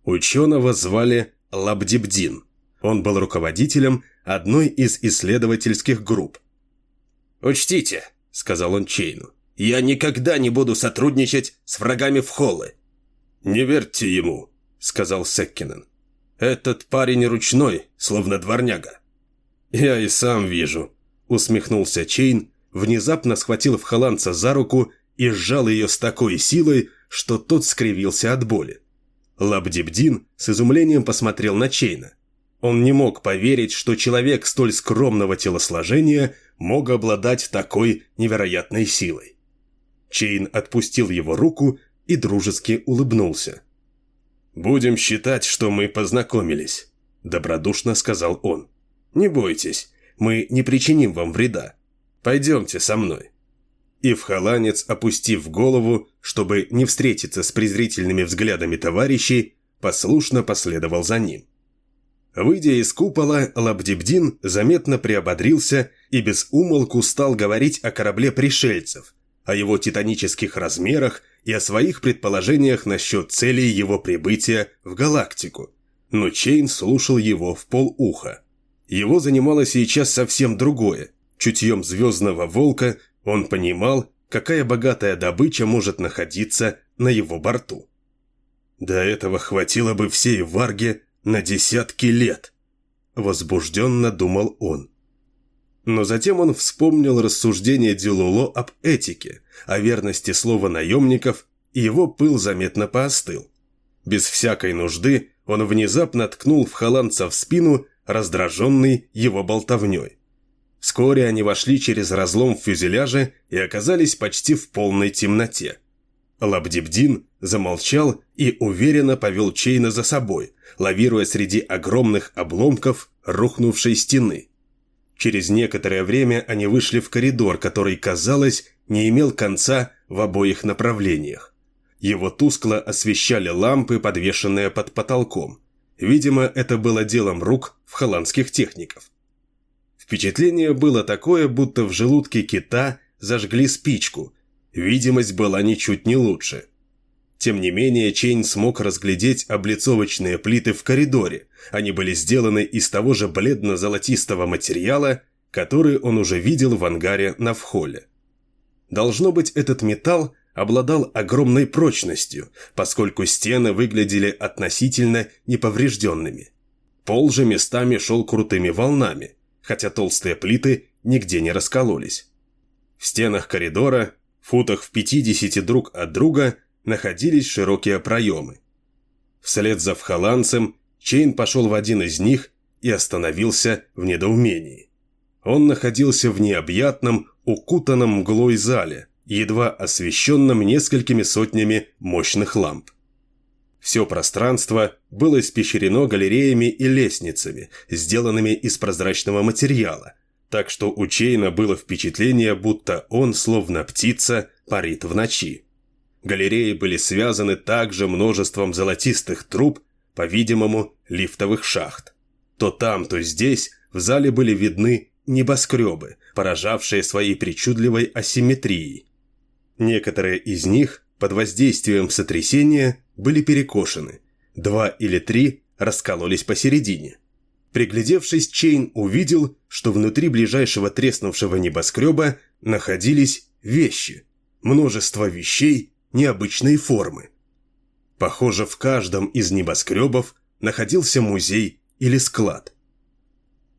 Ученого звали Лабдибдин. Он был руководителем одной из исследовательских групп. «Учтите», — сказал он Чейну, — «я никогда не буду сотрудничать с врагами в холлы». «Не верьте ему», — сказал Секкинен. «Этот парень ручной, словно дворняга». «Я и сам вижу», — усмехнулся Чейн, внезапно схватил вхолландца за руку и сжал ее с такой силой, что тот скривился от боли. Лабдибдин с изумлением посмотрел на Чейна. Он не мог поверить, что человек столь скромного телосложения мог обладать такой невероятной силой. Чейн отпустил его руку и дружески улыбнулся. «Будем считать, что мы познакомились», – добродушно сказал он. «Не бойтесь, мы не причиним вам вреда. Пойдемте со мной». И вхоланец, опустив голову, чтобы не встретиться с презрительными взглядами товарищей, послушно последовал за ним. Выйдя из купола, Лабдибдин заметно приободрился и без умолку стал говорить о корабле пришельцев, о его титанических размерах и о своих предположениях насчет целей его прибытия в галактику. Но Чейн слушал его в полуха. Его занимало сейчас совсем другое. Чутьем звездного волка он понимал, какая богатая добыча может находиться на его борту. До этого хватило бы всей Варге на десятки лет», – возбужденно думал он. Но затем он вспомнил рассуждение Дилуло об этике, о верности слова наемников, и его пыл заметно поостыл. Без всякой нужды он внезапно ткнул в холландца в спину, раздраженный его болтовней. Вскоре они вошли через разлом в фюзеляже и оказались почти в полной темноте. Лабдибдин замолчал и уверенно повел Чейна за собой, лавируя среди огромных обломков рухнувшей стены. Через некоторое время они вышли в коридор, который, казалось, не имел конца в обоих направлениях. Его тускло освещали лампы, подвешенные под потолком. Видимо, это было делом рук в холландских техников. Впечатление было такое, будто в желудке кита зажгли спичку. Видимость была ничуть не лучше. Тем не менее, Чейн смог разглядеть облицовочные плиты в коридоре. Они были сделаны из того же бледно-золотистого материала, который он уже видел в ангаре на вхоле. Должно быть, этот металл обладал огромной прочностью, поскольку стены выглядели относительно неповрежденными. Пол же местами шел крутыми волнами – хотя толстые плиты нигде не раскололись. В стенах коридора, футах в 50 друг от друга, находились широкие проемы. Вслед за вхоландцем Чейн пошел в один из них и остановился в недоумении. Он находился в необъятном, укутанном мглой зале, едва освещенном несколькими сотнями мощных ламп. Все пространство было испещрено галереями и лестницами, сделанными из прозрачного материала, так что у Чейна было впечатление, будто он, словно птица, парит в ночи. Галереи были связаны также множеством золотистых труб, по-видимому, лифтовых шахт. То там, то здесь в зале были видны небоскребы, поражавшие своей причудливой асимметрией. Некоторые из них под воздействием сотрясения были перекошены, два или три раскололись посередине. Приглядевшись, Чейн увидел, что внутри ближайшего треснувшего небоскреба находились вещи, множество вещей необычной формы. Похоже, в каждом из небоскребов находился музей или склад.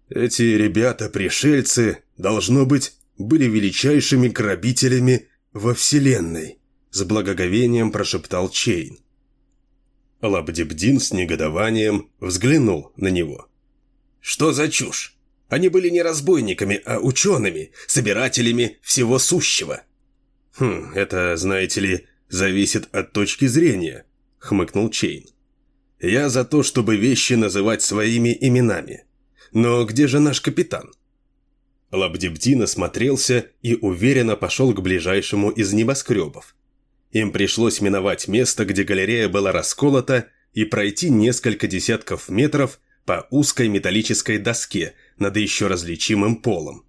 Эти ребята-пришельцы, должно быть, были величайшими грабителями во Вселенной, с благоговением прошептал Чейн. Лабдибдин с негодованием взглянул на него. «Что за чушь? Они были не разбойниками, а учеными, собирателями всего сущего». «Хм, это, знаете ли, зависит от точки зрения», — хмыкнул Чейн. «Я за то, чтобы вещи называть своими именами. Но где же наш капитан?» Лабдибдин осмотрелся и уверенно пошел к ближайшему из небоскребов. Им пришлось миновать место, где галерея была расколота, и пройти несколько десятков метров по узкой металлической доске над еще различимым полом.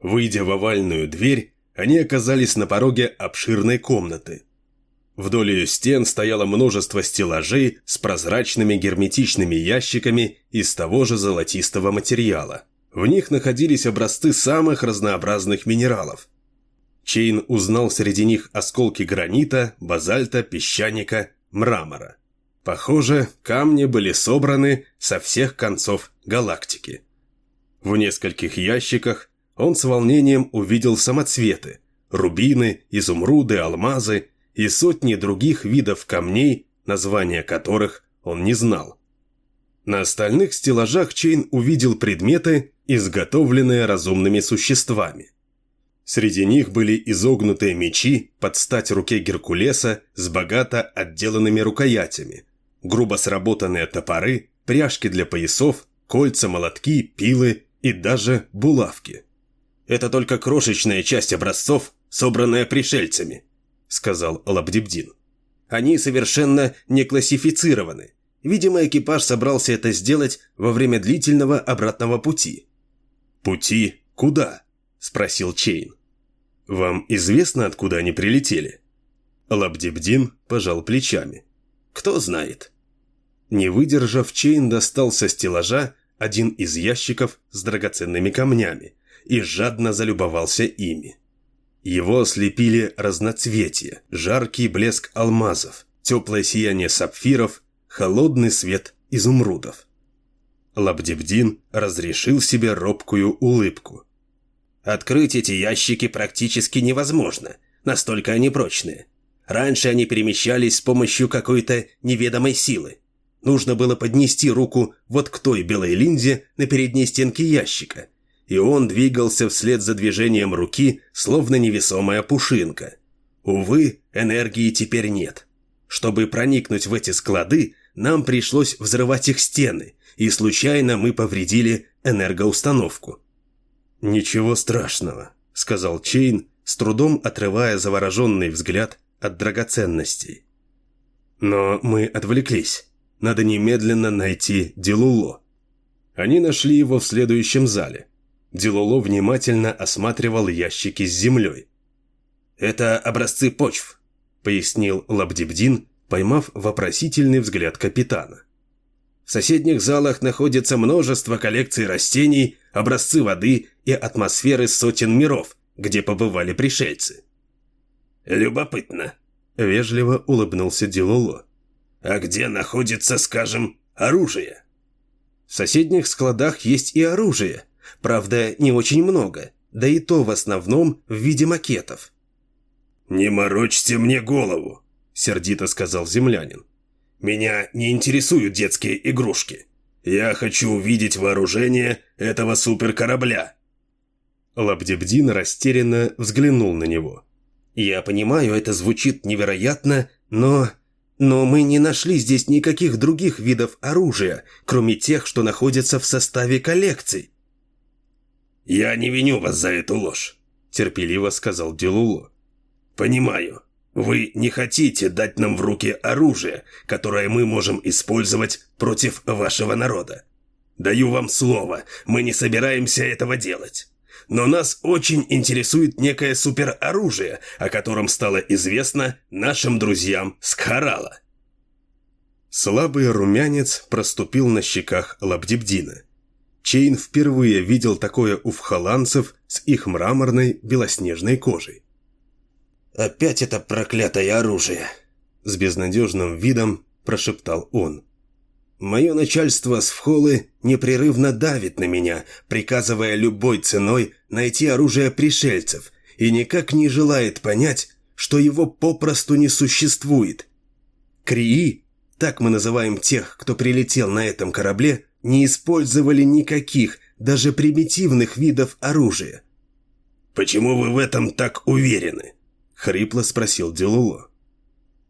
Выйдя в овальную дверь, они оказались на пороге обширной комнаты. Вдоль ее стен стояло множество стеллажей с прозрачными герметичными ящиками из того же золотистого материала. В них находились образцы самых разнообразных минералов – Чейн узнал среди них осколки гранита, базальта, песчаника, мрамора. Похоже, камни были собраны со всех концов галактики. В нескольких ящиках он с волнением увидел самоцветы, рубины, изумруды, алмазы и сотни других видов камней, названия которых он не знал. На остальных стеллажах Чейн увидел предметы, изготовленные разумными существами. Среди них были изогнутые мечи под стать руке Геркулеса с богато отделанными рукоятями, грубо сработанные топоры, пряжки для поясов, кольца, молотки, пилы и даже булавки. «Это только крошечная часть образцов, собранная пришельцами», — сказал Лабдибдин. «Они совершенно не классифицированы. Видимо, экипаж собрался это сделать во время длительного обратного пути». «Пути куда?» – спросил Чейн. «Вам известно, откуда они прилетели?» Лабдибдин пожал плечами. «Кто знает». Не выдержав, Чейн достал со стеллажа один из ящиков с драгоценными камнями и жадно залюбовался ими. Его ослепили разноцветия, жаркий блеск алмазов, теплое сияние сапфиров, холодный свет изумрудов. Лабдибдин разрешил себе робкую улыбку. Открыть эти ящики практически невозможно, настолько они прочные. Раньше они перемещались с помощью какой-то неведомой силы. Нужно было поднести руку вот к той белой линзе на передней стенке ящика, и он двигался вслед за движением руки, словно невесомая пушинка. Увы, энергии теперь нет. Чтобы проникнуть в эти склады, нам пришлось взрывать их стены, и случайно мы повредили энергоустановку. «Ничего страшного», — сказал Чейн, с трудом отрывая завороженный взгляд от драгоценностей. «Но мы отвлеклись. Надо немедленно найти Дилуло». Они нашли его в следующем зале. Дилуло внимательно осматривал ящики с землей. «Это образцы почв», — пояснил Лабдибдин, поймав вопросительный взгляд капитана. В соседних залах находится множество коллекций растений, образцы воды и атмосферы сотен миров, где побывали пришельцы. «Любопытно», — вежливо улыбнулся Дилоло. «А где находится, скажем, оружие?» «В соседних складах есть и оружие, правда, не очень много, да и то в основном в виде макетов». «Не морочьте мне голову», — сердито сказал землянин. Меня не интересуют детские игрушки. Я хочу увидеть вооружение этого суперкорабля». Лабдебдин растерянно взглянул на него. «Я понимаю, это звучит невероятно, но... Но мы не нашли здесь никаких других видов оружия, кроме тех, что находятся в составе коллекций». «Я не виню вас за эту ложь», — терпеливо сказал Делуло. «Понимаю. Вы не хотите дать нам в руки оружие, которое мы можем использовать против вашего народа. Даю вам слово, мы не собираемся этого делать. Но нас очень интересует некое супероружие, о котором стало известно нашим друзьям с Харала. Слабый румянец проступил на щеках Лабдибдина. Чейн впервые видел такое у вхоланцев с их мраморной белоснежной кожей. «Опять это проклятое оружие!» С безнадежным видом прошептал он. «Мое начальство с Вхолы непрерывно давит на меня, приказывая любой ценой найти оружие пришельцев, и никак не желает понять, что его попросту не существует. Крии, так мы называем тех, кто прилетел на этом корабле, не использовали никаких, даже примитивных видов оружия. «Почему вы в этом так уверены?» — хрипло спросил Делуло.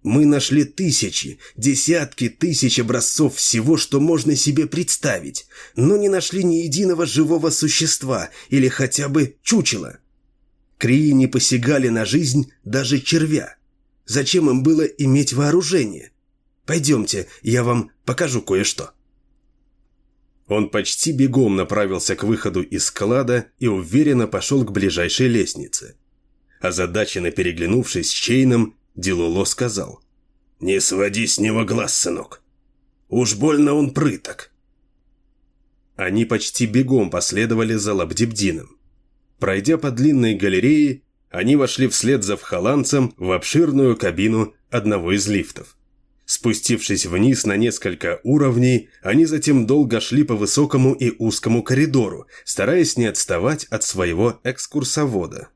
«Мы нашли тысячи, десятки тысяч образцов всего, что можно себе представить, но не нашли ни единого живого существа или хотя бы чучела. Крии не посягали на жизнь даже червя. Зачем им было иметь вооружение? Пойдемте, я вам покажу кое-что». Он почти бегом направился к выходу из склада и уверенно пошел к ближайшей лестнице. Озадаченно переглянувшись с Чейном, Дилуло сказал. «Не своди с него глаз, сынок. Уж больно он прыток». Они почти бегом последовали за Лабдибдином. Пройдя по длинной галерее, они вошли вслед за вхоланцем в обширную кабину одного из лифтов. Спустившись вниз на несколько уровней, они затем долго шли по высокому и узкому коридору, стараясь не отставать от своего экскурсовода.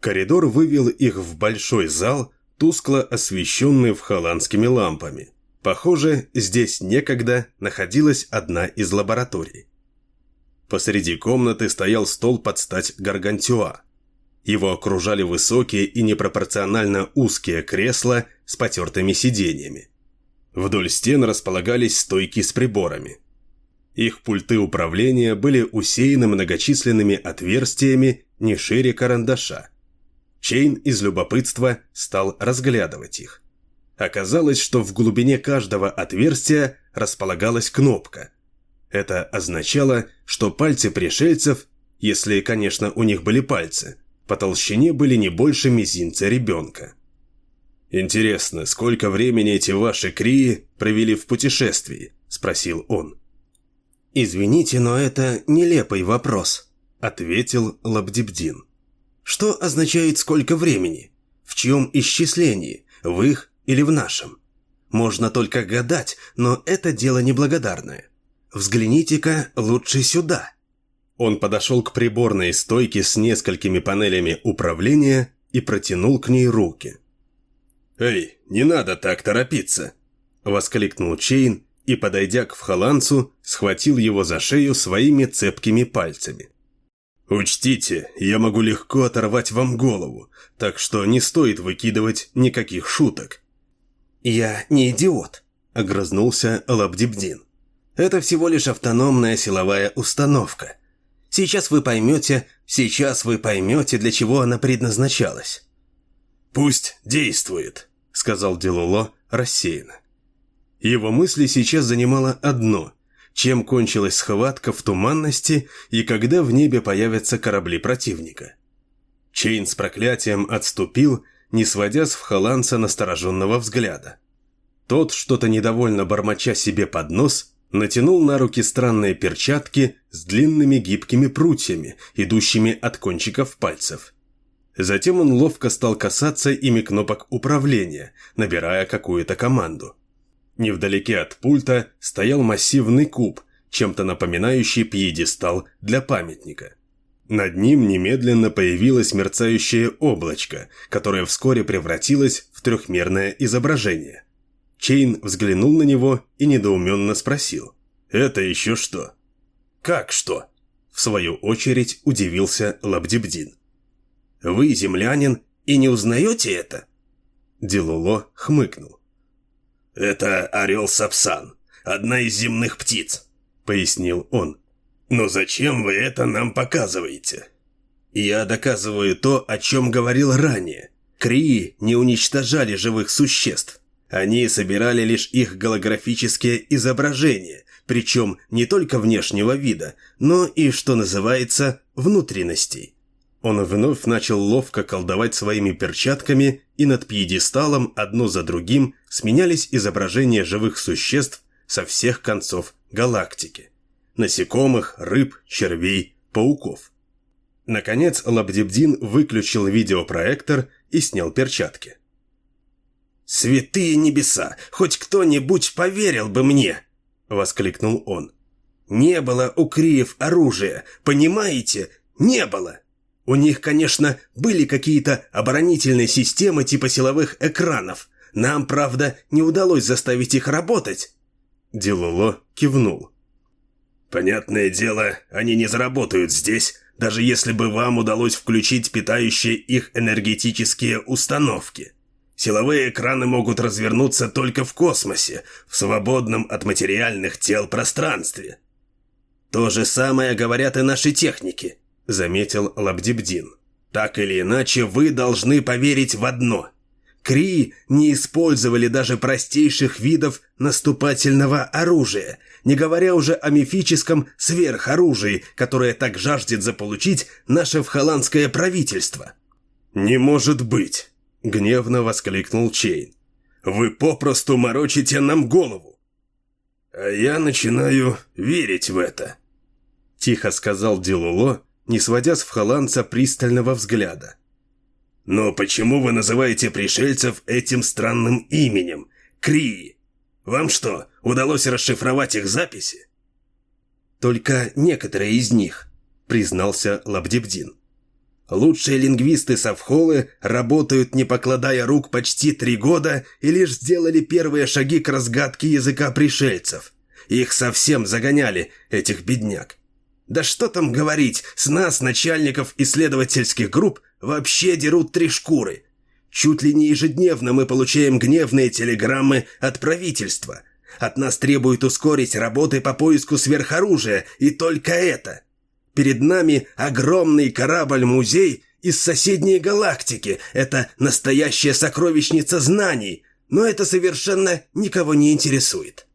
Коридор вывел их в большой зал, тускло освещенный вхоландскими лампами. Похоже, здесь некогда находилась одна из лабораторий. Посреди комнаты стоял стол под стать гаргантюа. Его окружали высокие и непропорционально узкие кресла с потертыми сиденьями. Вдоль стен располагались стойки с приборами. Их пульты управления были усеяны многочисленными отверстиями не шире карандаша – Чейн из любопытства стал разглядывать их. Оказалось, что в глубине каждого отверстия располагалась кнопка. Это означало, что пальцы пришельцев, если, конечно, у них были пальцы, по толщине были не больше мизинца ребенка. «Интересно, сколько времени эти ваши крии провели в путешествии?» – спросил он. «Извините, но это нелепый вопрос», – ответил Лабдибдин. Что означает сколько времени? В чьем исчислении? В их или в нашем? Можно только гадать, но это дело неблагодарное. Взгляните-ка лучше сюда. Он подошел к приборной стойке с несколькими панелями управления и протянул к ней руки. «Эй, не надо так торопиться!» – воскликнул Чейн и, подойдя к вхоланцу, схватил его за шею своими цепкими пальцами. «Учтите, я могу легко оторвать вам голову, так что не стоит выкидывать никаких шуток». «Я не идиот», – огрызнулся Лабдибдин. «Это всего лишь автономная силовая установка. Сейчас вы поймете, сейчас вы поймете, для чего она предназначалась». «Пусть действует», – сказал Делуло рассеянно. Его мысли сейчас занимало одно – чем кончилась схватка в туманности и когда в небе появятся корабли противника. Чейн с проклятием отступил, не сводя с вхоланца настороженного взгляда. Тот, что-то недовольно бормоча себе под нос, натянул на руки странные перчатки с длинными гибкими прутьями, идущими от кончиков пальцев. Затем он ловко стал касаться ими кнопок управления, набирая какую-то команду. Невдалеке от пульта стоял массивный куб, чем-то напоминающий пьедестал для памятника. Над ним немедленно появилось мерцающее облачко, которое вскоре превратилось в трехмерное изображение. Чейн взглянул на него и недоуменно спросил. «Это еще что?» «Как что?» В свою очередь удивился Лабдибдин. «Вы землянин и не узнаете это?» Дилуло хмыкнул. «Это орел-сапсан, одна из земных птиц», — пояснил он. «Но зачем вы это нам показываете?» «Я доказываю то, о чем говорил ранее. Крии не уничтожали живых существ. Они собирали лишь их голографические изображения, причем не только внешнего вида, но и, что называется, внутренностей. Он вновь начал ловко колдовать своими перчатками, и над пьедесталом одно за другим сменялись изображения живых существ со всех концов галактики. Насекомых, рыб, червей, пауков. Наконец Лабдибдин выключил видеопроектор и снял перчатки. «Святые небеса! Хоть кто-нибудь поверил бы мне!» — воскликнул он. «Не было у Криев оружия, понимаете? Не было!» У них, конечно, были какие-то оборонительные системы типа силовых экранов. Нам, правда, не удалось заставить их работать. Дилоло кивнул. Понятное дело, они не заработают здесь, даже если бы вам удалось включить питающие их энергетические установки. Силовые экраны могут развернуться только в космосе, в свободном от материальных тел пространстве. То же самое говорят и наши техники заметил Лабдибдин. «Так или иначе, вы должны поверить в одно. Кри не использовали даже простейших видов наступательного оружия, не говоря уже о мифическом сверхоружии, которое так жаждет заполучить наше вхоландское правительство». «Не может быть!» — гневно воскликнул Чейн. «Вы попросту морочите нам голову!» «А я начинаю верить в это», — тихо сказал Дилуло, не сводя с вхоланца пристального взгляда. «Но почему вы называете пришельцев этим странным именем? Крии? Вам что, удалось расшифровать их записи?» «Только некоторые из них», — признался Лабдибдин. «Лучшие лингвисты Совхолы работают, не покладая рук, почти три года и лишь сделали первые шаги к разгадке языка пришельцев. Их совсем загоняли, этих бедняк. Да что там говорить, с нас, начальников исследовательских групп, вообще дерут три шкуры. Чуть ли не ежедневно мы получаем гневные телеграммы от правительства. От нас требуют ускорить работы по поиску сверхоружия, и только это. Перед нами огромный корабль-музей из соседней галактики. Это настоящая сокровищница знаний, но это совершенно никого не интересует.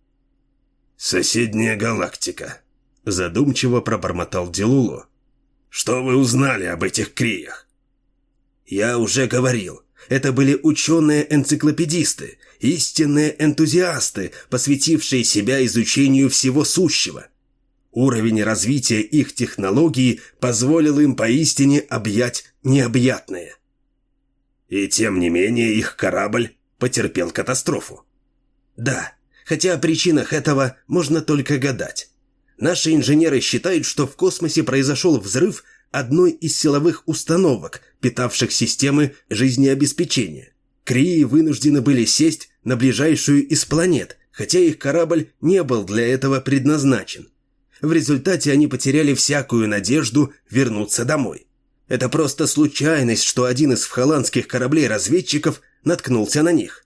«Соседняя галактика», Задумчиво пробормотал Делуло. «Что вы узнали об этих криях?» «Я уже говорил. Это были ученые-энциклопедисты, истинные энтузиасты, посвятившие себя изучению всего сущего. Уровень развития их технологий позволил им поистине объять необъятное. И тем не менее их корабль потерпел катастрофу. Да, хотя о причинах этого можно только гадать. Наши инженеры считают, что в космосе произошел взрыв одной из силовых установок, питавших системы жизнеобеспечения. Крии вынуждены были сесть на ближайшую из планет, хотя их корабль не был для этого предназначен. В результате они потеряли всякую надежду вернуться домой. Это просто случайность, что один из вхоландских кораблей-разведчиков наткнулся на них.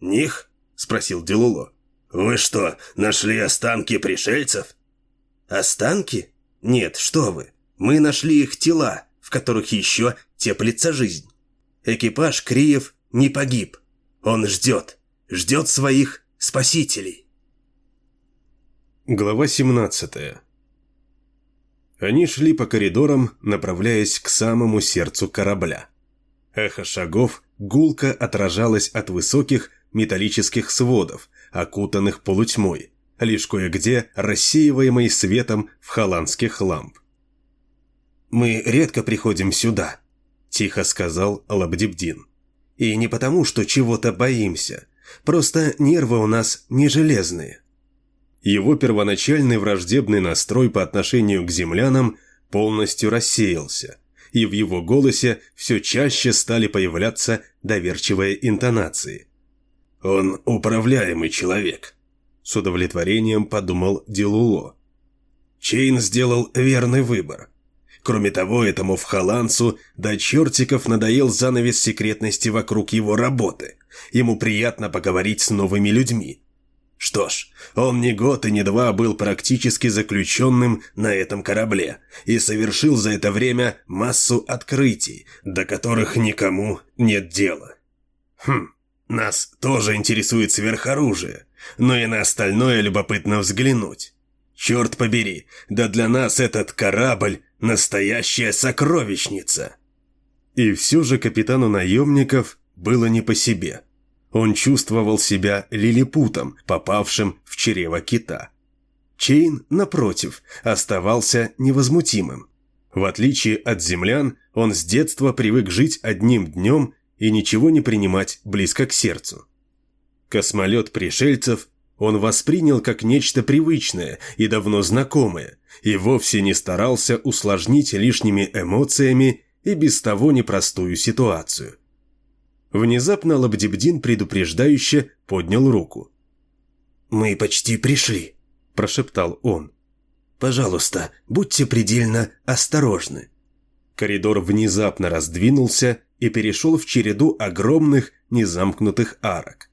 «Них?» – спросил Делуло. «Вы что, нашли останки пришельцев?» «Останки? Нет, что вы. Мы нашли их тела, в которых еще теплится жизнь. Экипаж Криев не погиб. Он ждет. Ждет своих спасителей». Глава 17 Они шли по коридорам, направляясь к самому сердцу корабля. Эхо шагов гулко отражалось от высоких металлических сводов, окутанных полутьмой, лишь кое-где рассеиваемой светом в холландских ламп. «Мы редко приходим сюда», – тихо сказал Лабдибдин. «И не потому, что чего-то боимся. Просто нервы у нас не железные». Его первоначальный враждебный настрой по отношению к землянам полностью рассеялся, и в его голосе все чаще стали появляться доверчивые интонации. «Он управляемый человек», – с удовлетворением подумал Дилуло. Чейн сделал верный выбор. Кроме того, этому вхоландцу до чертиков надоел занавес секретности вокруг его работы. Ему приятно поговорить с новыми людьми. Что ж, он не год и не два был практически заключенным на этом корабле и совершил за это время массу открытий, до которых никому нет дела. Хм, нас тоже интересует сверхоружие, но и на остальное любопытно взглянуть. Черт побери, да для нас этот корабль – настоящая сокровищница. И все же капитану наемников было не по себе. Он чувствовал себя лилипутом, попавшим в чрево кита. Чейн, напротив, оставался невозмутимым. В отличие от землян, он с детства привык жить одним днем и ничего не принимать близко к сердцу. Космолет пришельцев он воспринял как нечто привычное и давно знакомое, и вовсе не старался усложнить лишними эмоциями и без того непростую ситуацию. Внезапно Лабдибдин предупреждающе поднял руку. «Мы почти пришли», – прошептал он. «Пожалуйста, будьте предельно осторожны». Коридор внезапно раздвинулся и перешел в череду огромных незамкнутых арок.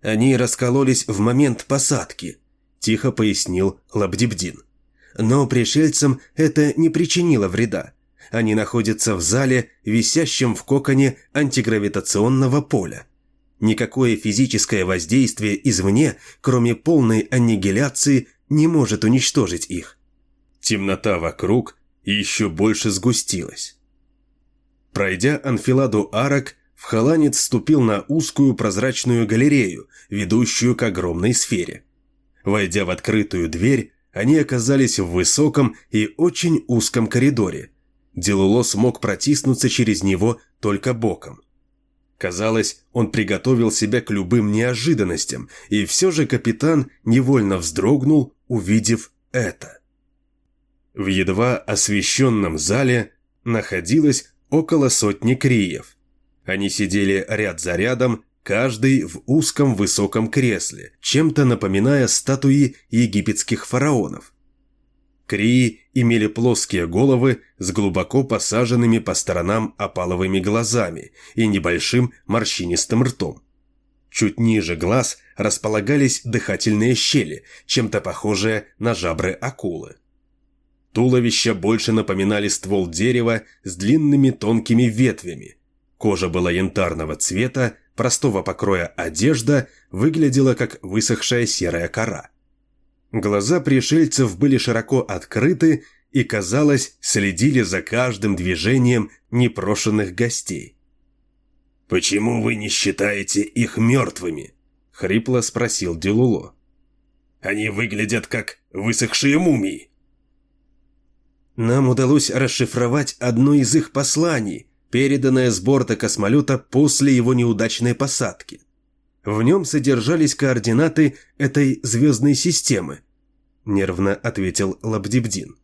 Они раскололись в момент посадки», – тихо пояснил Лабдибдин. «Но пришельцам это не причинило вреда. Они находятся в зале, висящем в коконе антигравитационного поля. Никакое физическое воздействие извне, кроме полной аннигиляции, не может уничтожить их». Темнота вокруг еще больше сгустилась. Пройдя анфиладу арок, Вхоланец вступил на узкую прозрачную галерею, ведущую к огромной сфере. Войдя в открытую дверь, они оказались в высоком и очень узком коридоре. Делуло смог протиснуться через него только боком. Казалось, он приготовил себя к любым неожиданностям, и все же капитан невольно вздрогнул, увидев это. В едва освещенном зале находилось около сотни криев. Они сидели ряд за рядом, каждый в узком высоком кресле, чем-то напоминая статуи египетских фараонов. Крии имели плоские головы с глубоко посаженными по сторонам опаловыми глазами и небольшим морщинистым ртом. Чуть ниже глаз располагались дыхательные щели, чем-то похожие на жабры акулы. Туловища больше напоминали ствол дерева с длинными тонкими ветвями, Кожа была янтарного цвета, простого покроя одежда выглядела как высохшая серая кора. Глаза пришельцев были широко открыты и, казалось, следили за каждым движением непрошенных гостей. «Почему вы не считаете их мертвыми?» — хрипло спросил Делуло. «Они выглядят как высохшие мумии». «Нам удалось расшифровать одно из их посланий», переданное с борта космолета после его неудачной посадки. В нем содержались координаты этой звездной системы. нервно ответил Лабдибдин.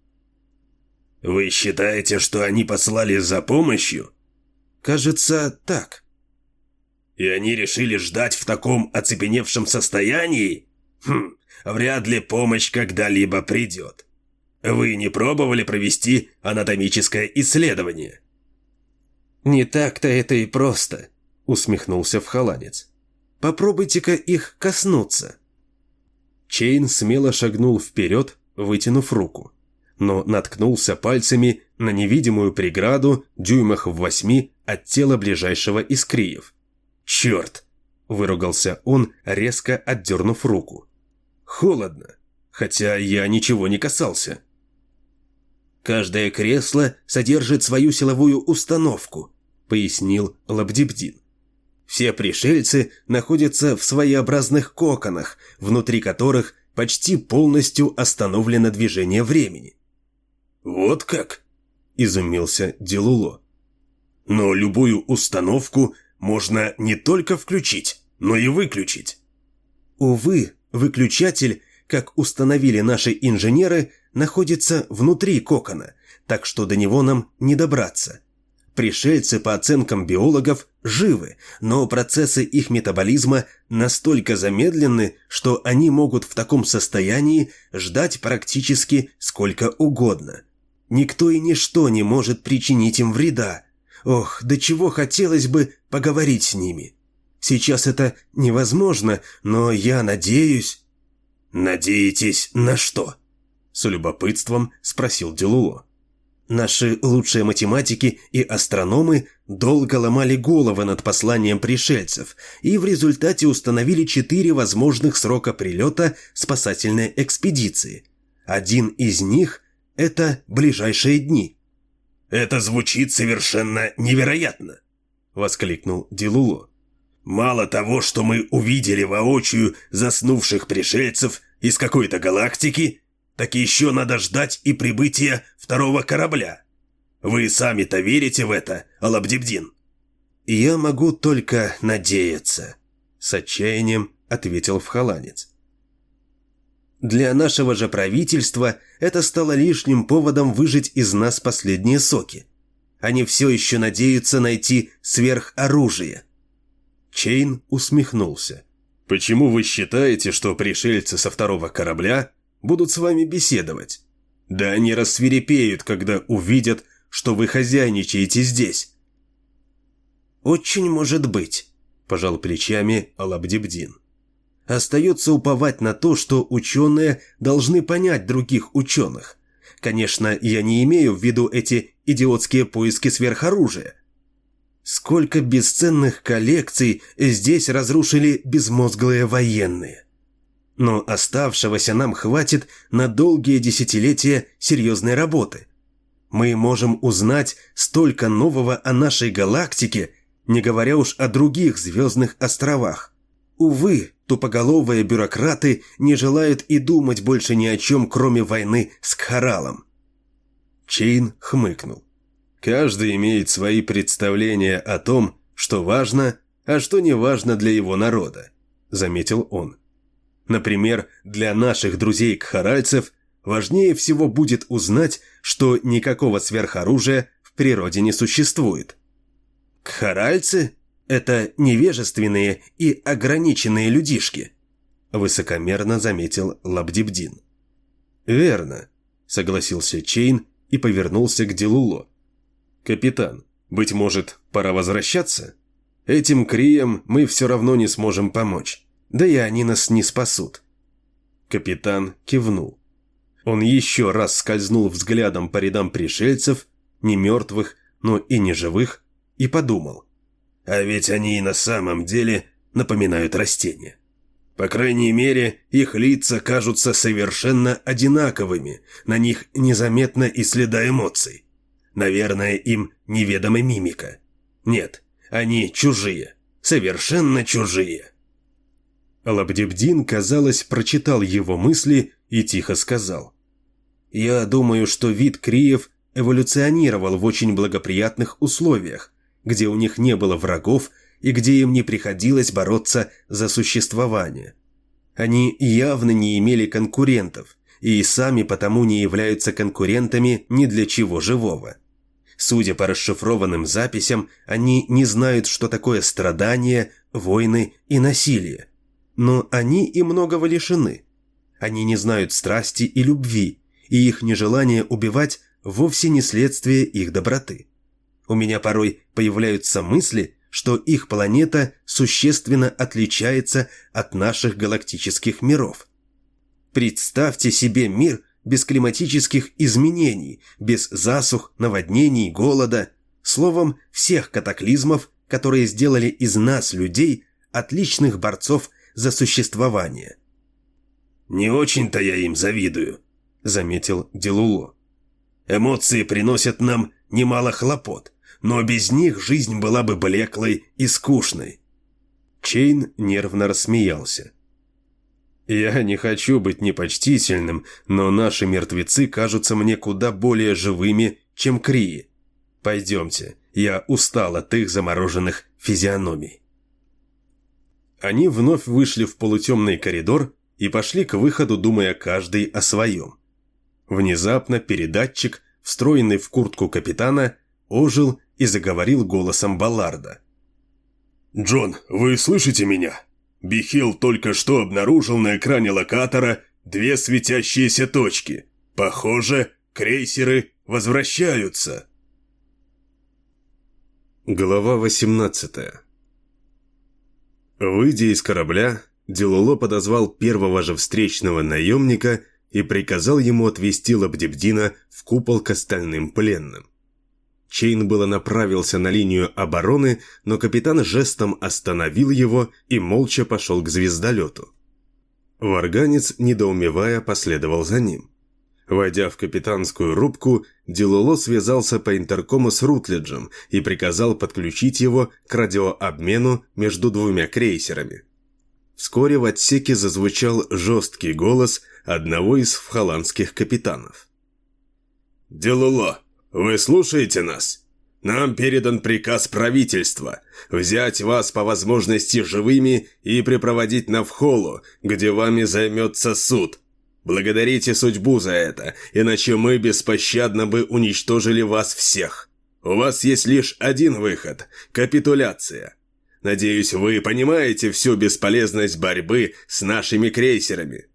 «Вы считаете, что они послали за помощью?» «Кажется, так». «И они решили ждать в таком оцепеневшем состоянии? Хм, вряд ли помощь когда-либо придет. Вы не пробовали провести анатомическое исследование?» «Не так-то это и просто», — усмехнулся вхоланец. «Попробуйте-ка их коснуться». Чейн смело шагнул вперед, вытянув руку, но наткнулся пальцами на невидимую преграду дюймах в восьми от тела ближайшего из криев. «Черт!» – выругался он, резко отдернув руку. «Холодно, хотя я ничего не касался». «Каждое кресло содержит свою силовую установку», – пояснил Лабдибдин. Все пришельцы находятся в своеобразных коконах, внутри которых почти полностью остановлено движение времени. «Вот как?» – изумился Делуло. «Но любую установку можно не только включить, но и выключить». «Увы, выключатель, как установили наши инженеры, находится внутри кокона, так что до него нам не добраться. Пришельцы, по оценкам биологов, живы, но процессы их метаболизма настолько замедлены, что они могут в таком состоянии ждать практически сколько угодно. Никто и ничто не может причинить им вреда. Ох, до чего хотелось бы поговорить с ними. Сейчас это невозможно, но я надеюсь... «Надеетесь на что?» С любопытством спросил Делуло. Наши лучшие математики и астрономы долго ломали головы над посланием пришельцев и в результате установили четыре возможных срока прилета спасательной экспедиции. Один из них – это ближайшие дни. «Это звучит совершенно невероятно!» – воскликнул Дилуло. «Мало того, что мы увидели воочию заснувших пришельцев из какой-то галактики – так еще надо ждать и прибытия второго корабля. Вы сами-то верите в это, Алабдибдин?» «Я могу только надеяться», — с отчаянием ответил Вхоланец. «Для нашего же правительства это стало лишним поводом выжить из нас последние соки. Они все еще надеются найти сверхоружие». Чейн усмехнулся. «Почему вы считаете, что пришельцы со второго корабля будут с вами беседовать. Да они рассверепеют, когда увидят, что вы хозяйничаете здесь». «Очень может быть», – пожал плечами Алабдибдин. «Остается уповать на то, что ученые должны понять других ученых. Конечно, я не имею в виду эти идиотские поиски сверхоружия. Сколько бесценных коллекций здесь разрушили безмозглые военные но оставшегося нам хватит на долгие десятилетия серьезной работы. Мы можем узнать столько нового о нашей галактике, не говоря уж о других звездных островах. Увы, тупоголовые бюрократы не желают и думать больше ни о чем, кроме войны с Кхаралом. Чейн хмыкнул. Каждый имеет свои представления о том, что важно, а что не важно для его народа, заметил он. Например, для наших друзей-кхаральцев важнее всего будет узнать, что никакого сверхоружия в природе не существует. Кхаральцы – это невежественные и ограниченные людишки, высокомерно заметил Лабдибдин. Верно, согласился Чейн и повернулся к Делуло. Капитан, быть может, пора возвращаться? Этим криям мы все равно не сможем помочь да и они нас не спасут». Капитан кивнул. Он еще раз скользнул взглядом по рядам пришельцев, не мертвых, но и не живых, и подумал. А ведь они и на самом деле напоминают растения. По крайней мере, их лица кажутся совершенно одинаковыми, на них незаметно и следа эмоций. Наверное, им неведома мимика. Нет, они чужие, совершенно чужие. Лабдебдин, казалось, прочитал его мысли и тихо сказал. «Я думаю, что вид криев эволюционировал в очень благоприятных условиях, где у них не было врагов и где им не приходилось бороться за существование. Они явно не имели конкурентов, и сами потому не являются конкурентами ни для чего живого. Судя по расшифрованным записям, они не знают, что такое страдания, войны и насилие. Но они и многого лишены. Они не знают страсти и любви, и их нежелание убивать вовсе не следствие их доброты. У меня порой появляются мысли, что их планета существенно отличается от наших галактических миров. Представьте себе мир без климатических изменений, без засух, наводнений, голода, словом, всех катаклизмов, которые сделали из нас, людей, отличных борцов за существование. «Не очень-то я им завидую», — заметил Делуло. «Эмоции приносят нам немало хлопот но без них жизнь была бы блеклой и скучной. Чейн нервно рассмеялся. «Я не хочу быть непочтительным, но наши мертвецы кажутся мне куда более живыми, чем Крии. Пойдемте, я устал от их замороженных физиономий». Они вновь вышли в полутемный коридор и пошли к выходу, думая каждый о своем. Внезапно передатчик, встроенный в куртку капитана, ожил и заговорил голосом Балларда. «Джон, вы слышите меня? Бихил только что обнаружил на экране локатора две светящиеся точки. Похоже, крейсеры возвращаются». Глава 18 Выйдя из корабля, Делуло подозвал первого же встречного наемника и приказал ему отвезти Лабдебдина в купол к остальным пленным. Чейн было направился на линию обороны, но капитан жестом остановил его и молча пошел к звездолету. Варганец, недоумевая, последовал за ним. Войдя в капитанскую рубку, Дилоло связался по интеркому с Рутледжем и приказал подключить его к радиообмену между двумя крейсерами. Вскоре в отсеке зазвучал жесткий голос одного из вхоландских капитанов. «Делуло, вы слушаете нас? Нам передан приказ правительства взять вас по возможности живыми и припроводить на Вхолу, где вами займется суд. Благодарите судьбу за это, иначе мы беспощадно бы уничтожили вас всех. У вас есть лишь один выход – капитуляция. Надеюсь, вы понимаете всю бесполезность борьбы с нашими крейсерами».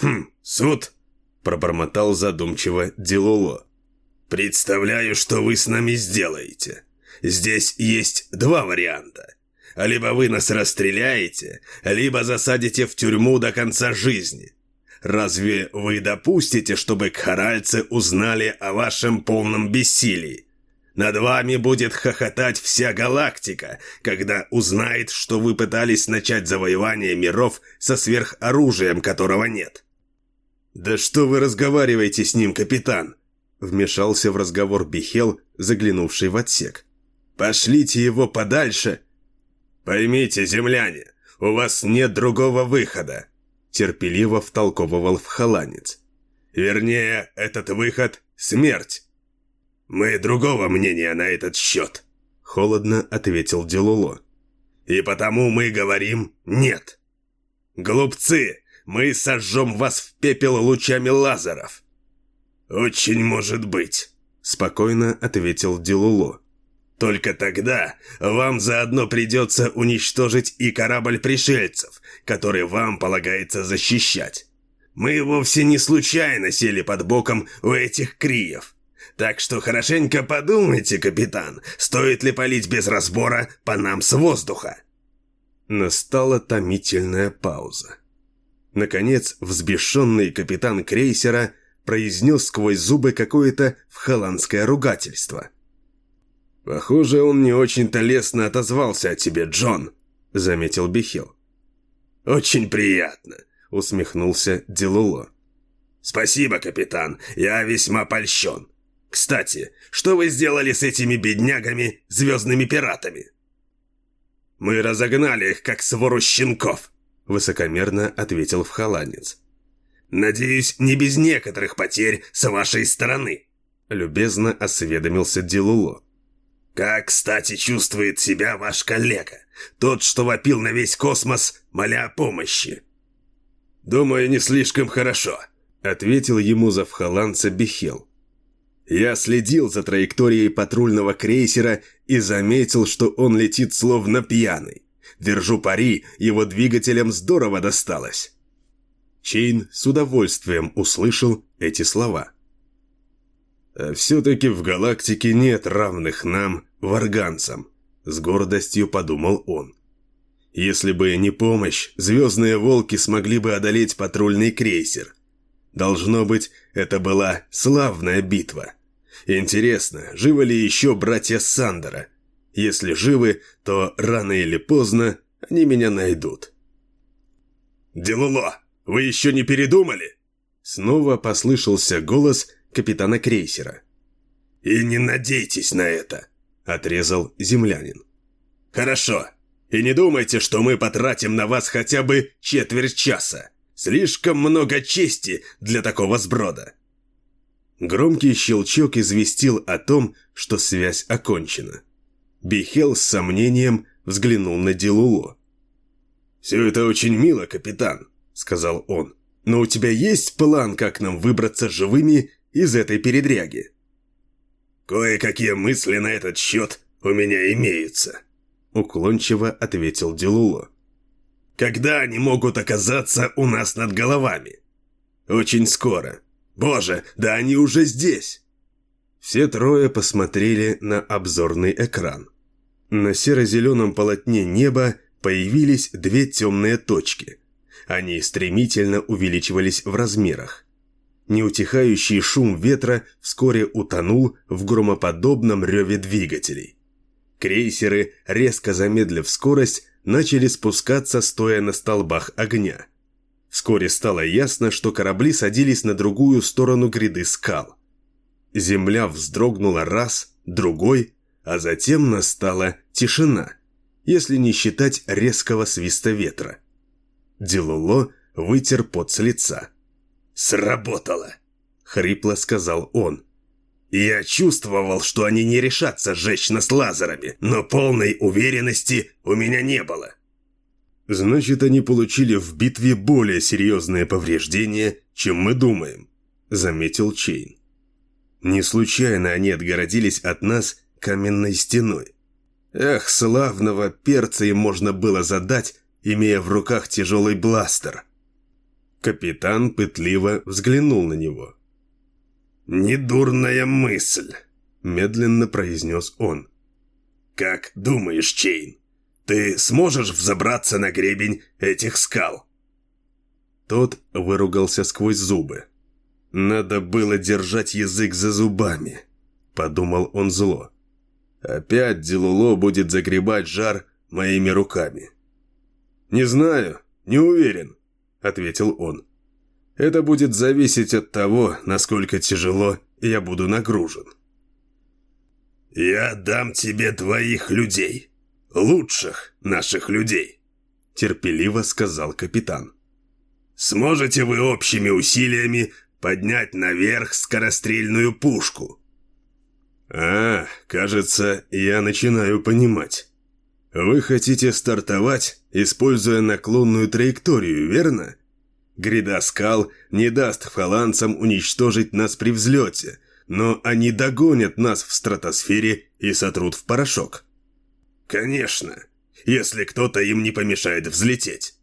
«Хм, суд?» – пробормотал задумчиво Дилуло. «Представляю, что вы с нами сделаете. Здесь есть два варианта. Либо вы нас расстреляете, либо засадите в тюрьму до конца жизни. Разве вы допустите, чтобы кхаральцы узнали о вашем полном бессилии? Над вами будет хохотать вся галактика, когда узнает, что вы пытались начать завоевание миров со сверхоружием, которого нет. «Да что вы разговариваете с ним, капитан?» Вмешался в разговор Бихел, заглянувший в отсек. «Пошлите его подальше!» «Поймите, земляне, у вас нет другого выхода!» Терпеливо втолковывал в халанец. «Вернее, этот выход — смерть!» «Мы другого мнения на этот счет!» Холодно ответил Делуло. «И потому мы говорим «нет». «Глупцы, мы сожжем вас в пепел лучами лазеров!» «Очень может быть», — спокойно ответил Дилуло. «Только тогда вам заодно придется уничтожить и корабль пришельцев, который вам полагается защищать. Мы вовсе не случайно сели под боком у этих криев. Так что хорошенько подумайте, капитан, стоит ли палить без разбора по нам с воздуха». Настала томительная пауза. Наконец, взбешенный капитан крейсера — произнес сквозь зубы какое-то вхоландское ругательство. «Похоже, он не очень-то лестно отозвался о тебе, Джон», — заметил Бихил. «Очень приятно», — усмехнулся Делуло. «Спасибо, капитан, я весьма польщен. Кстати, что вы сделали с этими беднягами, звездными пиратами?» «Мы разогнали их, как свору щенков», — высокомерно ответил вхоланец. Надеюсь, не без некоторых потерь с вашей стороны», — любезно осведомился Дилуло. «Как, кстати, чувствует себя ваш коллега, тот, что вопил на весь космос, моля о помощи?» «Думаю, не слишком хорошо», — ответил ему завхоландца Бехел. Я следил за траекторией патрульного крейсера и заметил, что он летит словно пьяный. Держу пари, его двигателям здорово досталось. Чейн с удовольствием услышал эти слова. «А все-таки в галактике нет равных нам, варганцам», — с гордостью подумал он. «Если бы не помощь, звездные волки смогли бы одолеть патрульный крейсер. Должно быть, это была славная битва. Интересно, живы ли еще братья Сандера? Если живы, то рано или поздно они меня найдут». «Делуло, вы еще не передумали?» Снова послышался голос капитана крейсера. «И не надейтесь на это», — отрезал землянин. «Хорошо. И не думайте, что мы потратим на вас хотя бы четверть часа. Слишком много чести для такого сброда». Громкий щелчок известил о том, что связь окончена. Бихел с сомнением взглянул на Дилуло. «Все это очень мило, капитан», — сказал он. «Но у тебя есть план, как нам выбраться живыми из этой передряги?» «Кое-какие мысли на этот счет у меня имеются», — уклончиво ответил Дилуло. «Когда они могут оказаться у нас над головами?» «Очень скоро. Боже, да они уже здесь!» Все трое посмотрели на обзорный экран. На серо-зеленом полотне неба появились две темные точки. Они стремительно увеличивались в размерах. Неутихающий шум ветра вскоре утонул в громоподобном реве двигателей. Крейсеры, резко замедлив скорость, начали спускаться, стоя на столбах огня. Вскоре стало ясно, что корабли садились на другую сторону гряды скал. Земля вздрогнула раз, другой, а затем настала тишина, если не считать резкого свиста ветра. Делуло вытер пот с лица. «Сработало!» — хрипло сказал он. «Я чувствовал, что они не решатся сжечь нас лазерами, но полной уверенности у меня не было». «Значит, они получили в битве более серьезные повреждения, чем мы думаем», — заметил Чейн. «Не случайно они отгородились от нас каменной стеной. Эх, славного перца им можно было задать, имея в руках тяжелый бластер». Капитан пытливо взглянул на него. «Недурная мысль», — медленно произнес он. «Как думаешь, Чейн, ты сможешь взобраться на гребень этих скал?» Тот выругался сквозь зубы. «Надо было держать язык за зубами», — подумал он зло. «Опять Дилуло будет загребать жар моими руками». «Не знаю, не уверен», — ответил он. «Это будет зависеть от того, насколько тяжело я буду нагружен». «Я дам тебе твоих людей, лучших наших людей», — терпеливо сказал капитан. «Сможете вы общими усилиями поднять наверх скорострельную пушку?» «А, кажется, я начинаю понимать. Вы хотите стартовать, используя наклонную траекторию, верно? Гряда скал не даст фаланцам уничтожить нас при взлете, но они догонят нас в стратосфере и сотрут в порошок». «Конечно, если кто-то им не помешает взлететь.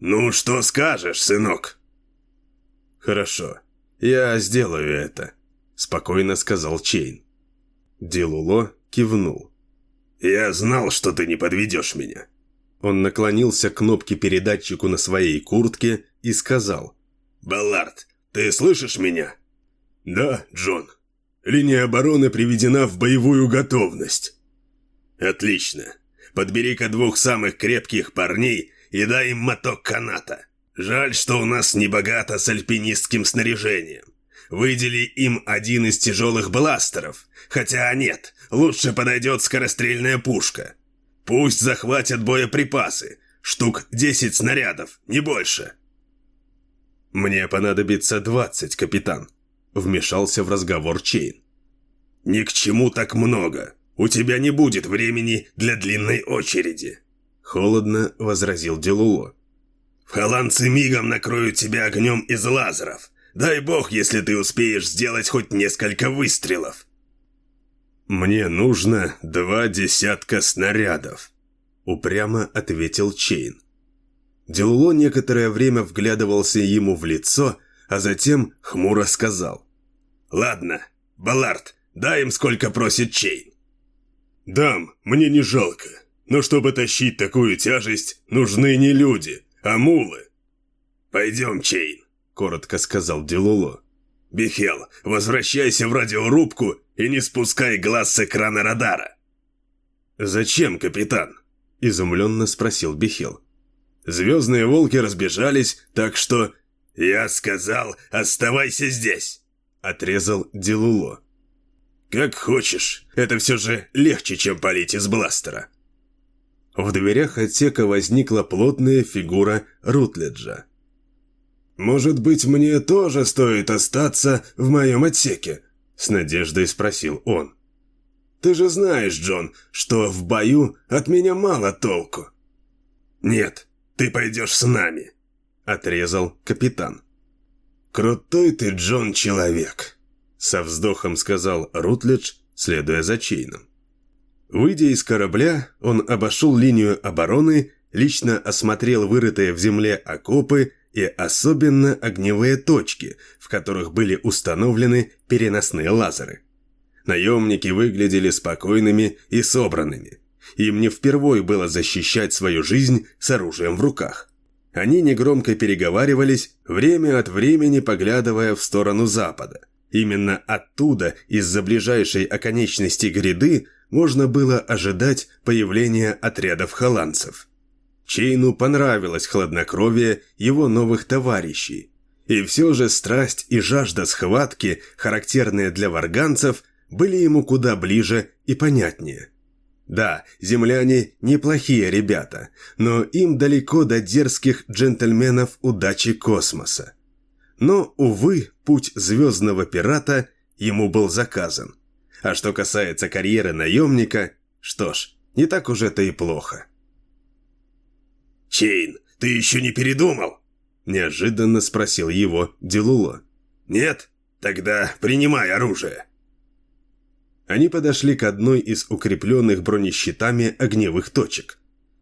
Ну, что скажешь, сынок?» «Хорошо, я сделаю это», — спокойно сказал Чейн. Дилуло кивнул. «Я знал, что ты не подведешь меня». Он наклонился к кнопке передатчику на своей куртке и сказал. «Баллард, ты слышишь меня?» «Да, Джон. Линия обороны приведена в боевую готовность». «Отлично. Подбери-ка двух самых крепких парней и дай им моток каната. Жаль, что у нас не богато с альпинистским снаряжением. Выдели им один из тяжелых бластеров. Хотя нет, лучше подойдет скорострельная пушка. Пусть захватят боеприпасы. Штук 10 снарядов, не больше. «Мне понадобится 20, капитан», — вмешался в разговор Чейн. «Ни к чему так много. У тебя не будет времени для длинной очереди», — холодно возразил Делуло. «Вхоланцы мигом накроют тебя огнем из лазеров, Дай бог, если ты успеешь сделать хоть несколько выстрелов». «Мне нужно два десятка снарядов», — упрямо ответил Чейн. Делуло некоторое время вглядывался ему в лицо, а затем хмуро сказал. «Ладно, Баллард, дай им сколько просит Чейн». «Дам, мне не жалко, но чтобы тащить такую тяжесть, нужны не люди, а мулы». «Пойдем, Чейн», — коротко сказал Делуло. «Бихел, возвращайся в радиорубку и не спускай глаз с экрана радара». «Зачем, капитан?» – изумленно спросил Бихел. «Звездные волки разбежались, так что...» «Я сказал, оставайся здесь!» – отрезал Делуло. «Как хочешь, это все же легче, чем палить из бластера». В дверях отсека возникла плотная фигура Рутледжа. «Может быть, мне тоже стоит остаться в моем отсеке?» – с надеждой спросил он. «Ты же знаешь, Джон, что в бою от меня мало толку». «Нет, ты пойдешь с нами», – отрезал капитан. «Крутой ты, Джон, человек», – со вздохом сказал Рутледж, следуя за Чейном. Выйдя из корабля, он обошел линию обороны, лично осмотрел вырытые в земле окопы и особенно огневые точки, в которых были установлены переносные лазеры. Наемники выглядели спокойными и собранными. Им не впервой было защищать свою жизнь с оружием в руках. Они негромко переговаривались, время от времени поглядывая в сторону запада. Именно оттуда, из-за ближайшей оконечности гряды, можно было ожидать появления отрядов холландцев. Чейну понравилось хладнокровие его новых товарищей. И все же страсть и жажда схватки, характерные для варганцев, были ему куда ближе и понятнее. Да, земляне неплохие ребята, но им далеко до дерзких джентльменов удачи космоса. Но, увы, путь звездного пирата ему был заказан. А что касается карьеры наемника, что ж, не так уж это и плохо. «Чейн, ты еще не передумал?» Неожиданно спросил его Делуло. «Нет? Тогда принимай оружие». Они подошли к одной из укрепленных бронещитами огневых точек.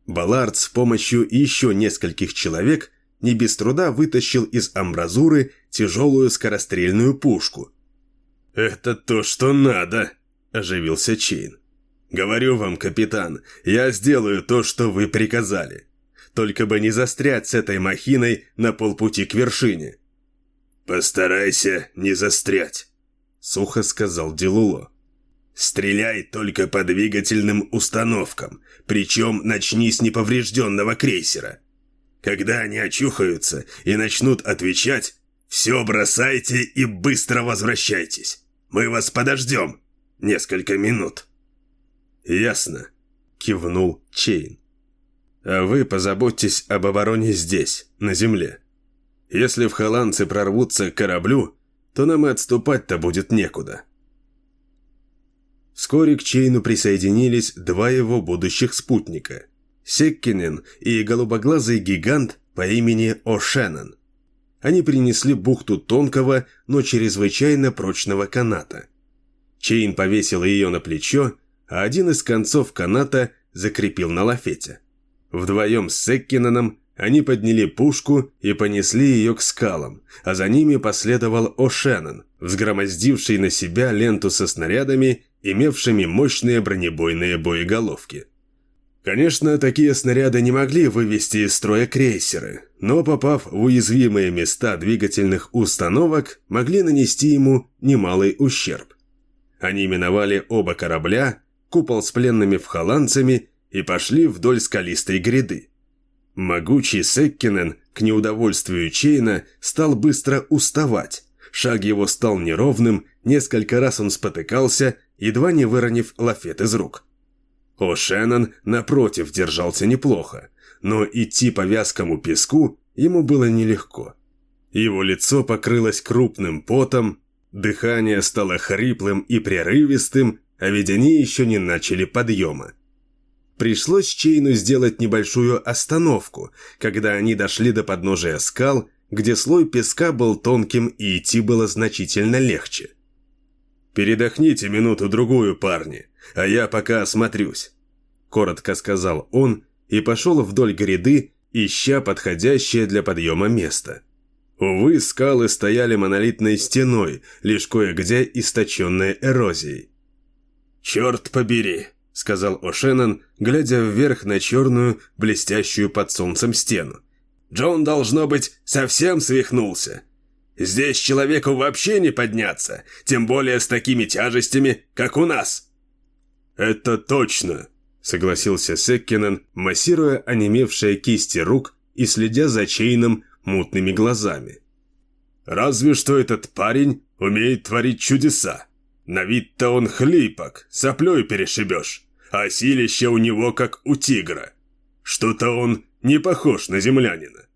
Баллард с помощью еще нескольких человек не без труда вытащил из амбразуры тяжелую скорострельную пушку. «Это то, что надо», – оживился Чейн. «Говорю вам, капитан, я сделаю то, что вы приказали. Только бы не застрять с этой махиной на полпути к вершине. «Постарайся не застрять», — сухо сказал Делуло. «Стреляй только по двигательным установкам, причем начни с неповрежденного крейсера. Когда они очухаются и начнут отвечать, все бросайте и быстро возвращайтесь. Мы вас подождем несколько минут». «Ясно», — кивнул Чейн. А вы позаботьтесь об обороне здесь, на земле. Если в холландцы прорвутся к кораблю, то нам и отступать-то будет некуда». Вскоре к Чейну присоединились два его будущих спутника – Секкинен и голубоглазый гигант по имени О'Шеннон. Они принесли бухту тонкого, но чрезвычайно прочного каната. Чейн повесил ее на плечо, а один из концов каната закрепил на лафете. Вдвоем с Секкинаном они подняли пушку и понесли ее к скалам, а за ними последовал О'Шеннон, взгромоздивший на себя ленту со снарядами, имевшими мощные бронебойные боеголовки. Конечно, такие снаряды не могли вывести из строя крейсеры, но попав в уязвимые места двигательных установок, могли нанести ему немалый ущерб. Они миновали оба корабля, купол с пленными вхоландцами и пошли вдоль скалистой гряды. Могучий Секкинен, к неудовольствию Чейна, стал быстро уставать. Шаг его стал неровным, несколько раз он спотыкался, едва не выронив лафет из рук. О'Шеннон, напротив, держался неплохо, но идти по вязкому песку ему было нелегко. Его лицо покрылось крупным потом, дыхание стало хриплым и прерывистым, а ведь они еще не начали подъема. Пришлось Чейну сделать небольшую остановку, когда они дошли до подножия скал где слой песка был тонким и идти было значительно легче. «Передохните минуту-другую, парни, а я пока осмотрюсь», – коротко сказал он и пошел вдоль гряды, ища подходящее для подъема место. Увы, скалы стояли монолитной стеной, лишь кое-где источенные эрозией. «Черт побери!» – сказал О'Шеннон, глядя вверх на черную, блестящую под солнцем стену. «Джон, должно быть, совсем свихнулся. Здесь человеку вообще не подняться, тем более с такими тяжестями, как у нас». «Это точно», – согласился Секкинен, массируя онемевшие кисти рук и следя за Чейном мутными глазами. «Разве что этот парень умеет творить чудеса. На вид-то он хлипок, соплей перешибешь, а силище у него как у тигра. Что-то он не похож на землянина».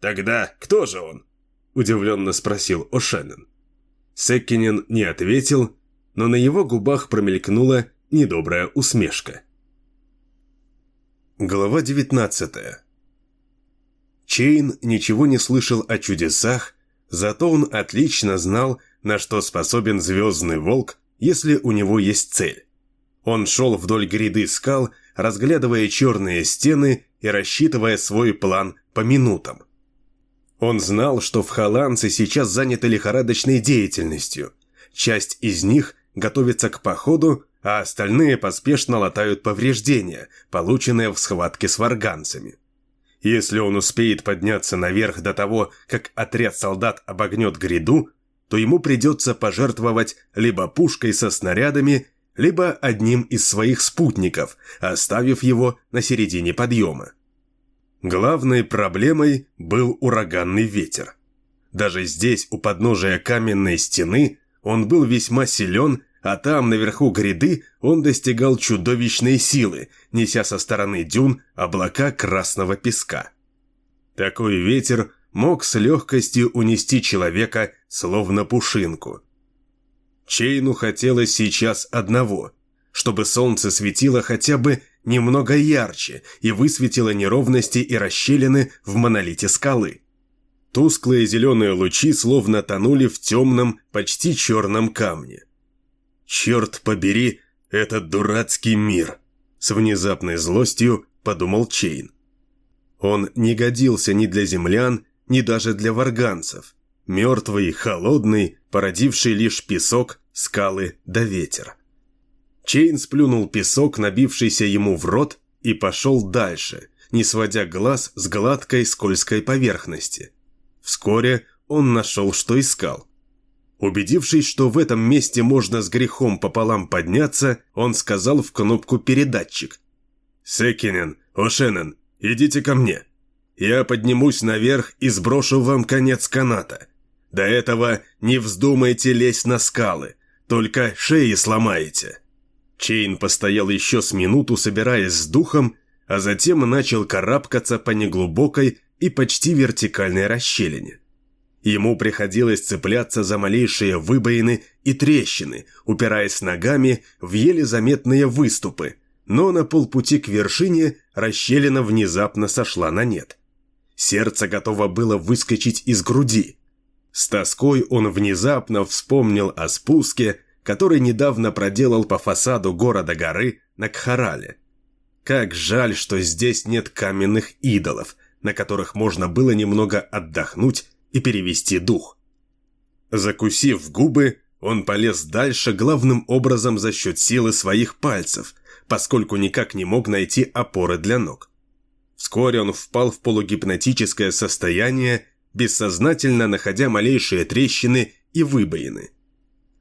«Тогда кто же он?» – удивленно спросил О'Шеннон. Секкинен не ответил, но на его губах промелькнула недобрая усмешка. Глава девятнадцатая. Чейн ничего не слышал о чудесах, зато он отлично знал, на что способен Звездный Волк, если у него есть цель. Он шел вдоль гряды скал, разглядывая черные стены и рассчитывая свой план по минутам. Он знал, что в Халанце сейчас заняты лихорадочной деятельностью. Часть из них готовится к походу, а остальные поспешно латают повреждения, полученные в схватке с варганцами. Если он успеет подняться наверх до того, как отряд солдат обогнет гряду, то ему придется пожертвовать либо пушкой со снарядами, либо одним из своих спутников, оставив его на середине подъема. Главной проблемой был ураганный ветер. Даже здесь, у подножия каменной стены, он был весьма силен а там, наверху гряды, он достигал чудовищной силы, неся со стороны дюн облака красного песка. Такой ветер мог с легкостью унести человека, словно пушинку. Чейну хотелось сейчас одного, чтобы солнце светило хотя бы немного ярче и высветило неровности и расщелины в монолите скалы. Тусклые зеленые лучи словно тонули в темном, почти черном камне. «Черт побери, этот дурацкий мир!» С внезапной злостью подумал Чейн. Он не годился ни для землян, ни даже для варганцев. Мертвый, холодный, породивший лишь песок, скалы да ветер. Чейн сплюнул песок, набившийся ему в рот, и пошел дальше, не сводя глаз с гладкой скользкой поверхности. Вскоре он нашел, что искал. Убедившись, что в этом месте можно с грехом пополам подняться, он сказал в кнопку «передатчик». «Секинен, Ошенен, идите ко мне. Я поднимусь наверх и сброшу вам конец каната. До этого не вздумайте лезть на скалы, только шеи сломаете». Чейн постоял еще с минуту, собираясь с духом, а затем начал карабкаться по неглубокой и почти вертикальной расщелине. Ему приходилось цепляться за малейшие выбоины и трещины, упираясь ногами в еле заметные выступы, но на полпути к вершине расщелина внезапно сошла на нет. Сердце готово было выскочить из груди. С тоской он внезапно вспомнил о спуске, который недавно проделал по фасаду города-горы на Кхарале. Как жаль, что здесь нет каменных идолов, на которых можно было немного отдохнуть и перевести дух. Закусив губы, он полез дальше главным образом за счет силы своих пальцев, поскольку никак не мог найти опоры для ног. Вскоре он впал в полугипнотическое состояние, бессознательно находя малейшие трещины и выбоины.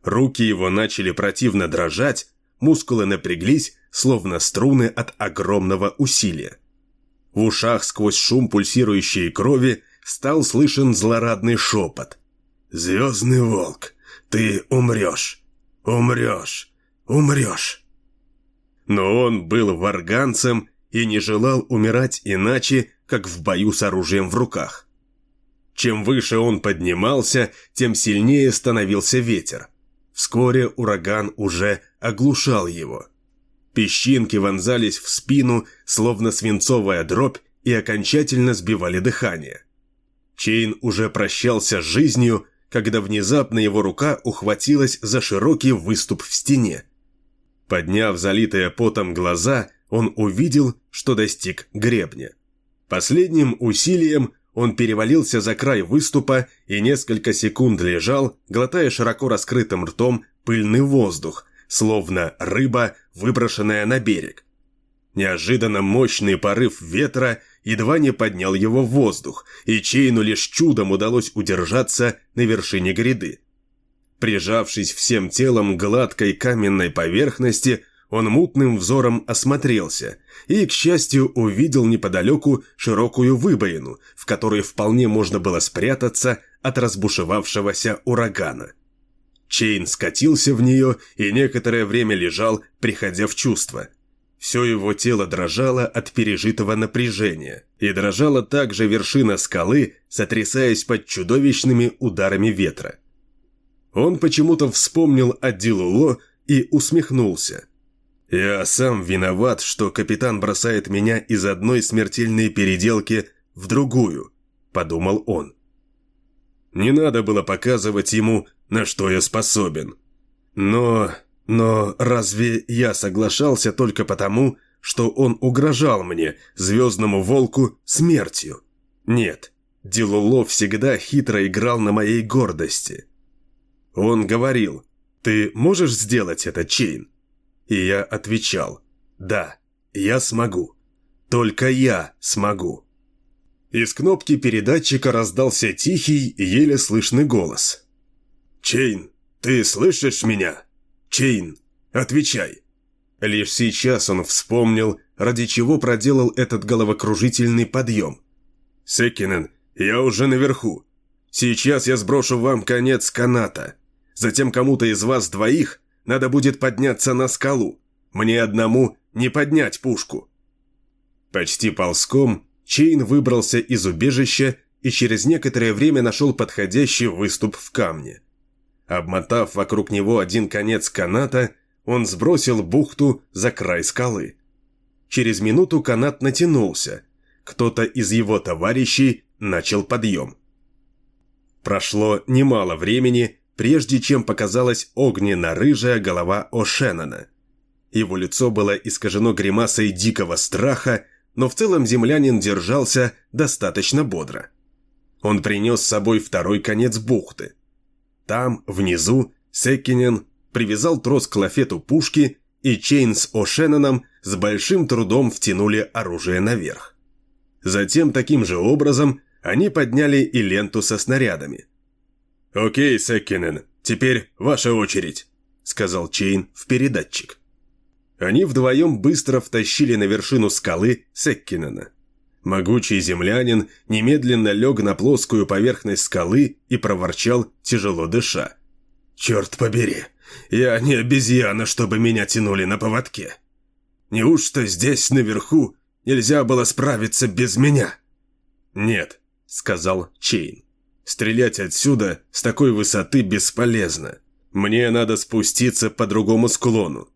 Руки его начали противно дрожать, мускулы напряглись, словно струны от огромного усилия. В ушах сквозь шум пульсирующей крови стал слышен злорадный шепот. «Звездный волк, ты умрешь, умрешь, умрешь». Но он был варганцем и не желал умирать иначе, как в бою с оружием в руках. Чем выше он поднимался, тем сильнее становился ветер. Вскоре ураган уже оглушал его. Песчинки вонзались в спину, словно свинцовая дробь, и окончательно сбивали дыхание. Чейн уже прощался с жизнью, когда внезапно его рука ухватилась за широкий выступ в стене. Подняв залитые потом глаза, он увидел, что достиг гребня. Последним усилием он перевалился за край выступа и несколько секунд лежал, глотая широко раскрытым ртом пыльный воздух, словно рыба, выброшенная на берег. Неожиданно мощный порыв ветра едва не поднял его в воздух, и Чейну лишь чудом удалось удержаться на вершине гряды. Прижавшись всем телом к гладкой каменной поверхности, он мутным взором осмотрелся и, к счастью, увидел неподалеку широкую выбоину, в которой вполне можно было спрятаться от разбушевавшегося урагана. Чейн скатился в нее и некоторое время лежал, приходя в чувство. Все его тело дрожало от пережитого напряжения, и дрожала также вершина скалы, сотрясаясь под чудовищными ударами ветра. Он почему-то вспомнил о Дилуло и усмехнулся – я сам виноват, что капитан бросает меня из одной смертельной переделки в другую, подумал он. Не надо было показывать ему, на что я способен. Но... но разве я соглашался только потому, что он угрожал мне, звездному волку, смертью? Нет, Дилуло всегда хитро играл на моей гордости. Он говорил, «Ты можешь сделать это, Чейн?» И я отвечал, да, я смогу. Только я смогу. Из кнопки передатчика раздался тихий, еле слышный голос. «Чейн, ты слышишь меня? Чейн, отвечай!» Лишь сейчас он вспомнил, ради чего проделал этот головокружительный подъем. «Секинен, я уже наверху. Сейчас я сброшу вам конец каната. Затем кому-то из вас двоих надо будет подняться на скалу. Мне одному не поднять пушку». Почти ползком Чейн выбрался из убежища и через некоторое время нашел подходящий выступ в камне. Обмотав вокруг него один конец каната, он сбросил бухту за край скалы. Через минуту канат натянулся. Кто-то из его товарищей начал подъем. Прошло немало времени, прежде чем показалась огненно-рыжая голова О'Шеннона. Его лицо было искажено гримасой дикого страха, но в целом землянин держался достаточно бодро. Он принес с собой второй конец бухты. Там, внизу, Секкинен привязал трос к лафету пушки, и Чейн с О'Шенноном с большим трудом втянули оружие наверх. Затем таким же образом они подняли и ленту со снарядами – «Окей, Секкинен, теперь ваша очередь», — сказал Чейн в передатчик. Они вдвоем быстро втащили на вершину скалы Секкинена. Могучий землянин немедленно лег на плоскую поверхность скалы и проворчал, тяжело дыша. «Черт побери, я не обезьяна, чтобы меня тянули на поводке. Неужто здесь, наверху, нельзя было справиться без меня?» «Нет», — сказал Чейн. Стрелять отсюда с такой высоты бесполезно. Мне надо спуститься по другому склону».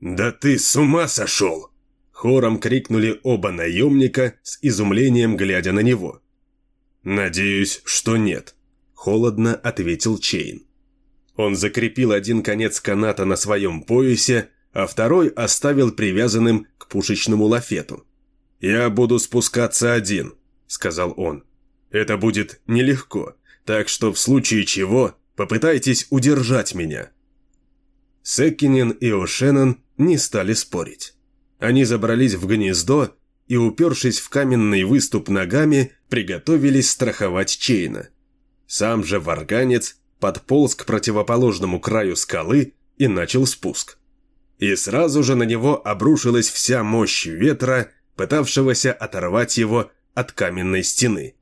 «Да ты с ума сошел!» Хором крикнули оба наемника с изумлением, глядя на него. «Надеюсь, что нет», – холодно ответил Чейн. Он закрепил один конец каната на своем поясе, а второй оставил привязанным к пушечному лафету. «Я буду спускаться один», – сказал он. Это будет нелегко, так что в случае чего попытайтесь удержать меня». Секкинен и О'Шеннон не стали спорить. Они забрались в гнездо и, упершись в каменный выступ ногами, приготовились страховать Чейна. Сам же варганец подполз к противоположному краю скалы и начал спуск. И сразу же на него обрушилась вся мощь ветра, пытавшегося оторвать его от каменной стены.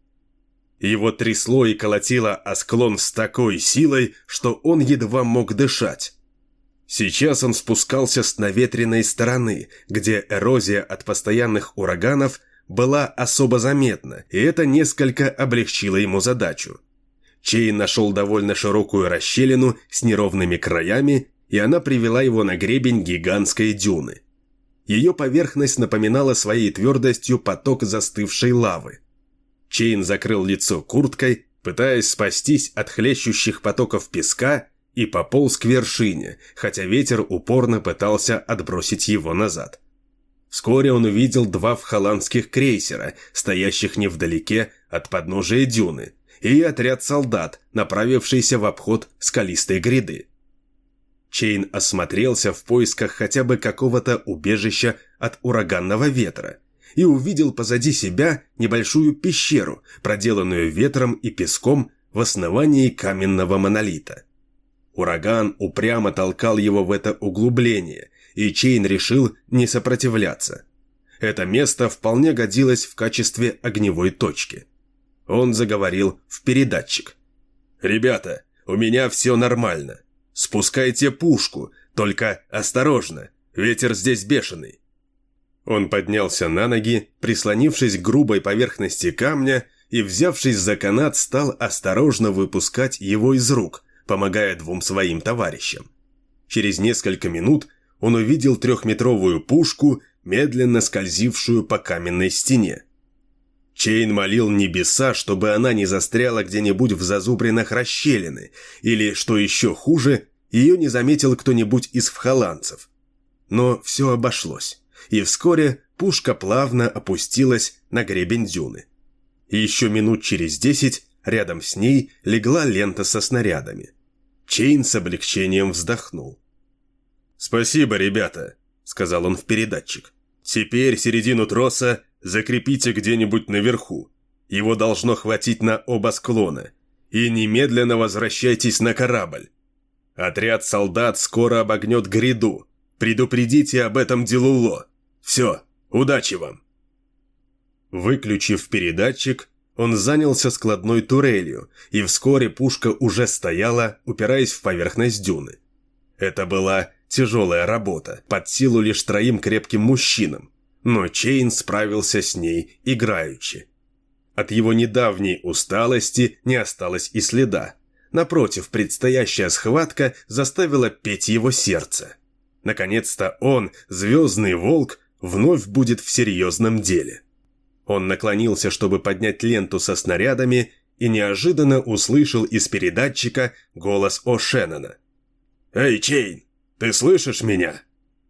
Его трясло и колотило о склон с такой силой, что он едва мог дышать. Сейчас он спускался с наветренной стороны, где эрозия от постоянных ураганов была особо заметна, и это несколько облегчило ему задачу. Чейн нашел довольно широкую расщелину с неровными краями, и она привела его на гребень гигантской дюны. Ее поверхность напоминала своей твердостью поток застывшей лавы. Чейн закрыл лицо курткой, пытаясь спастись от хлещущих потоков песка и пополз к вершине, хотя ветер упорно пытался отбросить его назад. Вскоре он увидел два вхоланских крейсера, стоящих невдалеке от подножия дюны, и отряд солдат, направившийся в обход скалистой гряды. Чейн осмотрелся в поисках хотя бы какого-то убежища от ураганного ветра и увидел позади себя небольшую пещеру, проделанную ветром и песком в основании каменного монолита. Ураган упрямо толкал его в это углубление, и Чейн решил не сопротивляться. Это место вполне годилось в качестве огневой точки. Он заговорил в передатчик. «Ребята, у меня все нормально. Спускайте пушку, только осторожно, ветер здесь бешеный». Он поднялся на ноги, прислонившись к грубой поверхности камня и, взявшись за канат, стал осторожно выпускать его из рук, помогая двум своим товарищам. Через несколько минут он увидел трехметровую пушку, медленно скользившую по каменной стене. Чейн молил небеса, чтобы она не застряла где-нибудь в зазубринах расщелины, или, что еще хуже, ее не заметил кто-нибудь из вхоландцев. Но все обошлось, и вскоре пушка плавно опустилась на гребень дюны. Еще минут через десять рядом с ней легла лента со снарядами. Чейн с облегчением вздохнул. «Спасибо, ребята», — сказал он в передатчик. «Теперь середину троса закрепите где-нибудь наверху. Его должно хватить на оба склона. И немедленно возвращайтесь на корабль. Отряд солдат скоро обогнет гряду. Предупредите об этом Делуло. Все, удачи вам!» Выключив передатчик, он занялся складной турелью, и вскоре пушка уже стояла, упираясь в поверхность дюны. Это была тяжелая работа, под силу лишь троим крепким мужчинам, но Чейн справился с ней играючи. От его недавней усталости не осталось и следа. Напротив, предстоящая схватка заставила петь его сердце. Наконец-то он, звездный волк, вновь будет в серьезном деле. Он наклонился, чтобы поднять ленту со снарядами, и неожиданно услышал из передатчика голос О'Шеннона. «Эй, Чейн, ты слышишь меня?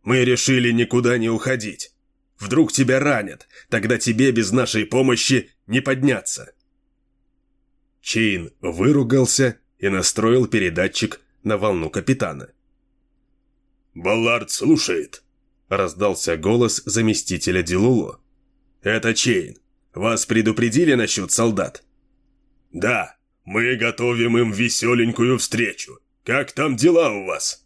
Мы решили никуда не уходить. Вдруг тебя ранят, тогда тебе без нашей помощи не подняться». Чейн выругался и настроил передатчик на волну капитана. «Баллард слушает», — раздался голос заместителя Дилуло. «Это Чейн. Вас предупредили насчет солдат?» «Да, мы готовим им веселенькую встречу. Как там дела у вас?»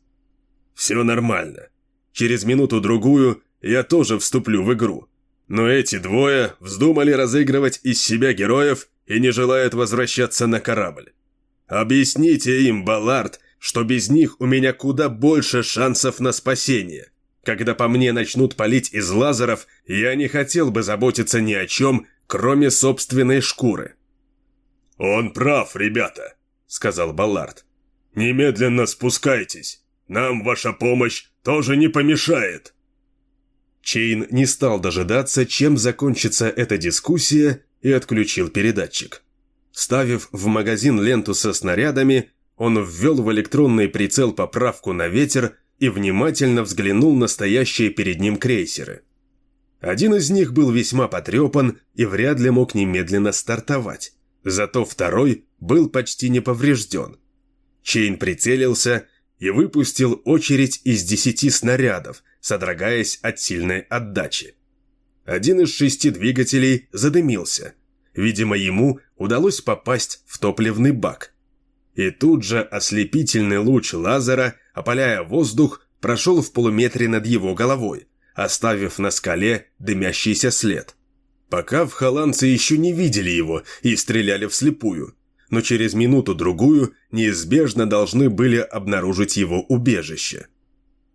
«Все нормально. Через минуту-другую я тоже вступлю в игру. Но эти двое вздумали разыгрывать из себя героев и не желают возвращаться на корабль. Объясните им, Баллард, что без них у меня куда больше шансов на спасение. Когда по мне начнут палить из лазеров, я не хотел бы заботиться ни о чем, кроме собственной шкуры». «Он прав, ребята», — сказал Баллард. «Немедленно спускайтесь. Нам ваша помощь тоже не помешает». Чейн не стал дожидаться, чем закончится эта дискуссия, и отключил передатчик. Ставив в магазин ленту со снарядами, он ввел в электронный прицел поправку на ветер и внимательно взглянул на стоящие перед ним крейсеры. Один из них был весьма потрепан и вряд ли мог немедленно стартовать, зато второй был почти не поврежден. Чейн прицелился и выпустил очередь из десяти снарядов, содрогаясь от сильной отдачи. Один из шести двигателей задымился. Видимо, ему удалось попасть в топливный бак. И тут же ослепительный луч лазера опаляя воздух, прошел в полуметре над его головой, оставив на скале дымящийся след. Пока в холландцы еще не видели его и стреляли вслепую, но через минуту-другую неизбежно должны были обнаружить его убежище.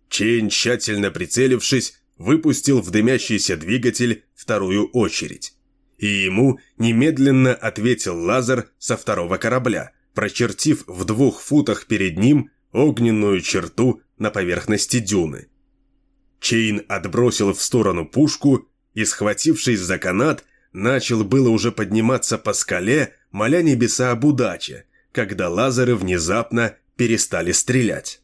Чейн, тщательно прицелившись, выпустил в дымящийся двигатель вторую очередь. И ему немедленно ответил лазер со второго корабля, прочертив в двух футах перед ним огненную черту на поверхности дюны. Чейн отбросил в сторону пушку и, схватившись за канат, начал было уже подниматься по скале, моля небеса об удаче, когда лазеры внезапно перестали стрелять.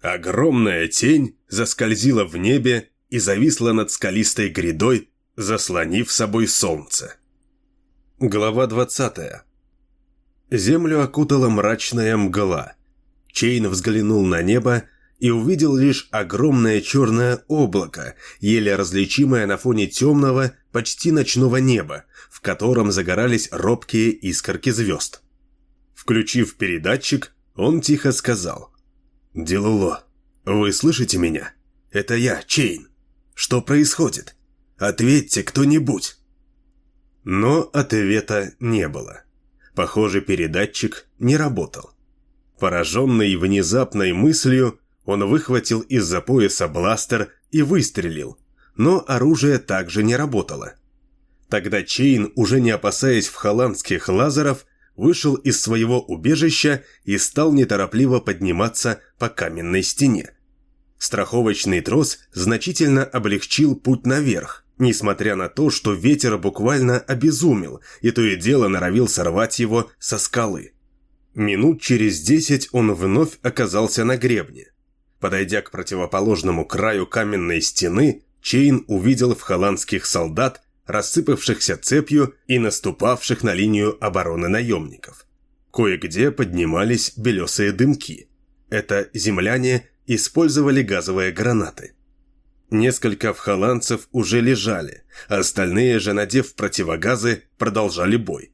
Огромная тень заскользила в небе и зависла над скалистой грядой, заслонив собой солнце. Глава 20. Землю окутала мрачная мгла. Чейн взглянул на небо и увидел лишь огромное черное облако, еле различимое на фоне темного, почти ночного неба, в котором загорались робкие искорки звезд. Включив передатчик, он тихо сказал. «Делуло, вы слышите меня? Это я, Чейн. Что происходит? Ответьте кто-нибудь!» Но ответа не было. Похоже, передатчик не работал. Пораженный внезапной мыслью, он выхватил из-за пояса бластер и выстрелил, но оружие также не работало. Тогда Чейн, уже не опасаясь вхолландских лазеров, вышел из своего убежища и стал неторопливо подниматься по каменной стене. Страховочный трос значительно облегчил путь наверх, несмотря на то, что ветер буквально обезумел, и то и дело норовил сорвать его со скалы. Минут через десять он вновь оказался на гребне. Подойдя к противоположному краю каменной стены, Чейн увидел вхолландских солдат, рассыпавшихся цепью и наступавших на линию обороны наемников. Кое-где поднимались белесые дымки. Это земляне использовали газовые гранаты. Несколько вхоландцев уже лежали, остальные же, надев противогазы, продолжали бой.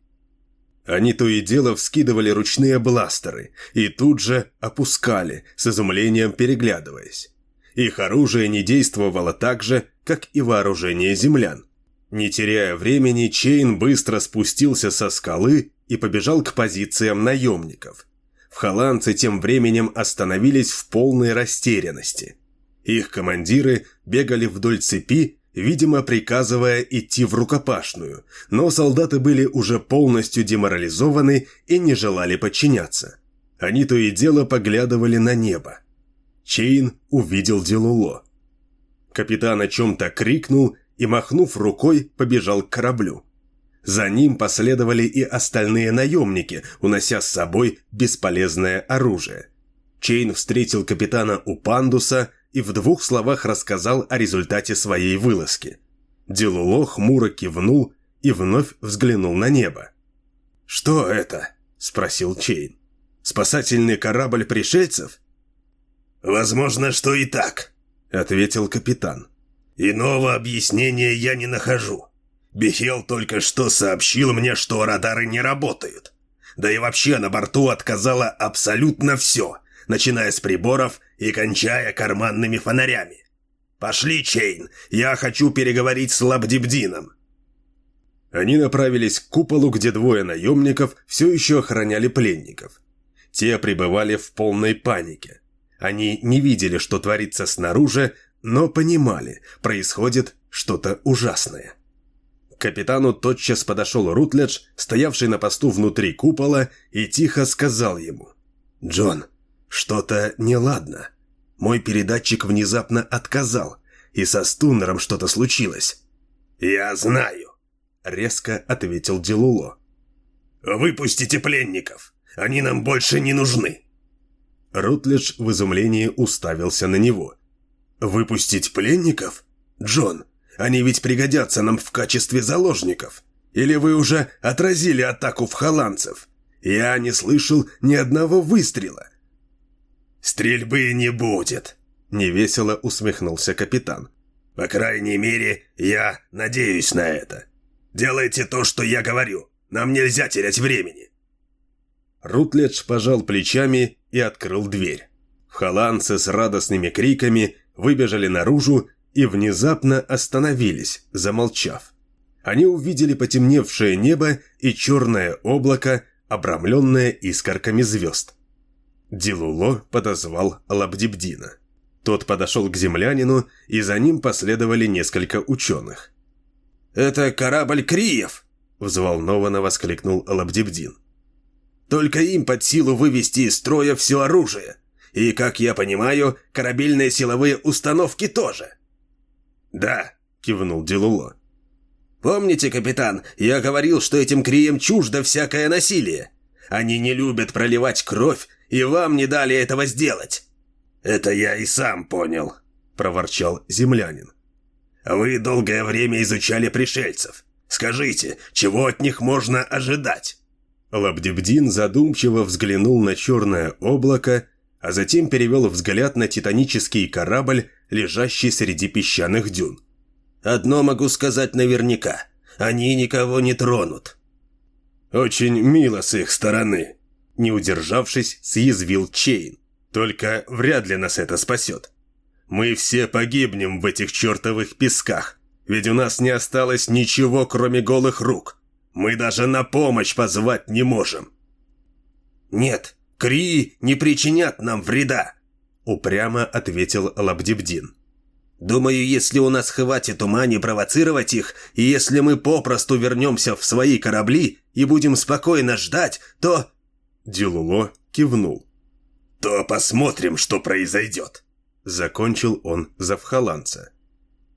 Они то и дело вскидывали ручные бластеры и тут же опускали, с изумлением переглядываясь. Их оружие не действовало так же, как и вооружение землян. Не теряя времени, Чейн быстро спустился со скалы и побежал к позициям наемников. В холландцы тем временем остановились в полной растерянности. Их командиры бегали вдоль цепи видимо, приказывая идти в рукопашную, но солдаты были уже полностью деморализованы и не желали подчиняться. Они то и дело поглядывали на небо. Чейн увидел Делуло. Капитан о чем-то крикнул и, махнув рукой, побежал к кораблю. За ним последовали и остальные наемники, унося с собой бесполезное оружие. Чейн встретил капитана у пандуса и в двух словах рассказал о результате своей вылазки. Дилулло хмуро кивнул и вновь взглянул на небо. «Что это?» – спросил Чейн. «Спасательный корабль пришельцев?» «Возможно, что и так», – ответил капитан. «Иного объяснения я не нахожу. Бехел только что сообщил мне, что радары не работают. Да и вообще на борту отказало абсолютно все, начиная с приборов и кончая карманными фонарями. «Пошли, Чейн, я хочу переговорить с Лабдибдином». Они направились к куполу, где двое наемников все еще охраняли пленников. Те пребывали в полной панике. Они не видели, что творится снаружи, но понимали, происходит что-то ужасное. К капитану тотчас подошел Рутледж, стоявший на посту внутри купола, и тихо сказал ему. «Джон, что-то неладно. Мой передатчик внезапно отказал, и со стуннером что-то случилось. «Я знаю», — резко ответил Делуло. «Выпустите пленников. Они нам больше не нужны». Рутледж в изумлении уставился на него. «Выпустить пленников? Джон, они ведь пригодятся нам в качестве заложников. Или вы уже отразили атаку в холландцев? Я не слышал ни одного выстрела. «Стрельбы не будет», — невесело усмехнулся капитан. «По крайней мере, я надеюсь на это. Делайте то, что я говорю. Нам нельзя терять времени». Рутледж пожал плечами и открыл дверь. Холландцы с радостными криками выбежали наружу и внезапно остановились, замолчав. Они увидели потемневшее небо и черное облако, обрамленное искорками звезд. Дилуло подозвал Лабдибдина. Тот подошел к землянину, и за ним последовали несколько ученых. «Это корабль Криев!» – взволнованно воскликнул Лабдибдин. «Только им под силу вывести из строя все оружие. И, как я понимаю, корабельные силовые установки тоже». «Да», – кивнул Дилуло. Помните, капитан, я говорил, что этим криям чуждо всякое насилие? Они не любят проливать кровь, и вам не дали этого сделать». «Это я и сам понял», — проворчал землянин. «Вы долгое время изучали пришельцев. Скажите, чего от них можно ожидать?» Лабдебдин задумчиво взглянул на черное облако, а затем перевел взгляд на титанический корабль, лежащий среди песчаных дюн. «Одно могу сказать наверняка. Они никого не тронут». «Очень мило с их стороны», — не удержавшись, съязвил Чейн. «Только вряд ли нас это спасет. Мы все погибнем в этих чертовых песках, ведь у нас не осталось ничего, кроме голых рук». Мы даже на помощь позвать не можем». «Нет, Крии не причинят нам вреда», — упрямо ответил Лабдибдин. «Думаю, если у нас хватит ума не провоцировать их, и если мы попросту вернемся в свои корабли и будем спокойно ждать, то...» Дилуло кивнул. «То посмотрим, что произойдет», — закончил он за вхоланца.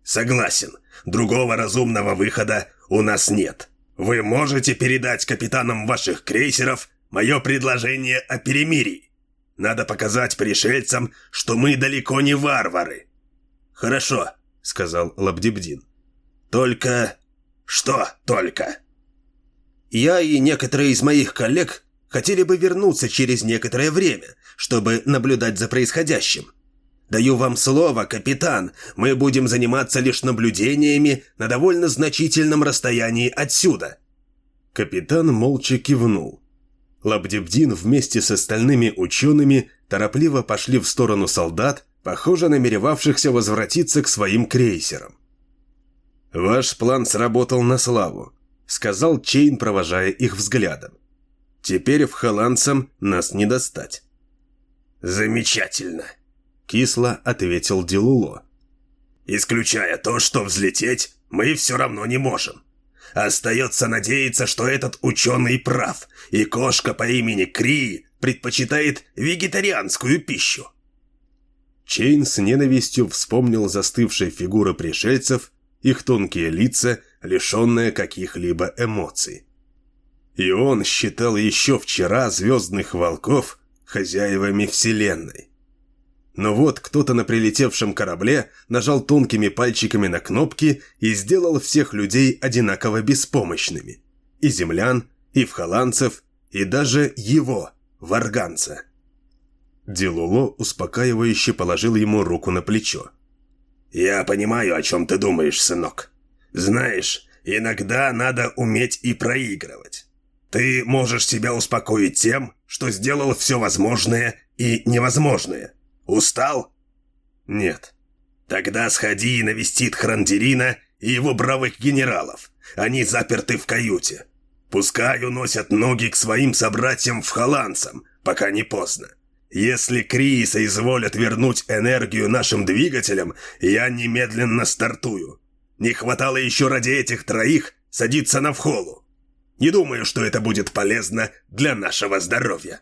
«Согласен, другого разумного выхода у нас нет». Вы можете передать капитанам ваших крейсеров мое предложение о перемирии. Надо показать пришельцам, что мы далеко не варвары». «Хорошо», — сказал Лабдибдин. «Только...» «Что только?» «Я и некоторые из моих коллег хотели бы вернуться через некоторое время, чтобы наблюдать за происходящим. Даю вам слово, капитан, мы будем заниматься лишь наблюдениями на довольно значительном расстоянии отсюда». Капитан молча кивнул. Лабдебдин вместе с остальными учеными торопливо пошли в сторону солдат, похоже намеревавшихся возвратиться к своим крейсерам. «Ваш план сработал на славу», — сказал Чейн, провожая их взглядом. «Теперь в холландцам нас не достать». «Замечательно», — кисло ответил Дилуло. «Исключая то, что взлететь мы все равно не можем. Остается надеяться, что этот ученый прав, и кошка по имени Кри предпочитает вегетарианскую пищу». Чейн с ненавистью вспомнил застывшие фигуры пришельцев, их тонкие лица, лишенные каких-либо эмоций. И он считал еще вчера звездных волков хозяевами Вселенной. Но вот кто-то на прилетевшем корабле нажал тонкими пальчиками на кнопки и сделал всех людей одинаково беспомощными. И землян, и вхоланцев, и даже его, варганца. Дилуло успокаивающе положил ему руку на плечо. «Я понимаю, о чем ты думаешь, сынок. Знаешь, иногда надо уметь и проигрывать. Ты можешь себя успокоить тем, что сделал все возможное и невозможное. Устал? Нет. Тогда сходи и навести Храндерина и его бравых генералов. Они заперты в каюте. Пускай уносят ноги к своим собратьям в холландцам, пока не поздно. Если Крии соизволят вернуть энергию нашим двигателям, я немедленно стартую. Не хватало еще ради этих троих садиться на вхолу. Не думаю, что это будет полезно для нашего здоровья.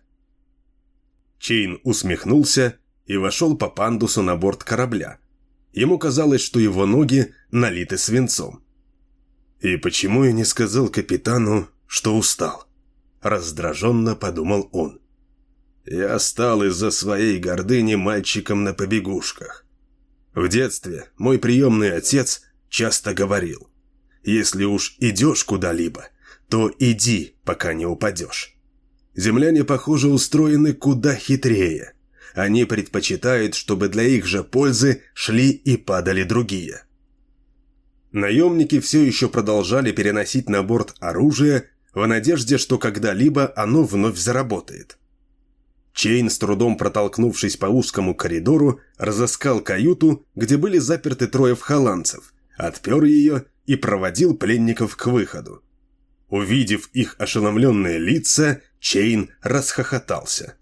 Чейн усмехнулся и вошел по пандусу на борт корабля. Ему казалось, что его ноги налиты свинцом. И почему я не сказал капитану, что устал? Раздраженно подумал он. Я стал из-за своей гордыни мальчиком на побегушках. В детстве мой приемный отец часто говорил, если уж идешь куда-либо, то иди, пока не упадешь. Земляне, похоже, устроены куда хитрее. Они предпочитают, чтобы для их же пользы шли и падали другие. Наемники все еще продолжали переносить на борт оружие в надежде, что когда-либо оно вновь заработает. Чейн, с трудом протолкнувшись по узкому коридору, разыскал каюту, где были заперты трое вхолландцев, отпер ее и проводил пленников к выходу. Увидев их ошеломленные лица, Чейн расхохотался.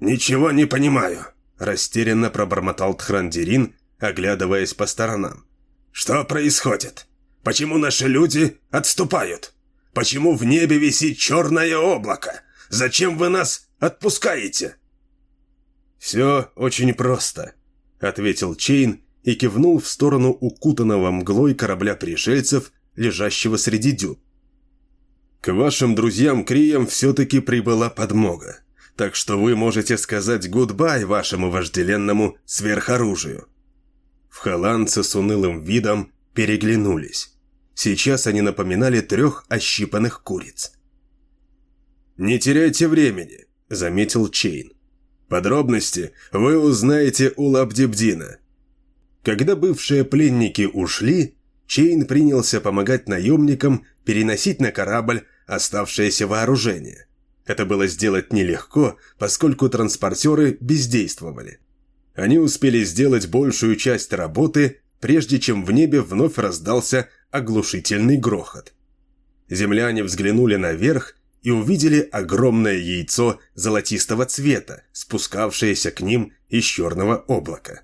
«Ничего не понимаю», – растерянно пробормотал Тхрандерин, оглядываясь по сторонам. «Что происходит? Почему наши люди отступают? Почему в небе висит черное облако? Зачем вы нас отпускаете?» «Все очень просто», – ответил Чейн и кивнул в сторону укутанного мглой корабля пришельцев, лежащего среди дюн. К вашим друзьям-криям все-таки прибыла подмога, так что вы можете сказать гудбай вашему вожделенному сверхоружию. Вхолландцы с унылым видом переглянулись. Сейчас они напоминали трех ощипанных куриц. «Не теряйте времени», — заметил Чейн. «Подробности вы узнаете у Лабдибдина». Когда бывшие пленники ушли, Чейн принялся помогать наемникам переносить на корабль оставшееся вооружение. Это было сделать нелегко, поскольку транспортеры бездействовали. Они успели сделать большую часть работы, прежде чем в небе вновь раздался оглушительный грохот. Земляне взглянули наверх и увидели огромное яйцо золотистого цвета, спускавшееся к ним из черного облака.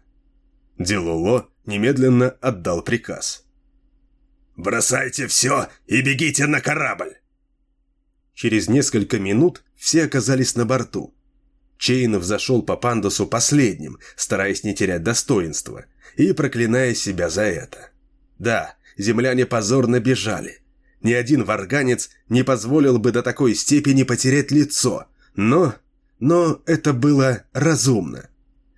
Делуло немедленно отдал приказ. «Бросайте все и бегите на корабль!» Через несколько минут все оказались на борту. Чейн взошел по пандусу последним, стараясь не терять достоинства, и проклиная себя за это. Да, земляне позорно бежали. Ни один варганец не позволил бы до такой степени потерять лицо, но... Но это было разумно.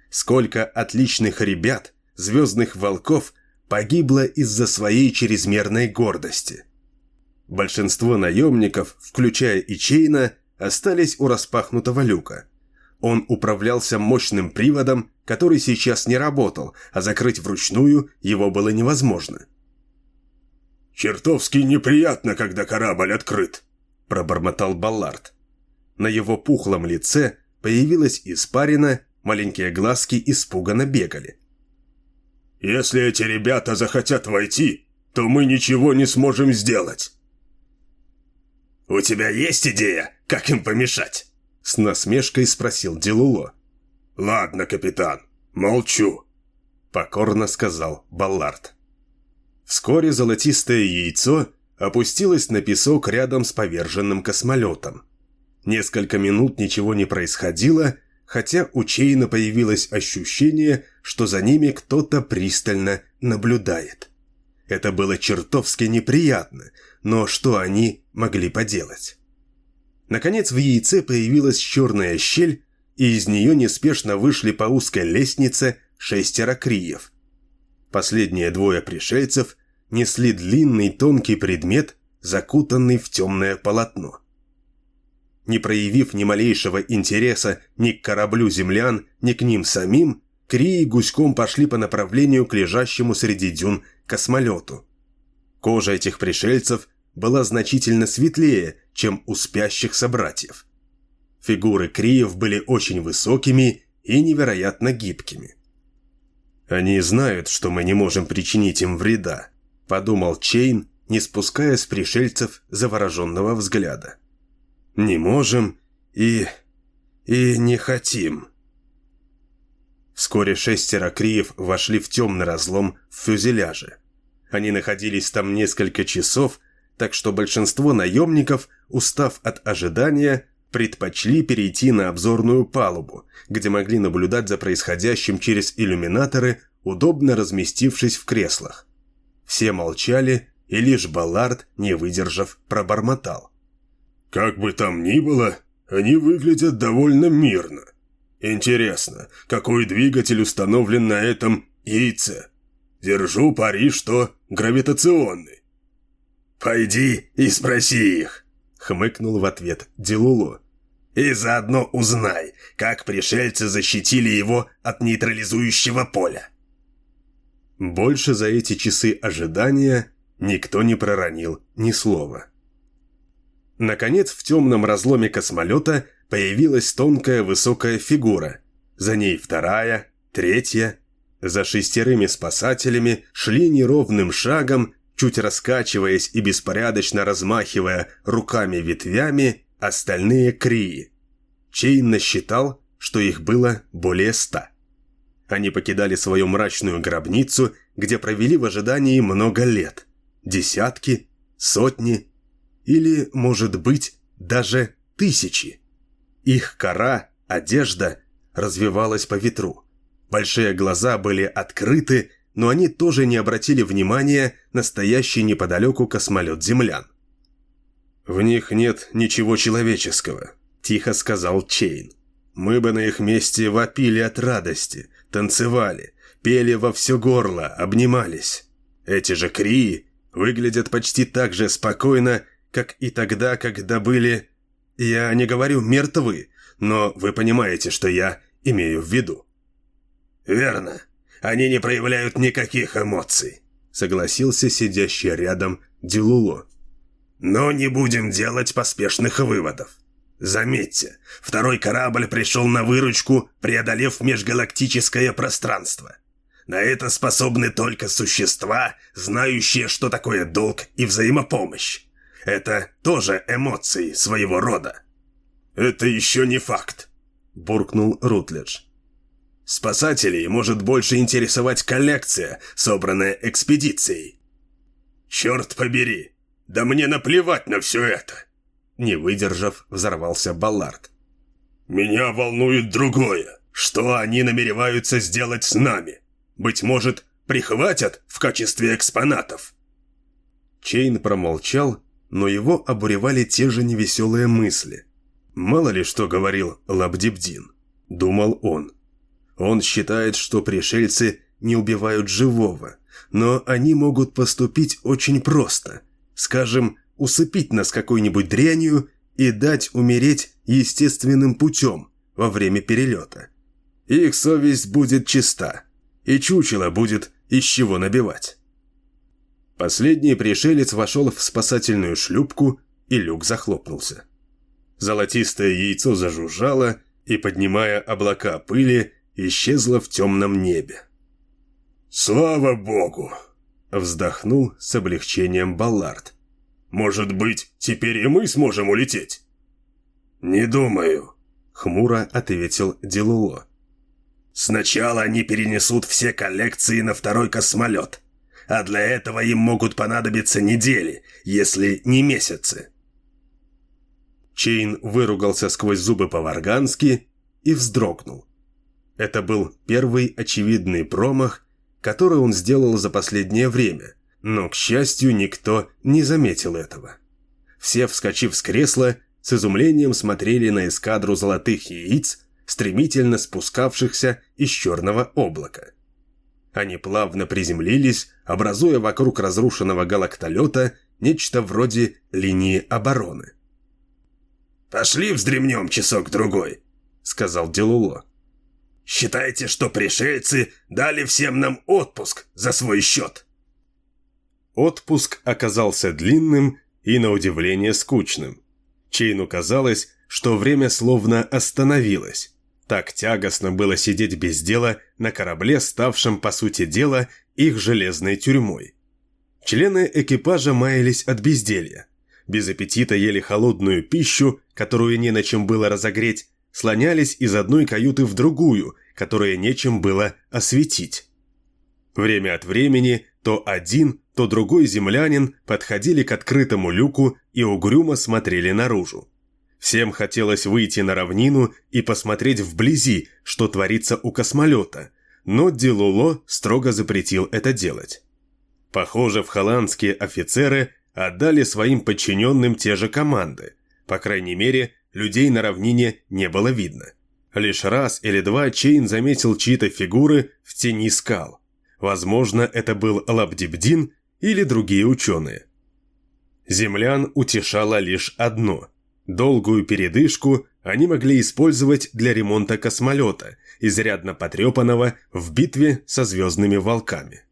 Сколько отличных ребят, звездных волков, погибло из-за своей чрезмерной гордости. Большинство наемников, включая и Чейна, остались у распахнутого люка. Он управлялся мощным приводом, который сейчас не работал, а закрыть вручную его было невозможно. «Чертовски неприятно, когда корабль открыт», – пробормотал Баллард. На его пухлом лице появилась испарина, маленькие глазки испуганно бегали. «Если эти ребята захотят войти, то мы ничего не сможем сделать». «У тебя есть идея, как им помешать?» С насмешкой спросил Делуло. «Ладно, капитан, молчу», — покорно сказал Баллард. Вскоре золотистое яйцо опустилось на песок рядом с поверженным космолетом. Несколько минут ничего не происходило, хотя у Чейна появилось ощущение, что за ними кто-то пристально наблюдает. Это было чертовски неприятно, но что они могли поделать? Наконец в яйце появилась черная щель, и из нее неспешно вышли по узкой лестнице шестеро криев. Последние двое пришельцев несли длинный тонкий предмет, закутанный в темное полотно. Не проявив ни малейшего интереса ни к кораблю землян, ни к ним самим, Крии гуськом пошли по направлению к лежащему среди дюн космолету. Кожа этих пришельцев была значительно светлее, чем у спящих собратьев. Фигуры Криев были очень высокими и невероятно гибкими. «Они знают, что мы не можем причинить им вреда», – подумал Чейн, не спуская с пришельцев завороженного взгляда. «Не можем и... и не хотим». Вскоре шестеро Криев вошли в темный разлом в фюзеляже. Они находились там несколько часов, так что большинство наемников, устав от ожидания, предпочли перейти на обзорную палубу, где могли наблюдать за происходящим через иллюминаторы, удобно разместившись в креслах. Все молчали, и лишь Баллард, не выдержав, пробормотал. «Как бы там ни было, они выглядят довольно мирно. Интересно, какой двигатель установлен на этом яйце? Держу пари, что гравитационный. «Пойди и спроси их», — хмыкнул в ответ Делуло. «И заодно узнай, как пришельцы защитили его от нейтрализующего поля». Больше за эти часы ожидания никто не проронил ни слова. Наконец, в темном разломе космолета появилась тонкая высокая фигура. За ней вторая, третья. За шестерыми спасателями шли неровным шагом чуть раскачиваясь и беспорядочно размахивая руками-ветвями, остальные крии. Чейн насчитал, что их было более ста. Они покидали свою мрачную гробницу, где провели в ожидании много лет. Десятки, сотни или, может быть, даже тысячи. Их кора, одежда развивалась по ветру. Большие глаза были открыты, но они тоже не обратили внимания на стоящий неподалеку космолет землян. «В них нет ничего человеческого», – тихо сказал Чейн. «Мы бы на их месте вопили от радости, танцевали, пели во все горло, обнимались. Эти же Крии выглядят почти так же спокойно, как и тогда, когда были... Я не говорю «мертвы», но вы понимаете, что я имею в виду». «Верно. Они не проявляют никаких эмоций», — согласился сидящий рядом Дилуло. «Но не будем делать поспешных выводов. Заметьте, второй корабль пришел на выручку, преодолев межгалактическое пространство. На это способны только существа, знающие, что такое долг и взаимопомощь. Это тоже эмоции своего рода. «Это еще не факт», – буркнул Рутледж. «Спасателей может больше интересовать коллекция, собранная экспедицией». «Черт побери! Да мне наплевать на все это!» Не выдержав, взорвался Баллард. «Меня волнует другое. Что они намереваются сделать с нами? Быть может, прихватят в качестве экспонатов?» Чейн промолчал, но его обуревали те же невеселые мысли. «Мало ли что говорил Лабдибдин», — думал он. «Он считает, что пришельцы не убивают живого, но они могут поступить очень просто. Скажем, усыпить нас какой-нибудь дрянью и дать умереть естественным путем во время перелета. Их совесть будет чиста, и чучело будет из чего набивать. Последний пришелец вошел в спасательную шлюпку, и люк захлопнулся. Золотистое яйцо зажужжало и, поднимая облака пыли, исчезло в темном небе. «Слава богу!» – вздохнул с облегчением Баллард. «Может быть, теперь и мы сможем улететь?» «Не думаю», – хмуро ответил Делуло. Сначала они перенесут все коллекции на второй космолет, а для этого им могут понадобиться недели, если не месяцы. Чейн выругался сквозь зубы по-варгански и вздрогнул. Это был первый очевидный промах, который он сделал за последнее время, но, к счастью, никто не заметил этого. Все, вскочив с кресла, с изумлением смотрели на эскадру золотых яиц, стремительно спускавшихся из черного облака. Они плавно приземлились, образуя вокруг разрушенного галактолета нечто вроде линии обороны. «Пошли вздремнем часок-другой», — сказал Делуло. «Считайте, что пришельцы дали всем нам отпуск за свой счет». Отпуск оказался длинным и, на удивление, скучным. Чейну казалось, что время словно остановилось. Так тягостно было сидеть без дела на корабле, ставшем, по сути дела, их железной тюрьмой. Члены экипажа маялись от безделья. Без аппетита ели холодную пищу, которую не на чем было разогреть, слонялись из одной каюты в другую, которая нечем было осветить. Время от времени то один, то другой землянин подходили к открытому люку и угрюмо смотрели наружу. Всем хотелось выйти на равнину и посмотреть вблизи, что творится у космолета, но Дилуло строго запретил это делать. Похоже, в холландские офицеры отдали своим подчиненным те же команды. По крайней мере, людей на равнине не было видно. Лишь раз или два Чейн заметил чьи-то фигуры в тени скал. Возможно, это был Лабдибдин или другие ученые. Землян утешало лишь одно – Долгую передышку они могли использовать для ремонта космолета, изрядно потрепанного в битве со звездными волками.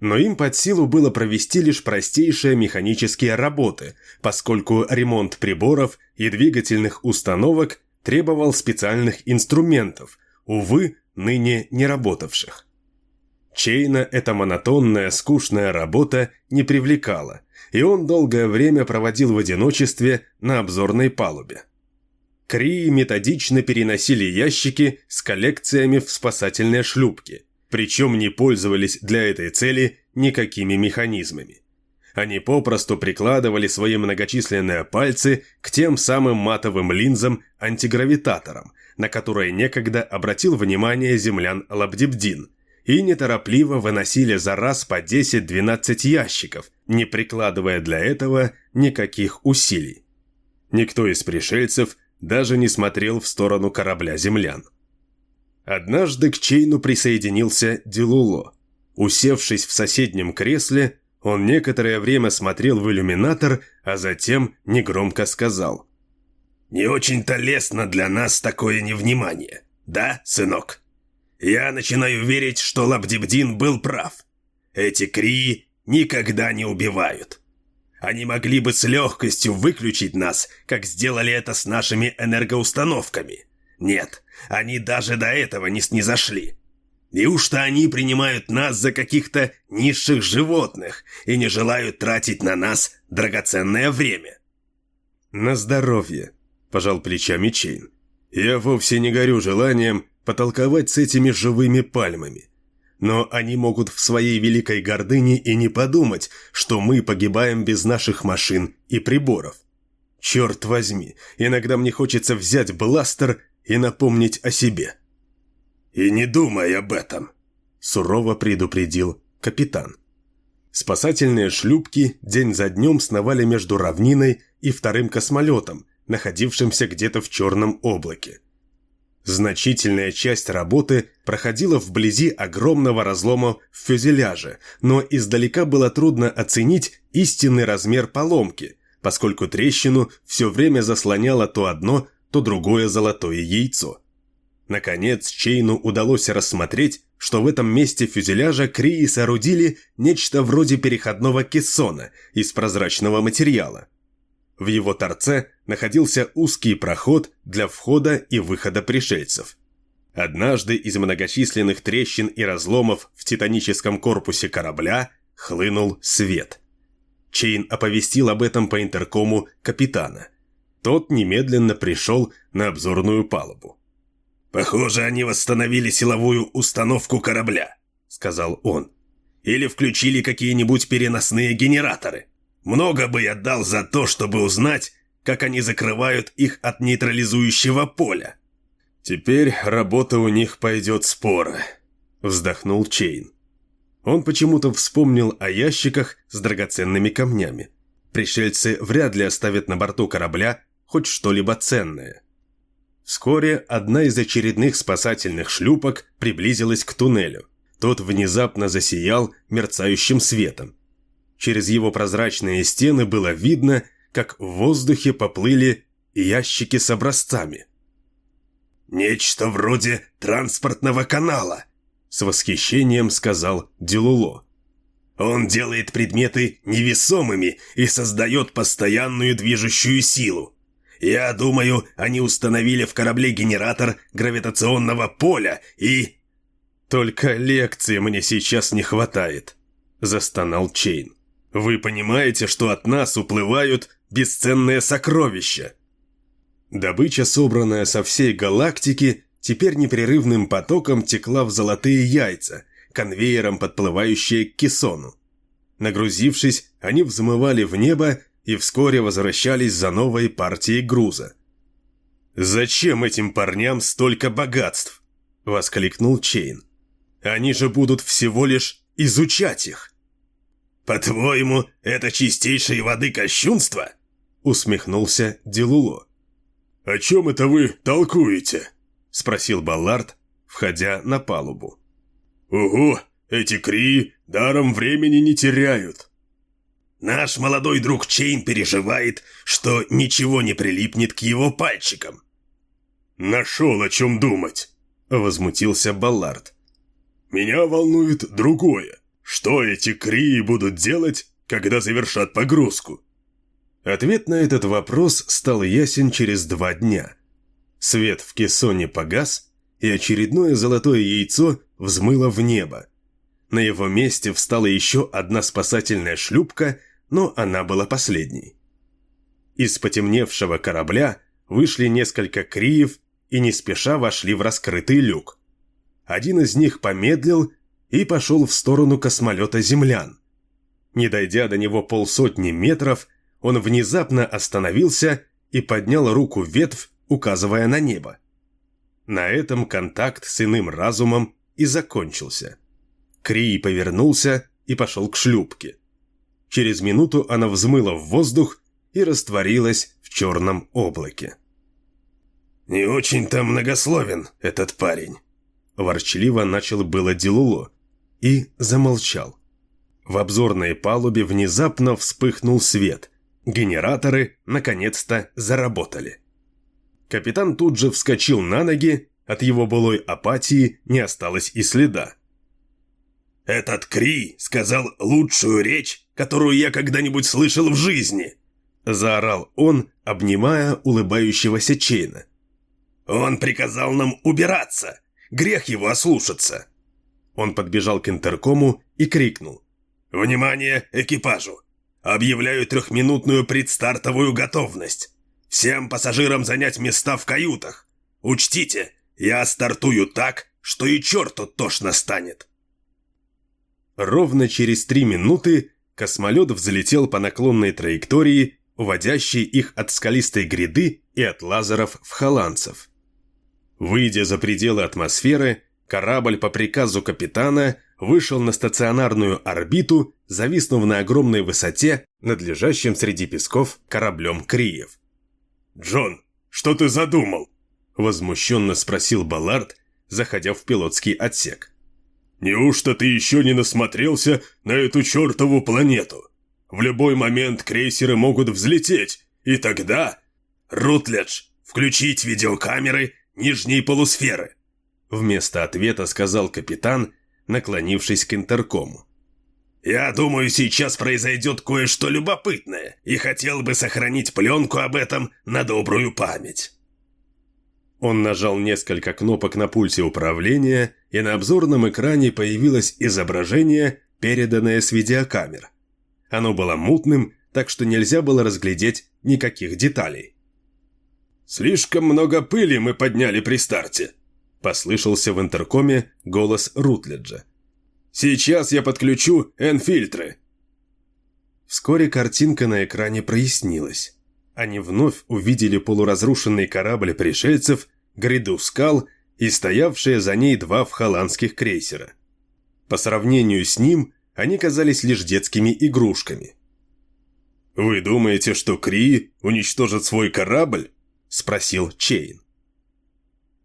Но им под силу было провести лишь простейшие механические работы, поскольку ремонт приборов и двигательных установок требовал специальных инструментов, увы, ныне не работавших. Чейна эта монотонная, скучная работа не привлекала, и он долгое время проводил в одиночестве на обзорной палубе. Крии методично переносили ящики с коллекциями в спасательные шлюпки, причем не пользовались для этой цели никакими механизмами. Они попросту прикладывали свои многочисленные пальцы к тем самым матовым линзам-антигравитаторам, на которые некогда обратил внимание землян Лабдибдин, и неторопливо выносили за раз по 10-12 ящиков, не прикладывая для этого никаких усилий. Никто из пришельцев даже не смотрел в сторону корабля землян. Однажды к Чейну присоединился Дилуло. Усевшись в соседнем кресле, он некоторое время смотрел в иллюминатор, а затем негромко сказал. «Не очень-то лестно для нас такое невнимание, да, сынок? Я начинаю верить, что Лабдибдин был прав. Эти крии никогда не убивают. Они могли бы с легкостью выключить нас, как сделали это с нашими энергоустановками. Нет, они даже до этого не снизошли. Неужто они принимают нас за каких-то низших животных и не желают тратить на нас драгоценное время? «На здоровье», – пожал плечами Чейн. «Я вовсе не горю желанием потолковать с этими живыми пальмами. Но они могут в своей великой гордыне и не подумать, что мы погибаем без наших машин и приборов. Черт возьми, иногда мне хочется взять бластер и напомнить о себе». «И не думай об этом», – сурово предупредил капитан. Спасательные шлюпки день за днем сновали между равниной и вторым космолетом, находившимся где-то в черном облаке. Значительная часть работы проходила вблизи огромного разлома в фюзеляже, но издалека было трудно оценить истинный размер поломки, поскольку трещину все время заслоняло то одно, то другое золотое яйцо. Наконец, Чейну удалось рассмотреть, что в этом месте фюзеляжа Крии соорудили нечто вроде переходного кессона из прозрачного материала. В его торце находился узкий проход для входа и выхода пришельцев. Однажды из многочисленных трещин и разломов в титаническом корпусе корабля хлынул свет. Чейн оповестил об этом по интеркому капитана. Тот немедленно пришел на обзорную палубу. «Похоже, они восстановили силовую установку корабля», — сказал он. «Или включили какие-нибудь переносные генераторы. Много бы я дал за то, чтобы узнать, как они закрывают их от нейтрализующего поля». «Теперь работа у них пойдет спора», — вздохнул Чейн. Он почему-то вспомнил о ящиках с драгоценными камнями. Пришельцы вряд ли оставят на борту корабля хоть что-либо ценное. Вскоре одна из очередных спасательных шлюпок приблизилась к туннелю. Тот внезапно засиял мерцающим светом. Через его прозрачные стены было видно, как в воздухе поплыли ящики с образцами. «Нечто вроде транспортного канала», — с восхищением сказал Дилуло. «Он делает предметы невесомыми и создает постоянную движущую силу. Я думаю, они установили в корабле генератор гравитационного поля и...» «Только лекции мне сейчас не хватает», – застонал Чейн. «Вы понимаете, что от нас уплывают бесценные сокровища?» Добыча, собранная со всей галактики, теперь непрерывным потоком текла в золотые яйца, конвейером подплывающие к кессону. Нагрузившись, они взмывали в небо и вскоре возвращались за новой партией груза. «Зачем этим парням столько богатств?» – воскликнул Чейн. «Они же будут всего лишь изучать их». «По-твоему, это чистейшей воды кощунство?» – усмехнулся Дилулло. «О чем это вы толкуете?» – спросил Баллард, входя на палубу. «Ого, эти крии даром времени не теряют. Наш молодой друг Чейн переживает, что ничего не прилипнет к его пальчикам. «Нашел о чем думать», — возмутился Баллард. «Меня волнует другое. Что эти крии будут делать, когда завершат погрузку?» Ответ на этот вопрос стал ясен через два дня. Свет в кессоне погас, и очередное золотое яйцо взмыло в небо. На его месте встала еще одна спасательная шлюпка, но она была последней. Из потемневшего корабля вышли несколько криев и не спеша вошли в раскрытый люк. Один из них помедлил и пошел в сторону космолета землян. Не дойдя до него полсотни метров, он внезапно остановился и поднял руку ветвь, указывая на небо. На этом контакт с иным разумом и закончился. Крий повернулся и пошел к шлюпке. Через минуту она взмыла в воздух и растворилась в черном облаке. «Не очень-то многословен этот парень», – ворчливо начал было Дилуло и замолчал. В обзорной палубе внезапно вспыхнул свет. Генераторы, наконец-то, заработали. Капитан тут же вскочил на ноги, от его былой апатии не осталось и следа. «Этот Кри сказал лучшую речь, которую я когда-нибудь слышал в жизни!» Заорал он, обнимая улыбающегося Чейна. «Он приказал нам убираться! Грех его ослушаться!» Он подбежал к интеркому и крикнул. «Внимание экипажу! Объявляю трехминутную предстартовую готовность! Всем пассажирам занять места в каютах! Учтите, я стартую так, что и черту тошно станет!» Ровно через три минуты космолет взлетел по наклонной траектории, уводящей их от скалистой гряды и от лазеров в холландцев. Выйдя за пределы атмосферы, корабль по приказу капитана вышел на стационарную орбиту, зависнув на огромной высоте над лежащим среди песков кораблем Криев. «Джон, что ты задумал?» – возмущенно спросил Баллард, заходя в пилотский отсек. Неужто ты еще не насмотрелся на эту чертову планету? В любой момент крейсеры могут взлететь, и тогда... Рутледж, включить видеокамеры нижней полусферы!» Вместо ответа сказал капитан, наклонившись к интеркому. «Я думаю, сейчас произойдет кое-что любопытное, и хотел бы сохранить пленку об этом на добрую память». Он нажал несколько кнопок на пульте управления, и на обзорном экране появилось изображение, переданное с видеокамер. Оно было мутным, так что нельзя было разглядеть никаких деталей. «Слишком много пыли мы подняли при старте», – послышался в интеркоме голос Рутледжа. «Сейчас я подключу N-фильтры». Вскоре картинка на экране прояснилась. Они вновь увидели полуразрушенный корабль пришельцев, гряду скал и стоявшие за ней два вхоландских крейсера. По сравнению с ним, они казались лишь детскими игрушками. «Вы думаете, что Кри уничтожит свой корабль?» – спросил Чейн.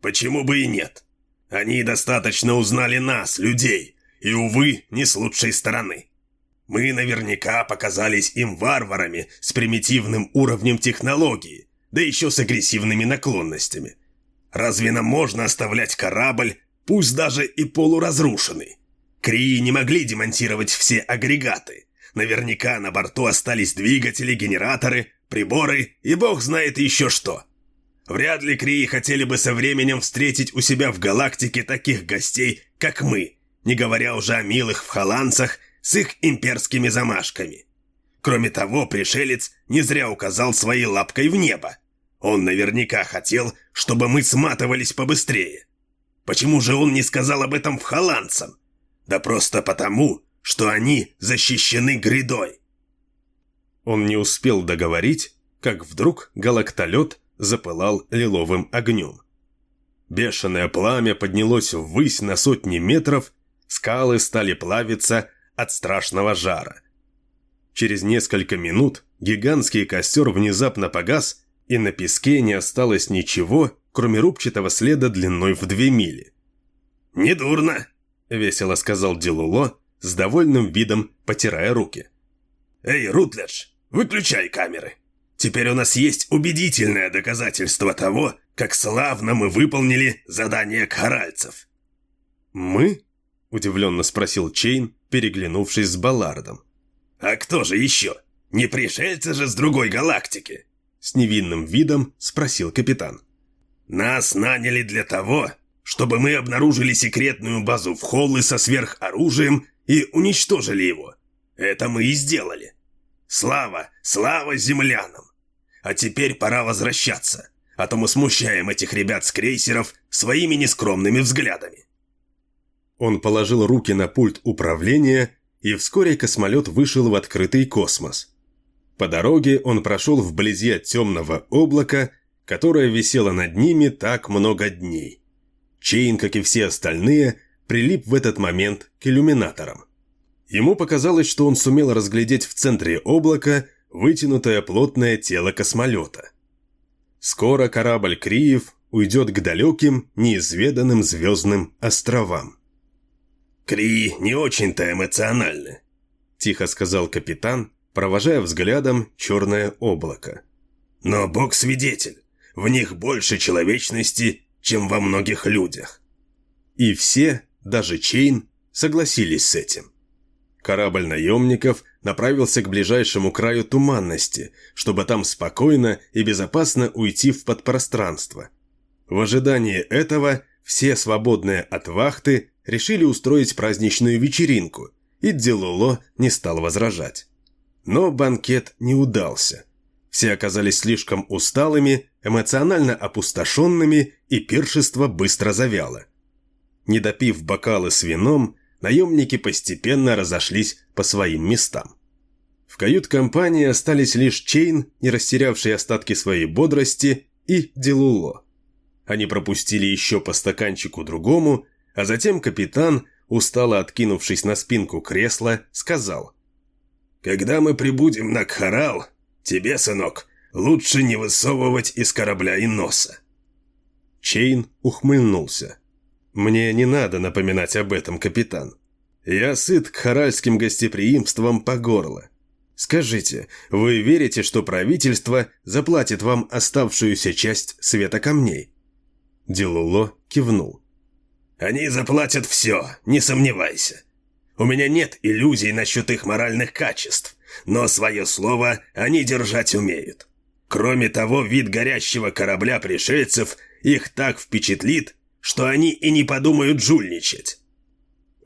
«Почему бы и нет? Они достаточно узнали нас, людей, и, увы, не с лучшей стороны. Мы наверняка показались им варварами с примитивным уровнем технологии, да еще с агрессивными наклонностями. Разве нам можно оставлять корабль, пусть даже и полуразрушенный? Крии не могли демонтировать все агрегаты. Наверняка на борту остались двигатели, генераторы, приборы и бог знает еще что. Вряд ли Крии хотели бы со временем встретить у себя в галактике таких гостей, как мы, не говоря уже о милых вхоландцах с их имперскими замашками. Кроме того, пришелец не зря указал своей лапкой в небо. Он наверняка хотел, чтобы мы сматывались побыстрее. Почему же он не сказал об этом в холландцам? Да просто потому, что они защищены грядой. Он не успел договорить, как вдруг галактолет запылал лиловым огнем. Бешеное пламя поднялось ввысь на сотни метров, скалы стали плавиться, от страшного жара. Через несколько минут гигантский костер внезапно погас, и на песке не осталось ничего, кроме рубчатого следа длиной в две мили. «Недурно», — весело сказал Дилуло, с довольным видом потирая руки. «Эй, Рутледж, выключай камеры. Теперь у нас есть убедительное доказательство того, как славно мы выполнили задание каральцев». «Мы?» – удивленно спросил Чейн, переглянувшись с Баллардом. «А кто же еще? Не пришельцы же с другой галактики?» С невинным видом спросил капитан. «Нас наняли для того, чтобы мы обнаружили секретную базу в Холлы со сверхоружием и уничтожили его. Это мы и сделали. Слава, слава землянам! А теперь пора возвращаться, а то мы смущаем этих ребят с крейсеров своими нескромными взглядами». Он положил руки на пульт управления, и вскоре космолет вышел в открытый космос. По дороге он прошел вблизи от темного облака, которое висело над ними так много дней. Чейн, как и все остальные, прилип в этот момент к иллюминаторам. Ему показалось, что он сумел разглядеть в центре облака вытянутое плотное тело космолета. Скоро корабль Криев уйдет к далеким, неизведанным звездным островам. «Крии не очень-то эмоциональны», – тихо сказал капитан, провожая взглядом черное облако. «Но Бог свидетель, в них больше человечности, чем во многих людях». И все, даже Чейн, согласились с этим. Корабль наемников направился к ближайшему краю туманности, чтобы там спокойно и безопасно уйти в подпространство. В ожидании этого все свободные от вахты решили устроить праздничную вечеринку, и Делуло не стал возражать. Но банкет не удался. Все оказались слишком усталыми, эмоционально опустошенными, и пиршество быстро завяло. Не допив бокалы с вином, наемники постепенно разошлись по своим местам. В кают-компании остались лишь Чейн, не растерявший остатки своей бодрости, и Делуло. Они пропустили еще по стаканчику другому, а затем капитан, устало откинувшись на спинку кресла, сказал. «Когда мы прибудем на Кхарал, тебе, сынок, лучше не высовывать из корабля и носа». Чейн ухмыльнулся. «Мне не надо напоминать об этом, капитан. Я сыт кхаральским гостеприимством по горло. Скажите, вы верите, что правительство заплатит вам оставшуюся часть света камней?» Дилуло кивнул. «Они заплатят все, не сомневайся. У меня нет иллюзий насчет их моральных качеств, но свое слово они держать умеют. Кроме того, вид горящего корабля пришельцев их так впечатлит, что они и не подумают жульничать.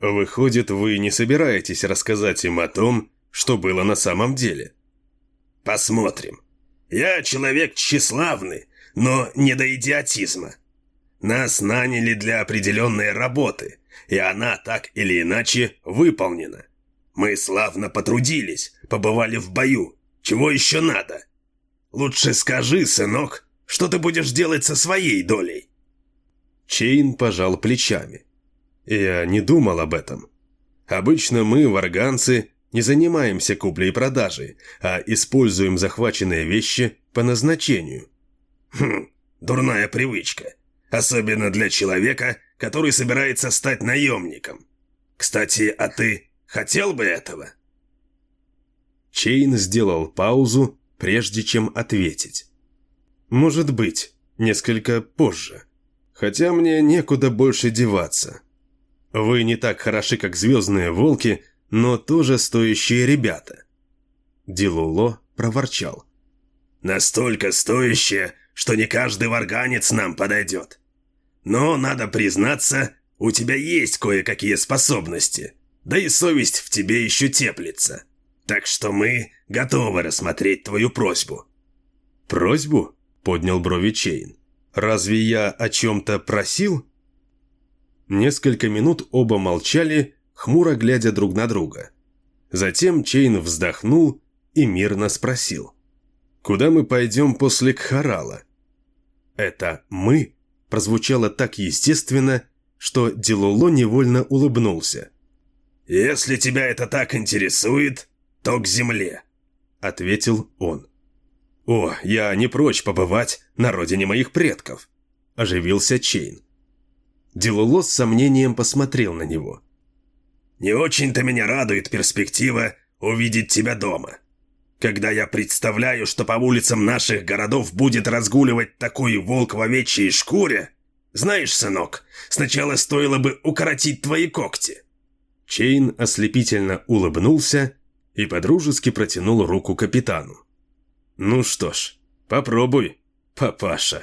Выходит, вы не собираетесь рассказать им о том, что было на самом деле? Посмотрим. Я человек тщеславный, но не до идиотизма. Нас наняли для определенной работы, и она так или иначе выполнена. Мы славно потрудились, побывали в бою. Чего еще надо? Лучше скажи, сынок, что ты будешь делать со своей долей?» Чейн пожал плечами. Я не думал об этом. Обычно мы, варганцы, не занимаемся куплей и продажей, а используем захваченные вещи по назначению. Хм, дурная привычка. Особенно для человека, который собирается стать наемником. Кстати, а ты хотел бы этого? Чейн сделал паузу, прежде чем ответить. «Может быть, несколько позже. Хотя мне некуда больше деваться. Вы не так хороши, как звездные волки, но тоже стоящие ребята». Дилуло проворчал. «Настолько стоящие, что не каждый варганец нам подойдет. Но, надо признаться, у тебя есть кое-какие способности, да и совесть в тебе еще теплится. Так что мы готовы рассмотреть твою просьбу». «Просьбу?» – поднял брови Чейн. «Разве я о чем-то просил?» Несколько минут оба молчали, хмуро глядя друг на друга. Затем Чейн вздохнул и мирно спросил. «Куда мы пойдем после Кхарала?» Это «мы» прозвучало так естественно, что Дилоло невольно улыбнулся. «Если тебя это так интересует, то к земле», — ответил он. «О, я не прочь побывать на родине моих предков», — оживился Чейн. Дилоло с сомнением посмотрел на него. «Не очень-то меня радует перспектива увидеть тебя дома. Когда я представляю, что по улицам наших городов будет разгуливать такой волк в овечьей шкуре, знаешь, сынок, сначала стоило бы укоротить твои когти». Чейн ослепительно улыбнулся и подружески протянул руку капитану. «Ну что ж, попробуй, папаша».